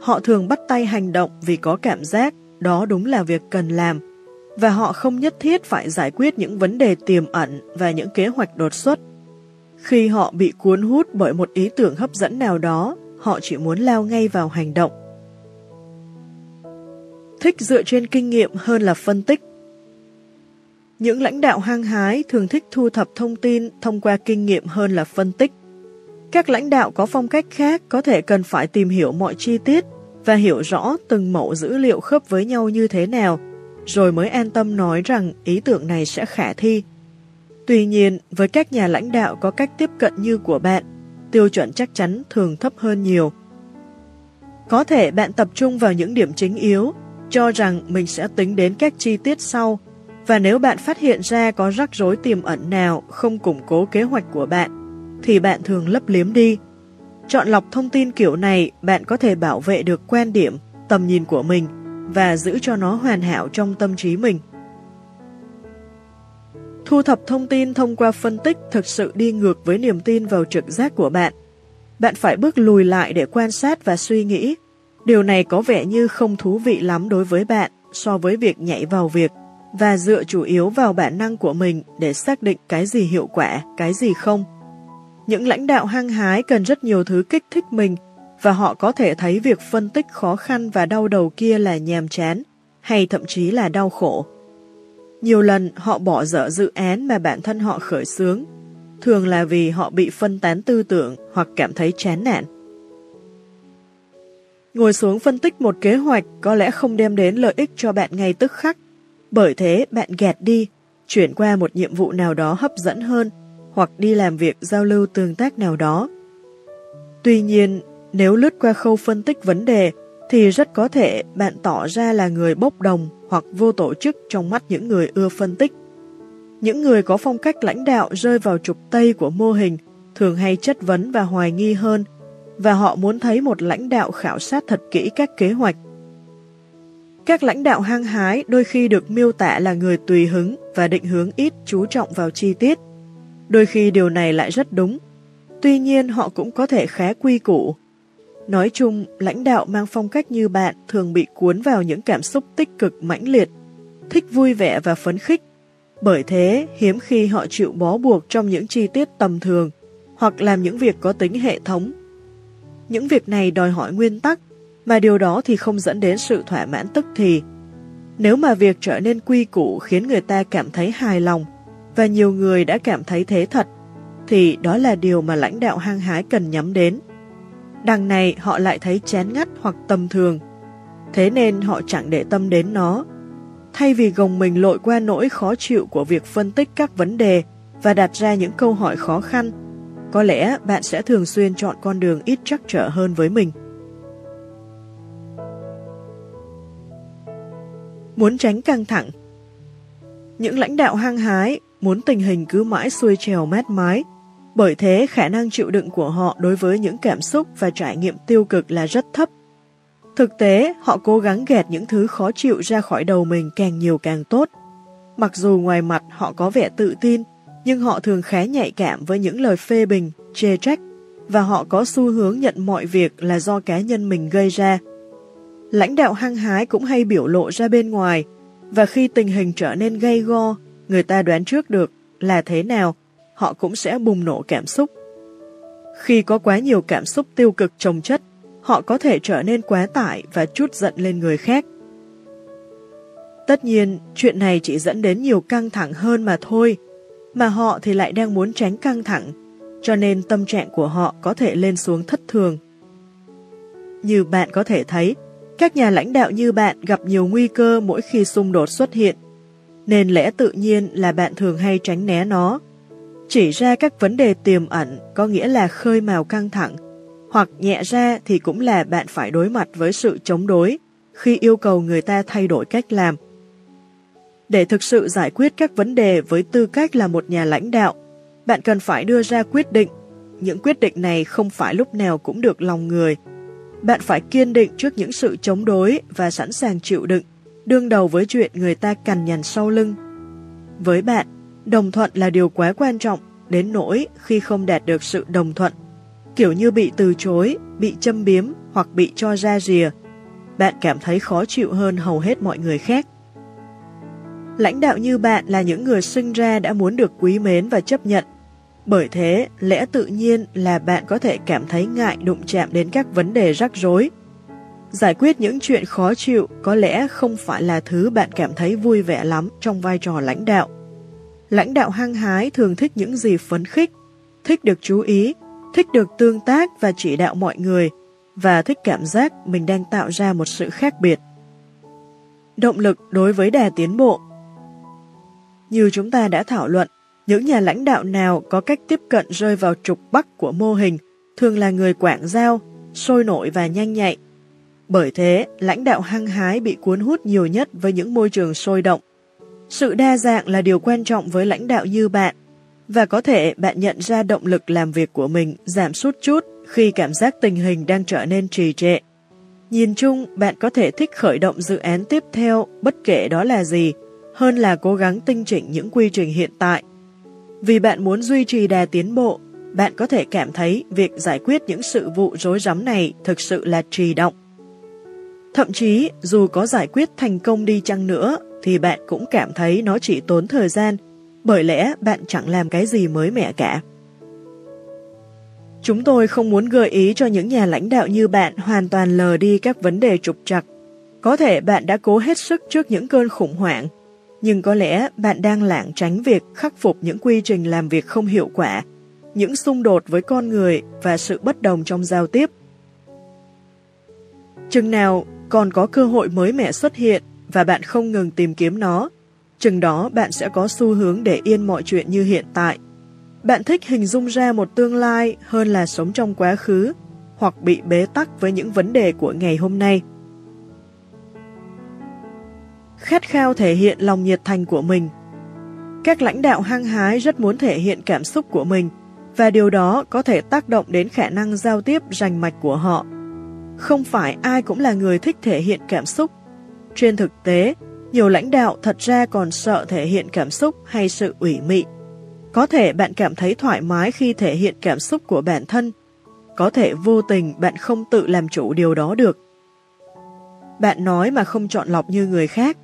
Họ thường bắt tay hành động vì có cảm giác đó đúng là việc cần làm, và họ không nhất thiết phải giải quyết những vấn đề tiềm ẩn và những kế hoạch đột xuất. Khi họ bị cuốn hút bởi một ý tưởng hấp dẫn nào đó, họ chỉ muốn lao ngay vào hành động. Thích dựa trên kinh nghiệm hơn là phân tích. Những lãnh đạo hăng hái thường thích thu thập thông tin thông qua kinh nghiệm hơn là phân tích. Các lãnh đạo có phong cách khác có thể cần phải tìm hiểu mọi chi tiết và hiểu rõ từng mẫu dữ liệu khớp với nhau như thế nào, rồi mới an tâm nói rằng ý tưởng này sẽ khả thi. Tuy nhiên, với các nhà lãnh đạo có cách tiếp cận như của bạn, tiêu chuẩn chắc chắn thường thấp hơn nhiều. Có thể bạn tập trung vào những điểm chính yếu, cho rằng mình sẽ tính đến các chi tiết sau, và nếu bạn phát hiện ra có rắc rối tiềm ẩn nào không củng cố kế hoạch của bạn, thì bạn thường lấp liếm đi. Chọn lọc thông tin kiểu này, bạn có thể bảo vệ được quan điểm, tầm nhìn của mình và giữ cho nó hoàn hảo trong tâm trí mình. Thu thập thông tin thông qua phân tích thực sự đi ngược với niềm tin vào trực giác của bạn. Bạn phải bước lùi lại để quan sát và suy nghĩ. Điều này có vẻ như không thú vị lắm đối với bạn so với việc nhảy vào việc và dựa chủ yếu vào bản năng của mình để xác định cái gì hiệu quả, cái gì không. Những lãnh đạo hăng hái cần rất nhiều thứ kích thích mình và họ có thể thấy việc phân tích khó khăn và đau đầu kia là nhàm chán hay thậm chí là đau khổ. Nhiều lần họ bỏ dở dự án mà bản thân họ khởi xướng, thường là vì họ bị phân tán tư tưởng hoặc cảm thấy chán nản. Ngồi xuống phân tích một kế hoạch có lẽ không đem đến lợi ích cho bạn ngay tức khắc, bởi thế bạn gạt đi, chuyển qua một nhiệm vụ nào đó hấp dẫn hơn hoặc đi làm việc giao lưu tương tác nào đó. Tuy nhiên, nếu lướt qua khâu phân tích vấn đề, thì rất có thể bạn tỏ ra là người bốc đồng hoặc vô tổ chức trong mắt những người ưa phân tích. Những người có phong cách lãnh đạo rơi vào trục tây của mô hình thường hay chất vấn và hoài nghi hơn, và họ muốn thấy một lãnh đạo khảo sát thật kỹ các kế hoạch. Các lãnh đạo hăng hái đôi khi được miêu tả là người tùy hứng và định hướng ít chú trọng vào chi tiết. Đôi khi điều này lại rất đúng. Tuy nhiên họ cũng có thể khá quy củ Nói chung, lãnh đạo mang phong cách như bạn thường bị cuốn vào những cảm xúc tích cực mãnh liệt, thích vui vẻ và phấn khích. Bởi thế, hiếm khi họ chịu bó buộc trong những chi tiết tầm thường hoặc làm những việc có tính hệ thống. Những việc này đòi hỏi nguyên tắc, mà điều đó thì không dẫn đến sự thỏa mãn tức thì. Nếu mà việc trở nên quy củ khiến người ta cảm thấy hài lòng, và nhiều người đã cảm thấy thế thật, thì đó là điều mà lãnh đạo hăng hái cần nhắm đến. Đằng này họ lại thấy chán ngắt hoặc tầm thường, thế nên họ chẳng để tâm đến nó. Thay vì gồng mình lội qua nỗi khó chịu của việc phân tích các vấn đề và đặt ra những câu hỏi khó khăn, có lẽ bạn sẽ thường xuyên chọn con đường ít trắc trở hơn với mình. Muốn tránh căng thẳng Những lãnh đạo hăng hái muốn tình hình cứ mãi xuôi trèo mát mái bởi thế khả năng chịu đựng của họ đối với những cảm xúc và trải nghiệm tiêu cực là rất thấp. Thực tế, họ cố gắng gạt những thứ khó chịu ra khỏi đầu mình càng nhiều càng tốt. Mặc dù ngoài mặt họ có vẻ tự tin, nhưng họ thường khá nhạy cảm với những lời phê bình, chê trách, và họ có xu hướng nhận mọi việc là do cá nhân mình gây ra. Lãnh đạo hăng hái cũng hay biểu lộ ra bên ngoài, và khi tình hình trở nên gay go, người ta đoán trước được là thế nào họ cũng sẽ bùng nổ cảm xúc. Khi có quá nhiều cảm xúc tiêu cực trồng chất, họ có thể trở nên quá tải và chút giận lên người khác. Tất nhiên, chuyện này chỉ dẫn đến nhiều căng thẳng hơn mà thôi, mà họ thì lại đang muốn tránh căng thẳng, cho nên tâm trạng của họ có thể lên xuống thất thường. Như bạn có thể thấy, các nhà lãnh đạo như bạn gặp nhiều nguy cơ mỗi khi xung đột xuất hiện, nên lẽ tự nhiên là bạn thường hay tránh né nó chỉ ra các vấn đề tiềm ẩn có nghĩa là khơi mào căng thẳng, hoặc nhẹ ra thì cũng là bạn phải đối mặt với sự chống đối khi yêu cầu người ta thay đổi cách làm. Để thực sự giải quyết các vấn đề với tư cách là một nhà lãnh đạo, bạn cần phải đưa ra quyết định. Những quyết định này không phải lúc nào cũng được lòng người. Bạn phải kiên định trước những sự chống đối và sẵn sàng chịu đựng, đương đầu với chuyện người ta cằn nhằn sau lưng. Với bạn, đồng thuận là điều quá quan trọng, đến nỗi khi không đạt được sự đồng thuận, kiểu như bị từ chối, bị châm biếm hoặc bị cho ra rìa, bạn cảm thấy khó chịu hơn hầu hết mọi người khác. Lãnh đạo như bạn là những người sinh ra đã muốn được quý mến và chấp nhận. Bởi thế, lẽ tự nhiên là bạn có thể cảm thấy ngại đụng chạm đến các vấn đề rắc rối. Giải quyết những chuyện khó chịu có lẽ không phải là thứ bạn cảm thấy vui vẻ lắm trong vai trò lãnh đạo. Lãnh đạo hăng hái thường thích những gì phấn khích, thích được chú ý, thích được tương tác và chỉ đạo mọi người, và thích cảm giác mình đang tạo ra một sự khác biệt. Động lực đối với đà tiến bộ Như chúng ta đã thảo luận, những nhà lãnh đạo nào có cách tiếp cận rơi vào trục bắc của mô hình thường là người quảng giao, sôi nổi và nhanh nhạy. Bởi thế, lãnh đạo hăng hái bị cuốn hút nhiều nhất với những môi trường sôi động. Sự đa dạng là điều quan trọng với lãnh đạo như bạn, và có thể bạn nhận ra động lực làm việc của mình giảm sút chút khi cảm giác tình hình đang trở nên trì trệ. Nhìn chung, bạn có thể thích khởi động dự án tiếp theo bất kể đó là gì, hơn là cố gắng tinh chỉnh những quy trình hiện tại. Vì bạn muốn duy trì đà tiến bộ, bạn có thể cảm thấy việc giải quyết những sự vụ rối rắm này thực sự là trì động. Thậm chí, dù có giải quyết thành công đi chăng nữa, thì bạn cũng cảm thấy nó chỉ tốn thời gian, bởi lẽ bạn chẳng làm cái gì mới mẻ cả. Chúng tôi không muốn gợi ý cho những nhà lãnh đạo như bạn hoàn toàn lờ đi các vấn đề trục trặc. Có thể bạn đã cố hết sức trước những cơn khủng hoảng, nhưng có lẽ bạn đang lảng tránh việc khắc phục những quy trình làm việc không hiệu quả, những xung đột với con người và sự bất đồng trong giao tiếp. Chừng nào còn có cơ hội mới mẻ xuất hiện và bạn không ngừng tìm kiếm nó, chừng đó bạn sẽ có xu hướng để yên mọi chuyện như hiện tại bạn thích hình dung ra một tương lai hơn là sống trong quá khứ hoặc bị bế tắc với những vấn đề của ngày hôm nay. Khát khao thể hiện lòng nhiệt thành của mình Các lãnh đạo hăng hái rất muốn thể hiện cảm xúc của mình và điều đó có thể tác động đến khả năng giao tiếp rành mạch của họ. Không phải ai cũng là người thích thể hiện cảm xúc. Trên thực tế, nhiều lãnh đạo thật ra còn sợ thể hiện cảm xúc hay sự ủy mị có thể bạn cảm thấy thoải mái khi thể hiện cảm xúc của bản thân. Có thể vô tình bạn không tự làm chủ điều đó được. Bạn nói mà không chọn lọc như người khác.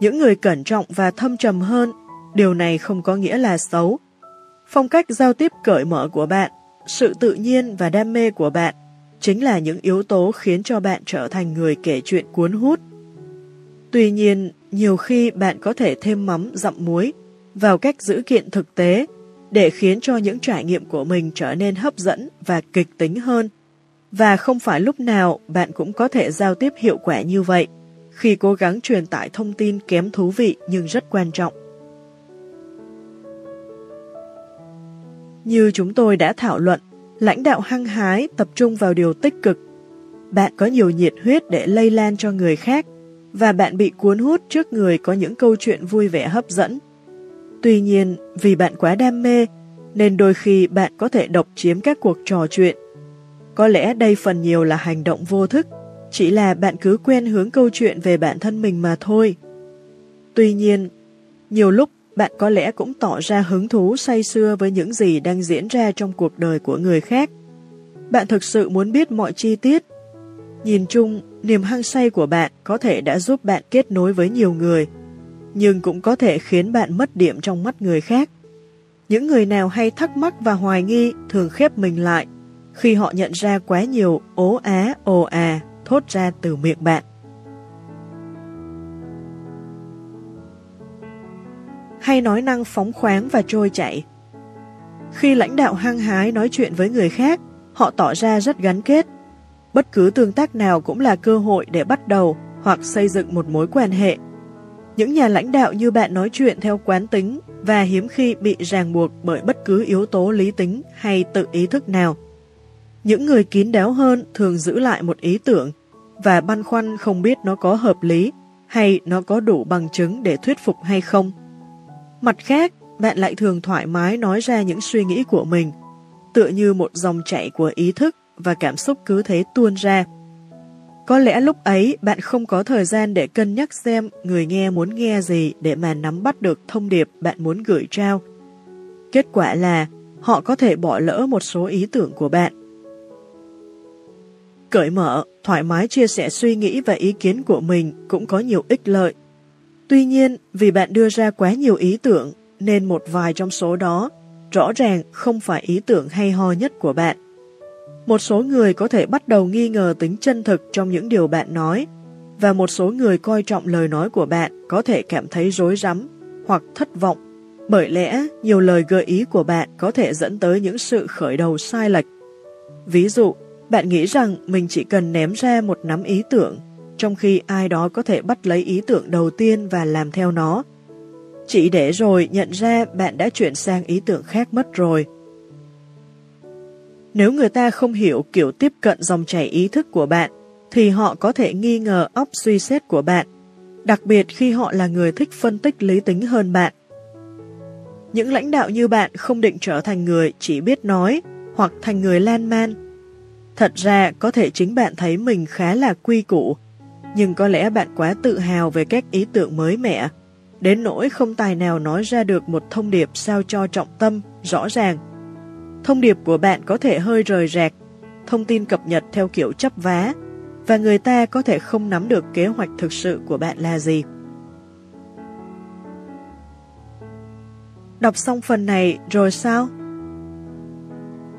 Những người cẩn trọng và thâm trầm hơn, điều này không có nghĩa là xấu. Phong cách giao tiếp cởi mở của bạn, sự tự nhiên và đam mê của bạn chính là những yếu tố khiến cho bạn trở thành người kể chuyện cuốn hút. Tuy nhiên, nhiều khi bạn có thể thêm mắm dặm muối vào cách giữ kiện thực tế để khiến cho những trải nghiệm của mình trở nên hấp dẫn và kịch tính hơn. Và không phải lúc nào bạn cũng có thể giao tiếp hiệu quả như vậy khi cố gắng truyền tải thông tin kém thú vị nhưng rất quan trọng. Như chúng tôi đã thảo luận, lãnh đạo hăng hái tập trung vào điều tích cực. Bạn có nhiều nhiệt huyết để lây lan cho người khác và bạn bị cuốn hút trước người có những câu chuyện vui vẻ hấp dẫn Tuy nhiên, vì bạn quá đam mê, nên đôi khi bạn có thể độc chiếm các cuộc trò chuyện. Có lẽ đây phần nhiều là hành động vô thức, chỉ là bạn cứ quen hướng câu chuyện về bản thân mình mà thôi. Tuy nhiên, nhiều lúc bạn có lẽ cũng tỏ ra hứng thú say sưa với những gì đang diễn ra trong cuộc đời của người khác. Bạn thực sự muốn biết mọi chi tiết. Nhìn chung, niềm hăng say của bạn có thể đã giúp bạn kết nối với nhiều người, nhưng cũng có thể khiến bạn mất điểm trong mắt người khác. Những người nào hay thắc mắc và hoài nghi thường khép mình lại khi họ nhận ra quá nhiều ố á ồ à thốt ra từ miệng bạn. Hay nói năng phóng khoáng và trôi chảy. Khi lãnh đạo hăng hái nói chuyện với người khác, họ tỏ ra rất gắn kết. Bất cứ tương tác nào cũng là cơ hội để bắt đầu hoặc xây dựng một mối quan hệ những nhà lãnh đạo như bạn nói chuyện theo quán tính và hiếm khi bị ràng buộc bởi bất cứ yếu tố lý tính hay tự ý thức nào. Những người kín đáo hơn thường giữ lại một ý tưởng và băn khoăn không biết nó có hợp lý hay nó có đủ bằng chứng để thuyết phục hay không. Mặt khác, bạn lại thường thoải mái nói ra những suy nghĩ của mình, tựa như một dòng chảy của ý thức và cảm xúc cứ thế tuôn ra. Có lẽ lúc ấy bạn không có thời gian để cân nhắc xem người nghe muốn nghe gì để mà nắm bắt được thông điệp bạn muốn gửi trao. Kết quả là họ có thể bỏ lỡ một số ý tưởng của bạn. Cởi mở, thoải mái chia sẻ suy nghĩ và ý kiến của mình cũng có nhiều ích lợi. Tuy nhiên, vì bạn đưa ra quá nhiều ý tưởng, nên một vài trong số đó rõ ràng không phải ý tưởng hay ho nhất của bạn. Một số người có thể bắt đầu nghi ngờ tính chân thực trong những điều bạn nói, và một số người coi trọng lời nói của bạn có thể cảm thấy rối rắm hoặc thất vọng, bởi lẽ nhiều lời gợi ý của bạn có thể dẫn tới những sự khởi đầu sai lệch. Ví dụ, bạn nghĩ rằng mình chỉ cần ném ra một nắm ý tưởng, trong khi ai đó có thể bắt lấy ý tưởng đầu tiên và làm theo nó. Chỉ để rồi nhận ra bạn đã chuyển sang ý tưởng khác mất rồi. Nếu người ta không hiểu kiểu tiếp cận dòng chảy ý thức của bạn, thì họ có thể nghi ngờ óc suy xét của bạn, đặc biệt khi họ là người thích phân tích lý tính hơn bạn. Những lãnh đạo như bạn không định trở thành người chỉ biết nói hoặc thành người lan man. Thật ra có thể chính bạn thấy mình khá là quy củ, nhưng có lẽ bạn quá tự hào về các ý tưởng mới mẻ, đến nỗi không tài nào nói ra được một thông điệp sao cho trọng tâm, rõ ràng Thông điệp của bạn có thể hơi rời rạc, thông tin cập nhật theo kiểu chấp vá, và người ta có thể không nắm được kế hoạch thực sự của bạn là gì. Đọc xong phần này rồi sao?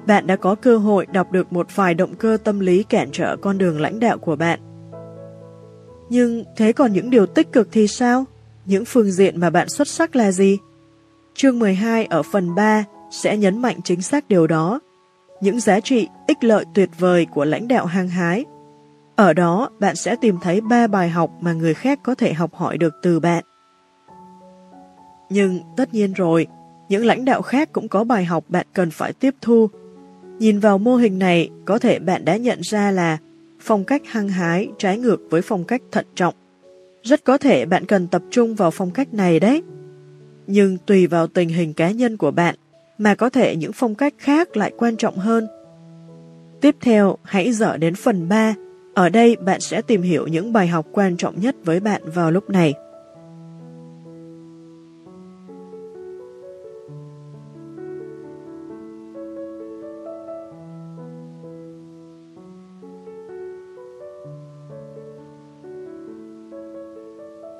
Bạn đã có cơ hội đọc được một vài động cơ tâm lý cản trở con đường lãnh đạo của bạn. Nhưng thế còn những điều tích cực thì sao? Những phương diện mà bạn xuất sắc là gì? Chương 12 ở phần 3 sẽ nhấn mạnh chính xác điều đó. Những giá trị, ích lợi tuyệt vời của lãnh đạo hăng hái. Ở đó, bạn sẽ tìm thấy ba bài học mà người khác có thể học hỏi được từ bạn. Nhưng, tất nhiên rồi, những lãnh đạo khác cũng có bài học bạn cần phải tiếp thu. Nhìn vào mô hình này, có thể bạn đã nhận ra là phong cách hăng hái trái ngược với phong cách thận trọng. Rất có thể bạn cần tập trung vào phong cách này đấy. Nhưng tùy vào tình hình cá nhân của bạn mà có thể những phong cách khác lại quan trọng hơn. Tiếp theo, hãy dở đến phần 3. Ở đây bạn sẽ tìm hiểu những bài học quan trọng nhất với bạn vào lúc này.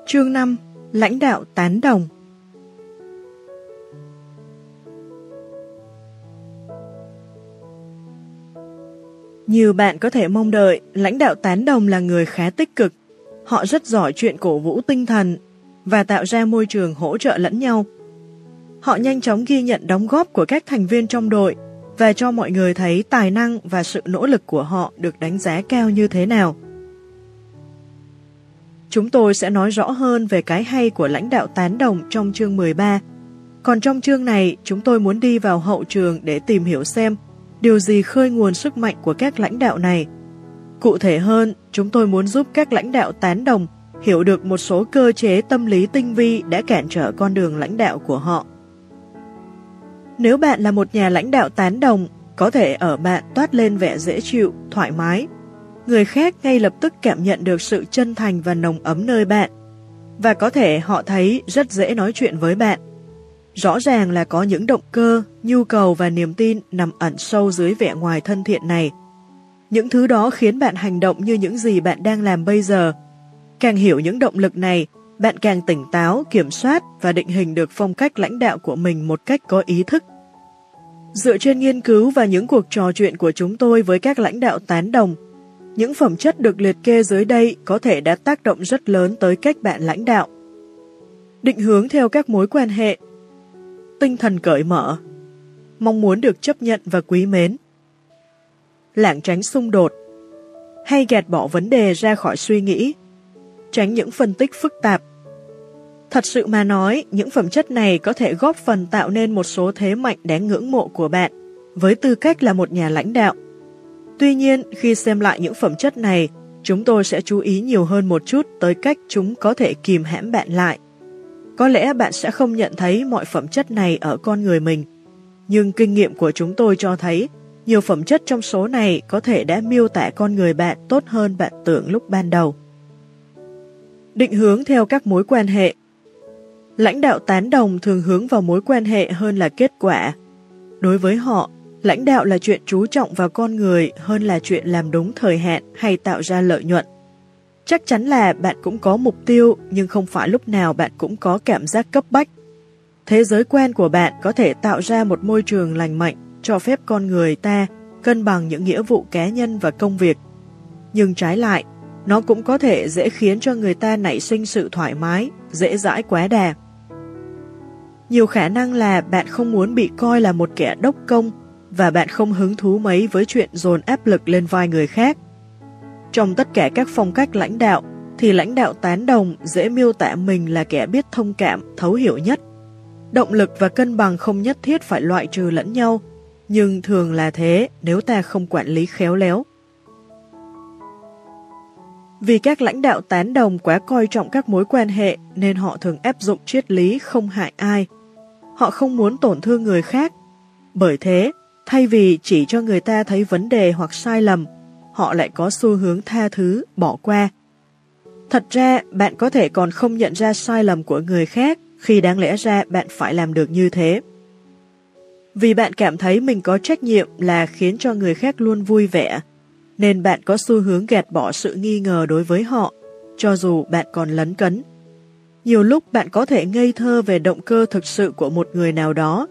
Chương 5. Lãnh đạo tán đồng Nhiều bạn có thể mong đợi, lãnh đạo tán đồng là người khá tích cực. Họ rất giỏi chuyện cổ vũ tinh thần và tạo ra môi trường hỗ trợ lẫn nhau. Họ nhanh chóng ghi nhận đóng góp của các thành viên trong đội và cho mọi người thấy tài năng và sự nỗ lực của họ được đánh giá cao như thế nào. Chúng tôi sẽ nói rõ hơn về cái hay của lãnh đạo tán đồng trong chương 13. Còn trong chương này, chúng tôi muốn đi vào hậu trường để tìm hiểu xem điều gì khơi nguồn sức mạnh của các lãnh đạo này. Cụ thể hơn, chúng tôi muốn giúp các lãnh đạo tán đồng hiểu được một số cơ chế tâm lý tinh vi đã cản trở con đường lãnh đạo của họ. Nếu bạn là một nhà lãnh đạo tán đồng, có thể ở bạn toát lên vẻ dễ chịu, thoải mái. Người khác ngay lập tức cảm nhận được sự chân thành và nồng ấm nơi bạn, và có thể họ thấy rất dễ nói chuyện với bạn. Rõ ràng là có những động cơ, nhu cầu và niềm tin nằm ẩn sâu dưới vẻ ngoài thân thiện này. Những thứ đó khiến bạn hành động như những gì bạn đang làm bây giờ. Càng hiểu những động lực này, bạn càng tỉnh táo, kiểm soát và định hình được phong cách lãnh đạo của mình một cách có ý thức. Dựa trên nghiên cứu và những cuộc trò chuyện của chúng tôi với các lãnh đạo tán đồng, những phẩm chất được liệt kê dưới đây có thể đã tác động rất lớn tới cách bạn lãnh đạo. Định hướng theo các mối quan hệ tinh thần cởi mở, mong muốn được chấp nhận và quý mến. Lảng tránh xung đột, hay gạt bỏ vấn đề ra khỏi suy nghĩ, tránh những phân tích phức tạp. Thật sự mà nói, những phẩm chất này có thể góp phần tạo nên một số thế mạnh đáng ngưỡng mộ của bạn, với tư cách là một nhà lãnh đạo. Tuy nhiên, khi xem lại những phẩm chất này, chúng tôi sẽ chú ý nhiều hơn một chút tới cách chúng có thể kìm hãm bạn lại. Có lẽ bạn sẽ không nhận thấy mọi phẩm chất này ở con người mình, nhưng kinh nghiệm của chúng tôi cho thấy nhiều phẩm chất trong số này có thể đã miêu tả con người bạn tốt hơn bạn tưởng lúc ban đầu. Định hướng theo các mối quan hệ Lãnh đạo tán đồng thường hướng vào mối quan hệ hơn là kết quả. Đối với họ, lãnh đạo là chuyện chú trọng vào con người hơn là chuyện làm đúng thời hạn hay tạo ra lợi nhuận. Chắc chắn là bạn cũng có mục tiêu nhưng không phải lúc nào bạn cũng có cảm giác cấp bách. Thế giới quan của bạn có thể tạo ra một môi trường lành mạnh cho phép con người ta cân bằng những nghĩa vụ cá nhân và công việc. Nhưng trái lại, nó cũng có thể dễ khiến cho người ta nảy sinh sự thoải mái, dễ dãi quá đà. Nhiều khả năng là bạn không muốn bị coi là một kẻ đốc công và bạn không hứng thú mấy với chuyện dồn áp lực lên vai người khác. Trong tất cả các phong cách lãnh đạo, thì lãnh đạo tán đồng dễ miêu tả mình là kẻ biết thông cảm, thấu hiểu nhất. Động lực và cân bằng không nhất thiết phải loại trừ lẫn nhau, nhưng thường là thế nếu ta không quản lý khéo léo. Vì các lãnh đạo tán đồng quá coi trọng các mối quan hệ nên họ thường áp dụng triết lý không hại ai. Họ không muốn tổn thương người khác. Bởi thế, thay vì chỉ cho người ta thấy vấn đề hoặc sai lầm, họ lại có xu hướng tha thứ, bỏ qua. Thật ra, bạn có thể còn không nhận ra sai lầm của người khác khi đáng lẽ ra bạn phải làm được như thế. Vì bạn cảm thấy mình có trách nhiệm là khiến cho người khác luôn vui vẻ, nên bạn có xu hướng gạt bỏ sự nghi ngờ đối với họ, cho dù bạn còn lấn cấn. Nhiều lúc bạn có thể ngây thơ về động cơ thực sự của một người nào đó,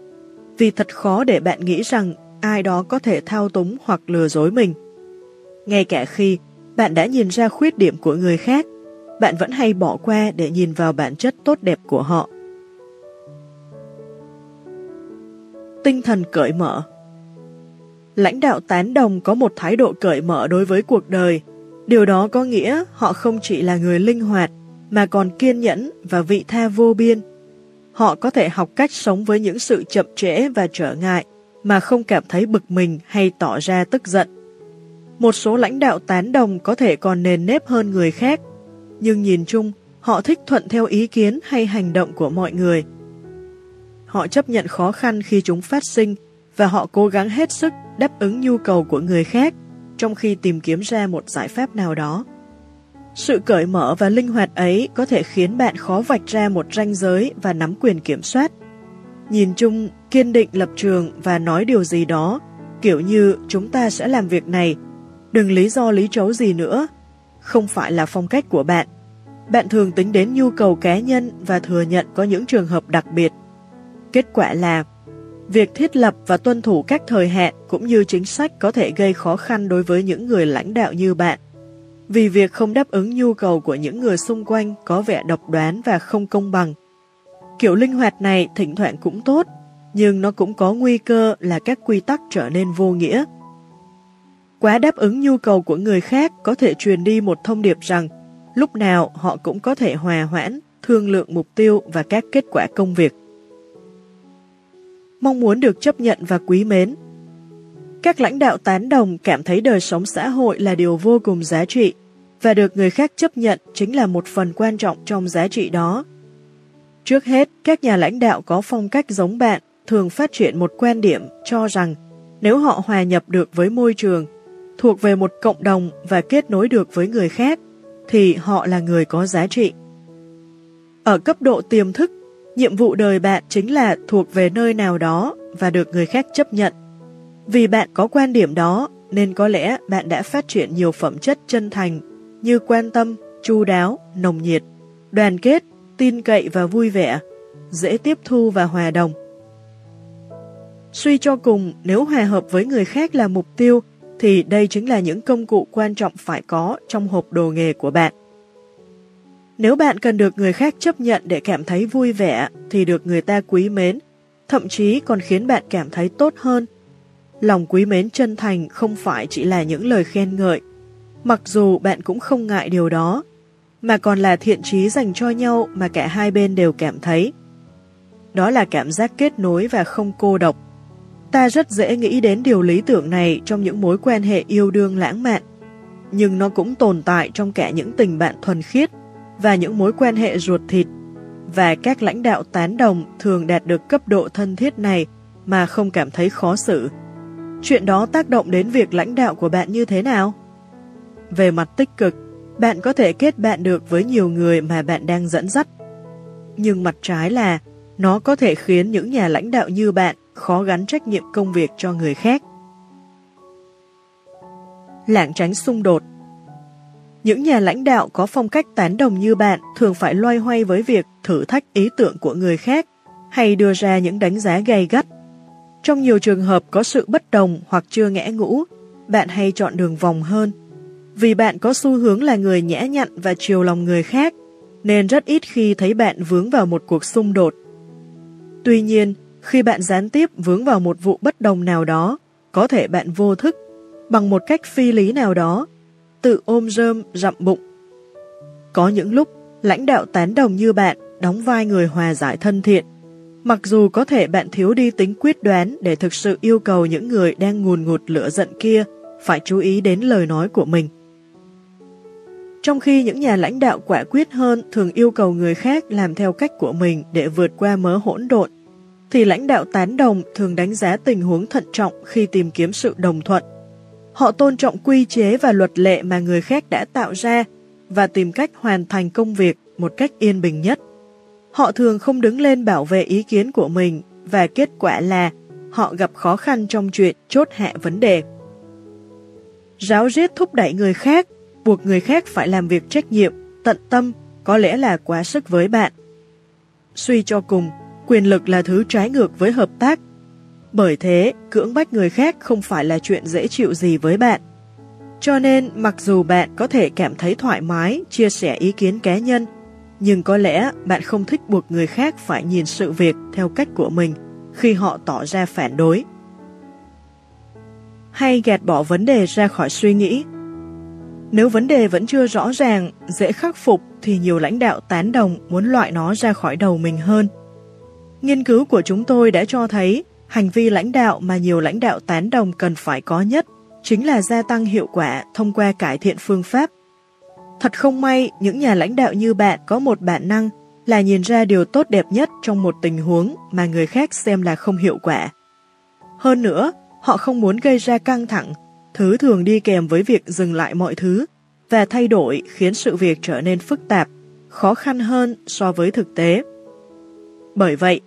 vì thật khó để bạn nghĩ rằng ai đó có thể thao túng hoặc lừa dối mình. Ngay cả khi bạn đã nhìn ra khuyết điểm của người khác, bạn vẫn hay bỏ qua để nhìn vào bản chất tốt đẹp của họ. Tinh thần cởi mở Lãnh đạo tán đồng có một thái độ cởi mở đối với cuộc đời. Điều đó có nghĩa họ không chỉ là người linh hoạt, mà còn kiên nhẫn và vị tha vô biên. Họ có thể học cách sống với những sự chậm trễ và trở ngại, mà không cảm thấy bực mình hay tỏ ra tức giận. Một số lãnh đạo tán đồng có thể còn nền nếp hơn người khác, nhưng nhìn chung, họ thích thuận theo ý kiến hay hành động của mọi người. Họ chấp nhận khó khăn khi chúng phát sinh và họ cố gắng hết sức đáp ứng nhu cầu của người khác trong khi tìm kiếm ra một giải pháp nào đó. Sự cởi mở và linh hoạt ấy có thể khiến bạn khó vạch ra một ranh giới và nắm quyền kiểm soát. Nhìn chung, kiên định lập trường và nói điều gì đó, kiểu như chúng ta sẽ làm việc này, đừng lý do lý trấu gì nữa, không phải là phong cách của bạn. Bạn thường tính đến nhu cầu cá nhân và thừa nhận có những trường hợp đặc biệt. Kết quả là, việc thiết lập và tuân thủ các thời hạn cũng như chính sách có thể gây khó khăn đối với những người lãnh đạo như bạn. Vì việc không đáp ứng nhu cầu của những người xung quanh có vẻ độc đoán và không công bằng. Kiểu linh hoạt này thỉnh thoảng cũng tốt, nhưng nó cũng có nguy cơ là các quy tắc trở nên vô nghĩa. Quá đáp ứng nhu cầu của người khác có thể truyền đi một thông điệp rằng lúc nào họ cũng có thể hòa hoãn, thương lượng mục tiêu và các kết quả công việc. Mong muốn được chấp nhận và quý mến Các lãnh đạo tán đồng cảm thấy đời sống xã hội là điều vô cùng giá trị và được người khác chấp nhận chính là một phần quan trọng trong giá trị đó. Trước hết, các nhà lãnh đạo có phong cách giống bạn thường phát triển một quan điểm cho rằng nếu họ hòa nhập được với môi trường, thuộc về một cộng đồng và kết nối được với người khác, thì họ là người có giá trị. Ở cấp độ tiềm thức, nhiệm vụ đời bạn chính là thuộc về nơi nào đó và được người khác chấp nhận. Vì bạn có quan điểm đó, nên có lẽ bạn đã phát triển nhiều phẩm chất chân thành như quan tâm, chu đáo, nồng nhiệt, đoàn kết, tin cậy và vui vẻ, dễ tiếp thu và hòa đồng. Suy cho cùng, nếu hòa hợp với người khác là mục tiêu, thì đây chính là những công cụ quan trọng phải có trong hộp đồ nghề của bạn. Nếu bạn cần được người khác chấp nhận để cảm thấy vui vẻ, thì được người ta quý mến, thậm chí còn khiến bạn cảm thấy tốt hơn. Lòng quý mến chân thành không phải chỉ là những lời khen ngợi, mặc dù bạn cũng không ngại điều đó, mà còn là thiện trí dành cho nhau mà cả hai bên đều cảm thấy. Đó là cảm giác kết nối và không cô độc. Ta rất dễ nghĩ đến điều lý tưởng này trong những mối quan hệ yêu đương lãng mạn, nhưng nó cũng tồn tại trong cả những tình bạn thuần khiết và những mối quan hệ ruột thịt, và các lãnh đạo tán đồng thường đạt được cấp độ thân thiết này mà không cảm thấy khó xử. Chuyện đó tác động đến việc lãnh đạo của bạn như thế nào? Về mặt tích cực, bạn có thể kết bạn được với nhiều người mà bạn đang dẫn dắt. Nhưng mặt trái là nó có thể khiến những nhà lãnh đạo như bạn khó gắn trách nhiệm công việc cho người khác. Lảng tránh xung đột Những nhà lãnh đạo có phong cách tán đồng như bạn thường phải loay hoay với việc thử thách ý tưởng của người khác hay đưa ra những đánh giá gay gắt. Trong nhiều trường hợp có sự bất đồng hoặc chưa ngẽ ngũ, bạn hay chọn đường vòng hơn. Vì bạn có xu hướng là người nhã nhặn và chiều lòng người khác, nên rất ít khi thấy bạn vướng vào một cuộc xung đột. Tuy nhiên, khi bạn gián tiếp vướng vào một vụ bất đồng nào đó, có thể bạn vô thức, bằng một cách phi lý nào đó, tự ôm rơm rậm bụng. Có những lúc, lãnh đạo tán đồng như bạn đóng vai người hòa giải thân thiện, mặc dù có thể bạn thiếu đi tính quyết đoán để thực sự yêu cầu những người đang ngùn ngụt lửa giận kia phải chú ý đến lời nói của mình. Trong khi những nhà lãnh đạo quả quyết hơn thường yêu cầu người khác làm theo cách của mình để vượt qua mớ hỗn độn, thì lãnh đạo tán đồng thường đánh giá tình huống thận trọng khi tìm kiếm sự đồng thuận. Họ tôn trọng quy chế và luật lệ mà người khác đã tạo ra và tìm cách hoàn thành công việc một cách yên bình nhất. Họ thường không đứng lên bảo vệ ý kiến của mình và kết quả là họ gặp khó khăn trong chuyện chốt hạ vấn đề. Ráo riết thúc đẩy người khác buộc người khác phải làm việc trách nhiệm, tận tâm, có lẽ là quá sức với bạn. Suy cho cùng, quyền lực là thứ trái ngược với hợp tác. Bởi thế, cưỡng bách người khác không phải là chuyện dễ chịu gì với bạn. Cho nên, mặc dù bạn có thể cảm thấy thoải mái chia sẻ ý kiến cá nhân, nhưng có lẽ bạn không thích buộc người khác phải nhìn sự việc theo cách của mình khi họ tỏ ra phản đối. Hay gạt bỏ vấn đề ra khỏi suy nghĩ nếu vấn đề vẫn chưa rõ ràng, dễ khắc phục thì nhiều lãnh đạo tán đồng muốn loại nó ra khỏi đầu mình hơn. Nghiên cứu của chúng tôi đã cho thấy hành vi lãnh đạo mà nhiều lãnh đạo tán đồng cần phải có nhất chính là gia tăng hiệu quả thông qua cải thiện phương pháp. Thật không may, những nhà lãnh đạo như bạn có một bản năng là nhìn ra điều tốt đẹp nhất trong một tình huống mà người khác xem là không hiệu quả. Hơn nữa, họ không muốn gây ra căng thẳng Thứ thường đi kèm với việc dừng lại mọi thứ và thay đổi khiến sự việc trở nên phức tạp, khó khăn hơn so với thực tế. Bởi vậy,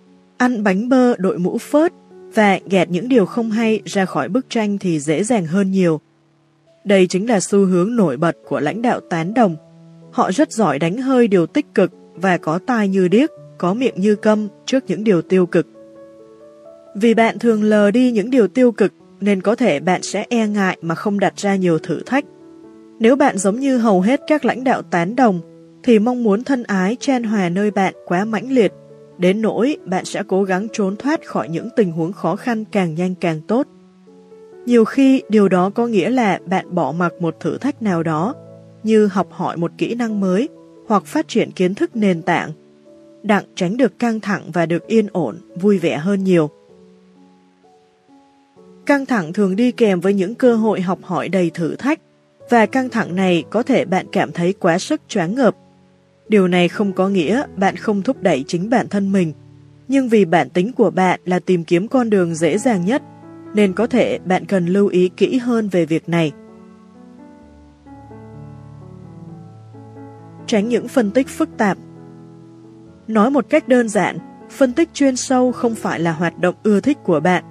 ăn bánh bơ đội mũ phớt và gạt những điều không hay ra khỏi bức tranh thì dễ dàng hơn nhiều. Đây chính là xu hướng nổi bật của lãnh đạo tán đồng. Họ rất giỏi đánh hơi điều tích cực và có tai như điếc, có miệng như câm trước những điều tiêu cực. Vì bạn thường lờ đi những điều tiêu cực nên có thể bạn sẽ e ngại mà không đặt ra nhiều thử thách. Nếu bạn giống như hầu hết các lãnh đạo tán đồng, thì mong muốn thân ái chen hòa nơi bạn quá mãnh liệt, đến nỗi bạn sẽ cố gắng trốn thoát khỏi những tình huống khó khăn càng nhanh càng tốt. Nhiều khi điều đó có nghĩa là bạn bỏ mặc một thử thách nào đó, như học hỏi một kỹ năng mới hoặc phát triển kiến thức nền tảng, đặng tránh được căng thẳng và được yên ổn, vui vẻ hơn nhiều. Căng thẳng thường đi kèm với những cơ hội học hỏi đầy thử thách, và căng thẳng này có thể bạn cảm thấy quá sức choáng ngợp. Điều này không có nghĩa bạn không thúc đẩy chính bản thân mình, nhưng vì bản tính của bạn là tìm kiếm con đường dễ dàng nhất, nên có thể bạn cần lưu ý kỹ hơn về việc này. Tránh những phân tích phức tạp. Nói một cách đơn giản, phân tích chuyên sâu không phải là hoạt động ưa thích của bạn,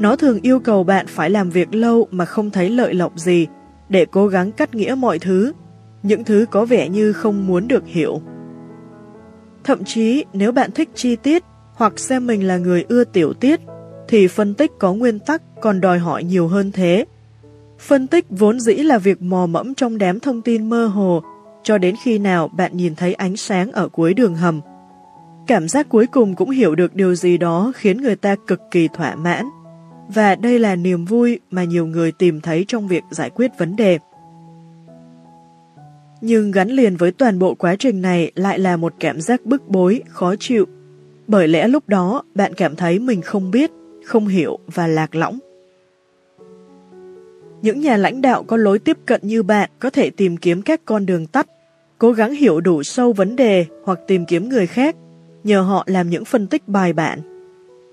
nó thường yêu cầu bạn phải làm việc lâu mà không thấy lợi lộc gì, để cố gắng cắt nghĩa mọi thứ, những thứ có vẻ như không muốn được hiểu. Thậm chí nếu bạn thích chi tiết hoặc xem mình là người ưa tiểu tiết, thì phân tích có nguyên tắc còn đòi hỏi nhiều hơn thế. Phân tích vốn dĩ là việc mò mẫm trong đám thông tin mơ hồ, cho đến khi nào bạn nhìn thấy ánh sáng ở cuối đường hầm. Cảm giác cuối cùng cũng hiểu được điều gì đó khiến người ta cực kỳ thỏa mãn và đây là niềm vui mà nhiều người tìm thấy trong việc giải quyết vấn đề. Nhưng gắn liền với toàn bộ quá trình này lại là một cảm giác bức bối, khó chịu, bởi lẽ lúc đó bạn cảm thấy mình không biết, không hiểu và lạc lõng. Những nhà lãnh đạo có lối tiếp cận như bạn có thể tìm kiếm các con đường tắt, cố gắng hiểu đủ sâu vấn đề hoặc tìm kiếm người khác, nhờ họ làm những phân tích bài bản.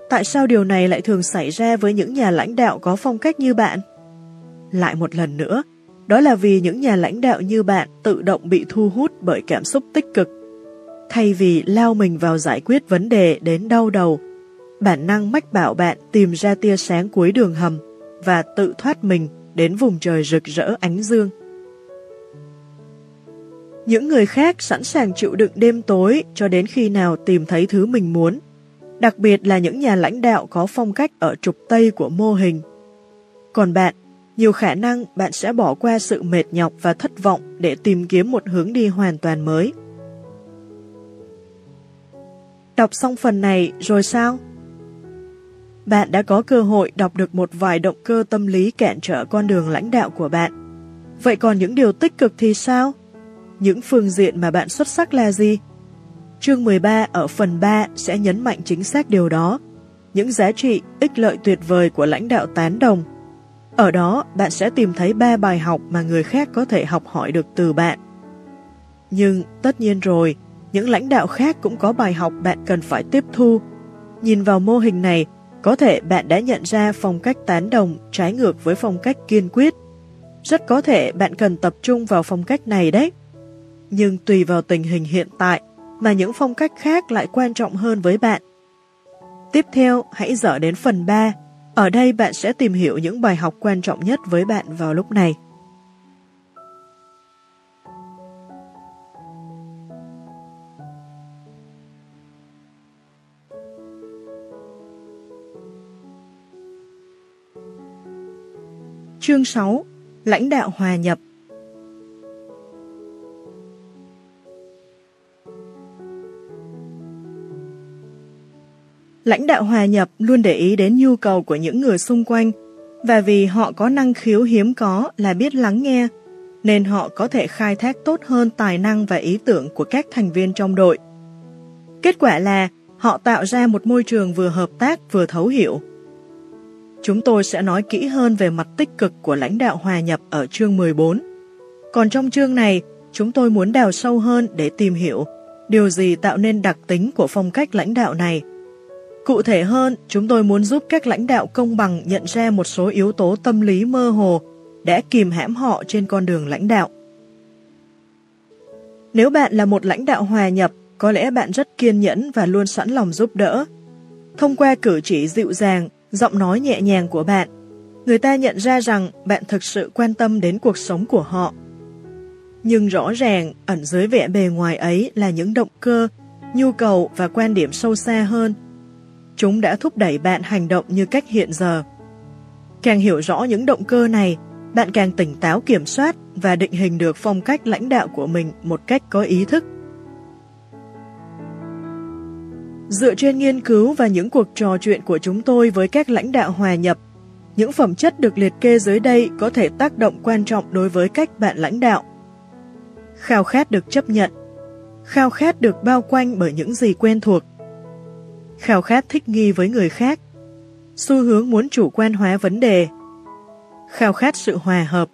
Tại sao điều này lại thường xảy ra với những nhà lãnh đạo có phong cách như bạn? Lại một lần nữa, đó là vì những nhà lãnh đạo như bạn tự động bị thu hút bởi cảm xúc tích cực. Thay vì lao mình vào giải quyết vấn đề đến đau đầu, bản năng mách bảo bạn tìm ra tia sáng cuối đường hầm và tự thoát mình đến vùng trời rực rỡ ánh dương. Những người khác sẵn sàng chịu đựng đêm tối cho đến khi nào tìm thấy thứ mình muốn, đặc biệt là những nhà lãnh đạo có phong cách ở trục Tây của mô hình. Còn bạn, nhiều khả năng bạn sẽ bỏ qua sự mệt nhọc và thất vọng để tìm kiếm một hướng đi hoàn toàn mới. Đọc xong phần này rồi sao? Bạn đã có cơ hội đọc được một vài động cơ tâm lý cản trở con đường lãnh đạo của bạn. Vậy còn những điều tích cực thì sao? Những phương diện mà bạn xuất sắc là gì? Chương 13 ở phần 3 sẽ nhấn mạnh chính xác điều đó. Những giá trị, ích lợi tuyệt vời của lãnh đạo tán đồng. Ở đó, bạn sẽ tìm thấy ba bài học mà người khác có thể học hỏi được từ bạn. Nhưng, tất nhiên rồi, những lãnh đạo khác cũng có bài học bạn cần phải tiếp thu. Nhìn vào mô hình này, có thể bạn đã nhận ra phong cách tán đồng trái ngược với phong cách kiên quyết. Rất có thể bạn cần tập trung vào phong cách này đấy. Nhưng tùy vào tình hình hiện tại mà những phong cách khác lại quan trọng hơn với bạn. Tiếp theo, hãy dở đến phần 3. Ở đây bạn sẽ tìm hiểu những bài học quan trọng nhất với bạn vào lúc này. Chương 6 Lãnh đạo hòa nhập Lãnh đạo hòa nhập luôn để ý đến nhu cầu của những người xung quanh và vì họ có năng khiếu hiếm có là biết lắng nghe, nên họ có thể khai thác tốt hơn tài năng và ý tưởng của các thành viên trong đội. Kết quả là họ tạo ra một môi trường vừa hợp tác vừa thấu hiểu. Chúng tôi sẽ nói kỹ hơn về mặt tích cực của lãnh đạo hòa nhập ở chương 14. Còn trong chương này, chúng tôi muốn đào sâu hơn để tìm hiểu điều gì tạo nên đặc tính của phong cách lãnh đạo này. Cụ thể hơn, chúng tôi muốn giúp các lãnh đạo công bằng nhận ra một số yếu tố tâm lý mơ hồ đã kìm hãm họ trên con đường lãnh đạo. Nếu bạn là một lãnh đạo hòa nhập, có lẽ bạn rất kiên nhẫn và luôn sẵn lòng giúp đỡ. Thông qua cử chỉ dịu dàng, giọng nói nhẹ nhàng của bạn, người ta nhận ra rằng bạn thực sự quan tâm đến cuộc sống của họ. Nhưng rõ ràng, ẩn dưới vẻ bề ngoài ấy là những động cơ, nhu cầu và quan điểm sâu xa hơn. Chúng đã thúc đẩy bạn hành động như cách hiện giờ. Càng hiểu rõ những động cơ này, bạn càng tỉnh táo kiểm soát và định hình được phong cách lãnh đạo của mình một cách có ý thức. Dựa trên nghiên cứu và những cuộc trò chuyện của chúng tôi với các lãnh đạo hòa nhập, những phẩm chất được liệt kê dưới đây có thể tác động quan trọng đối với cách bạn lãnh đạo. Khao khát được chấp nhận, khao khát được bao quanh bởi những gì quen thuộc, khao khát thích nghi với người khác, xu hướng muốn chủ quan hóa vấn đề, khao khát sự hòa hợp,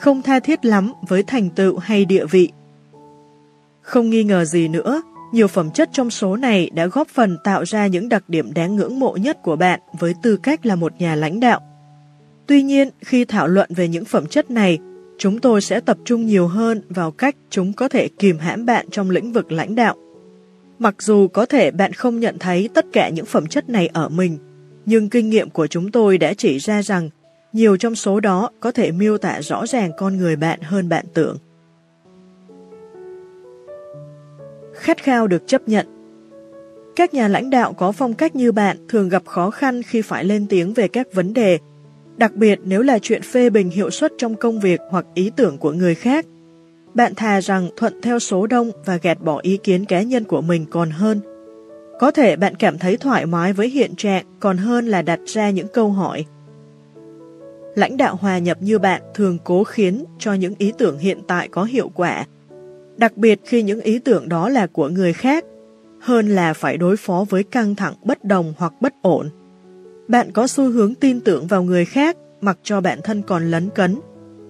không tha thiết lắm với thành tựu hay địa vị. Không nghi ngờ gì nữa, nhiều phẩm chất trong số này đã góp phần tạo ra những đặc điểm đáng ngưỡng mộ nhất của bạn với tư cách là một nhà lãnh đạo. Tuy nhiên, khi thảo luận về những phẩm chất này, chúng tôi sẽ tập trung nhiều hơn vào cách chúng có thể kìm hãm bạn trong lĩnh vực lãnh đạo. Mặc dù có thể bạn không nhận thấy tất cả những phẩm chất này ở mình, nhưng kinh nghiệm của chúng tôi đã chỉ ra rằng nhiều trong số đó có thể miêu tả rõ ràng con người bạn hơn bạn tưởng. khát khao được chấp nhận. Các nhà lãnh đạo có phong cách như bạn thường gặp khó khăn khi phải lên tiếng về các vấn đề, đặc biệt nếu là chuyện phê bình hiệu suất trong công việc hoặc ý tưởng của người khác. Bạn thà rằng thuận theo số đông và gạt bỏ ý kiến cá nhân của mình còn hơn. Có thể bạn cảm thấy thoải mái với hiện trạng còn hơn là đặt ra những câu hỏi. Lãnh đạo hòa nhập như bạn thường cố khiến cho những ý tưởng hiện tại có hiệu quả đặc biệt khi những ý tưởng đó là của người khác, hơn là phải đối phó với căng thẳng bất đồng hoặc bất ổn. Bạn có xu hướng tin tưởng vào người khác mặc cho bản thân còn lấn cấn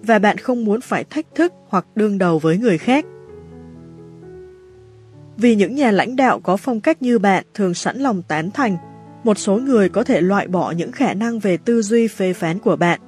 và bạn không muốn phải thách thức hoặc đương đầu với người khác. Vì những nhà lãnh đạo có phong cách như bạn thường sẵn lòng tán thành, một số người có thể loại bỏ những khả năng về tư duy phê phán của bạn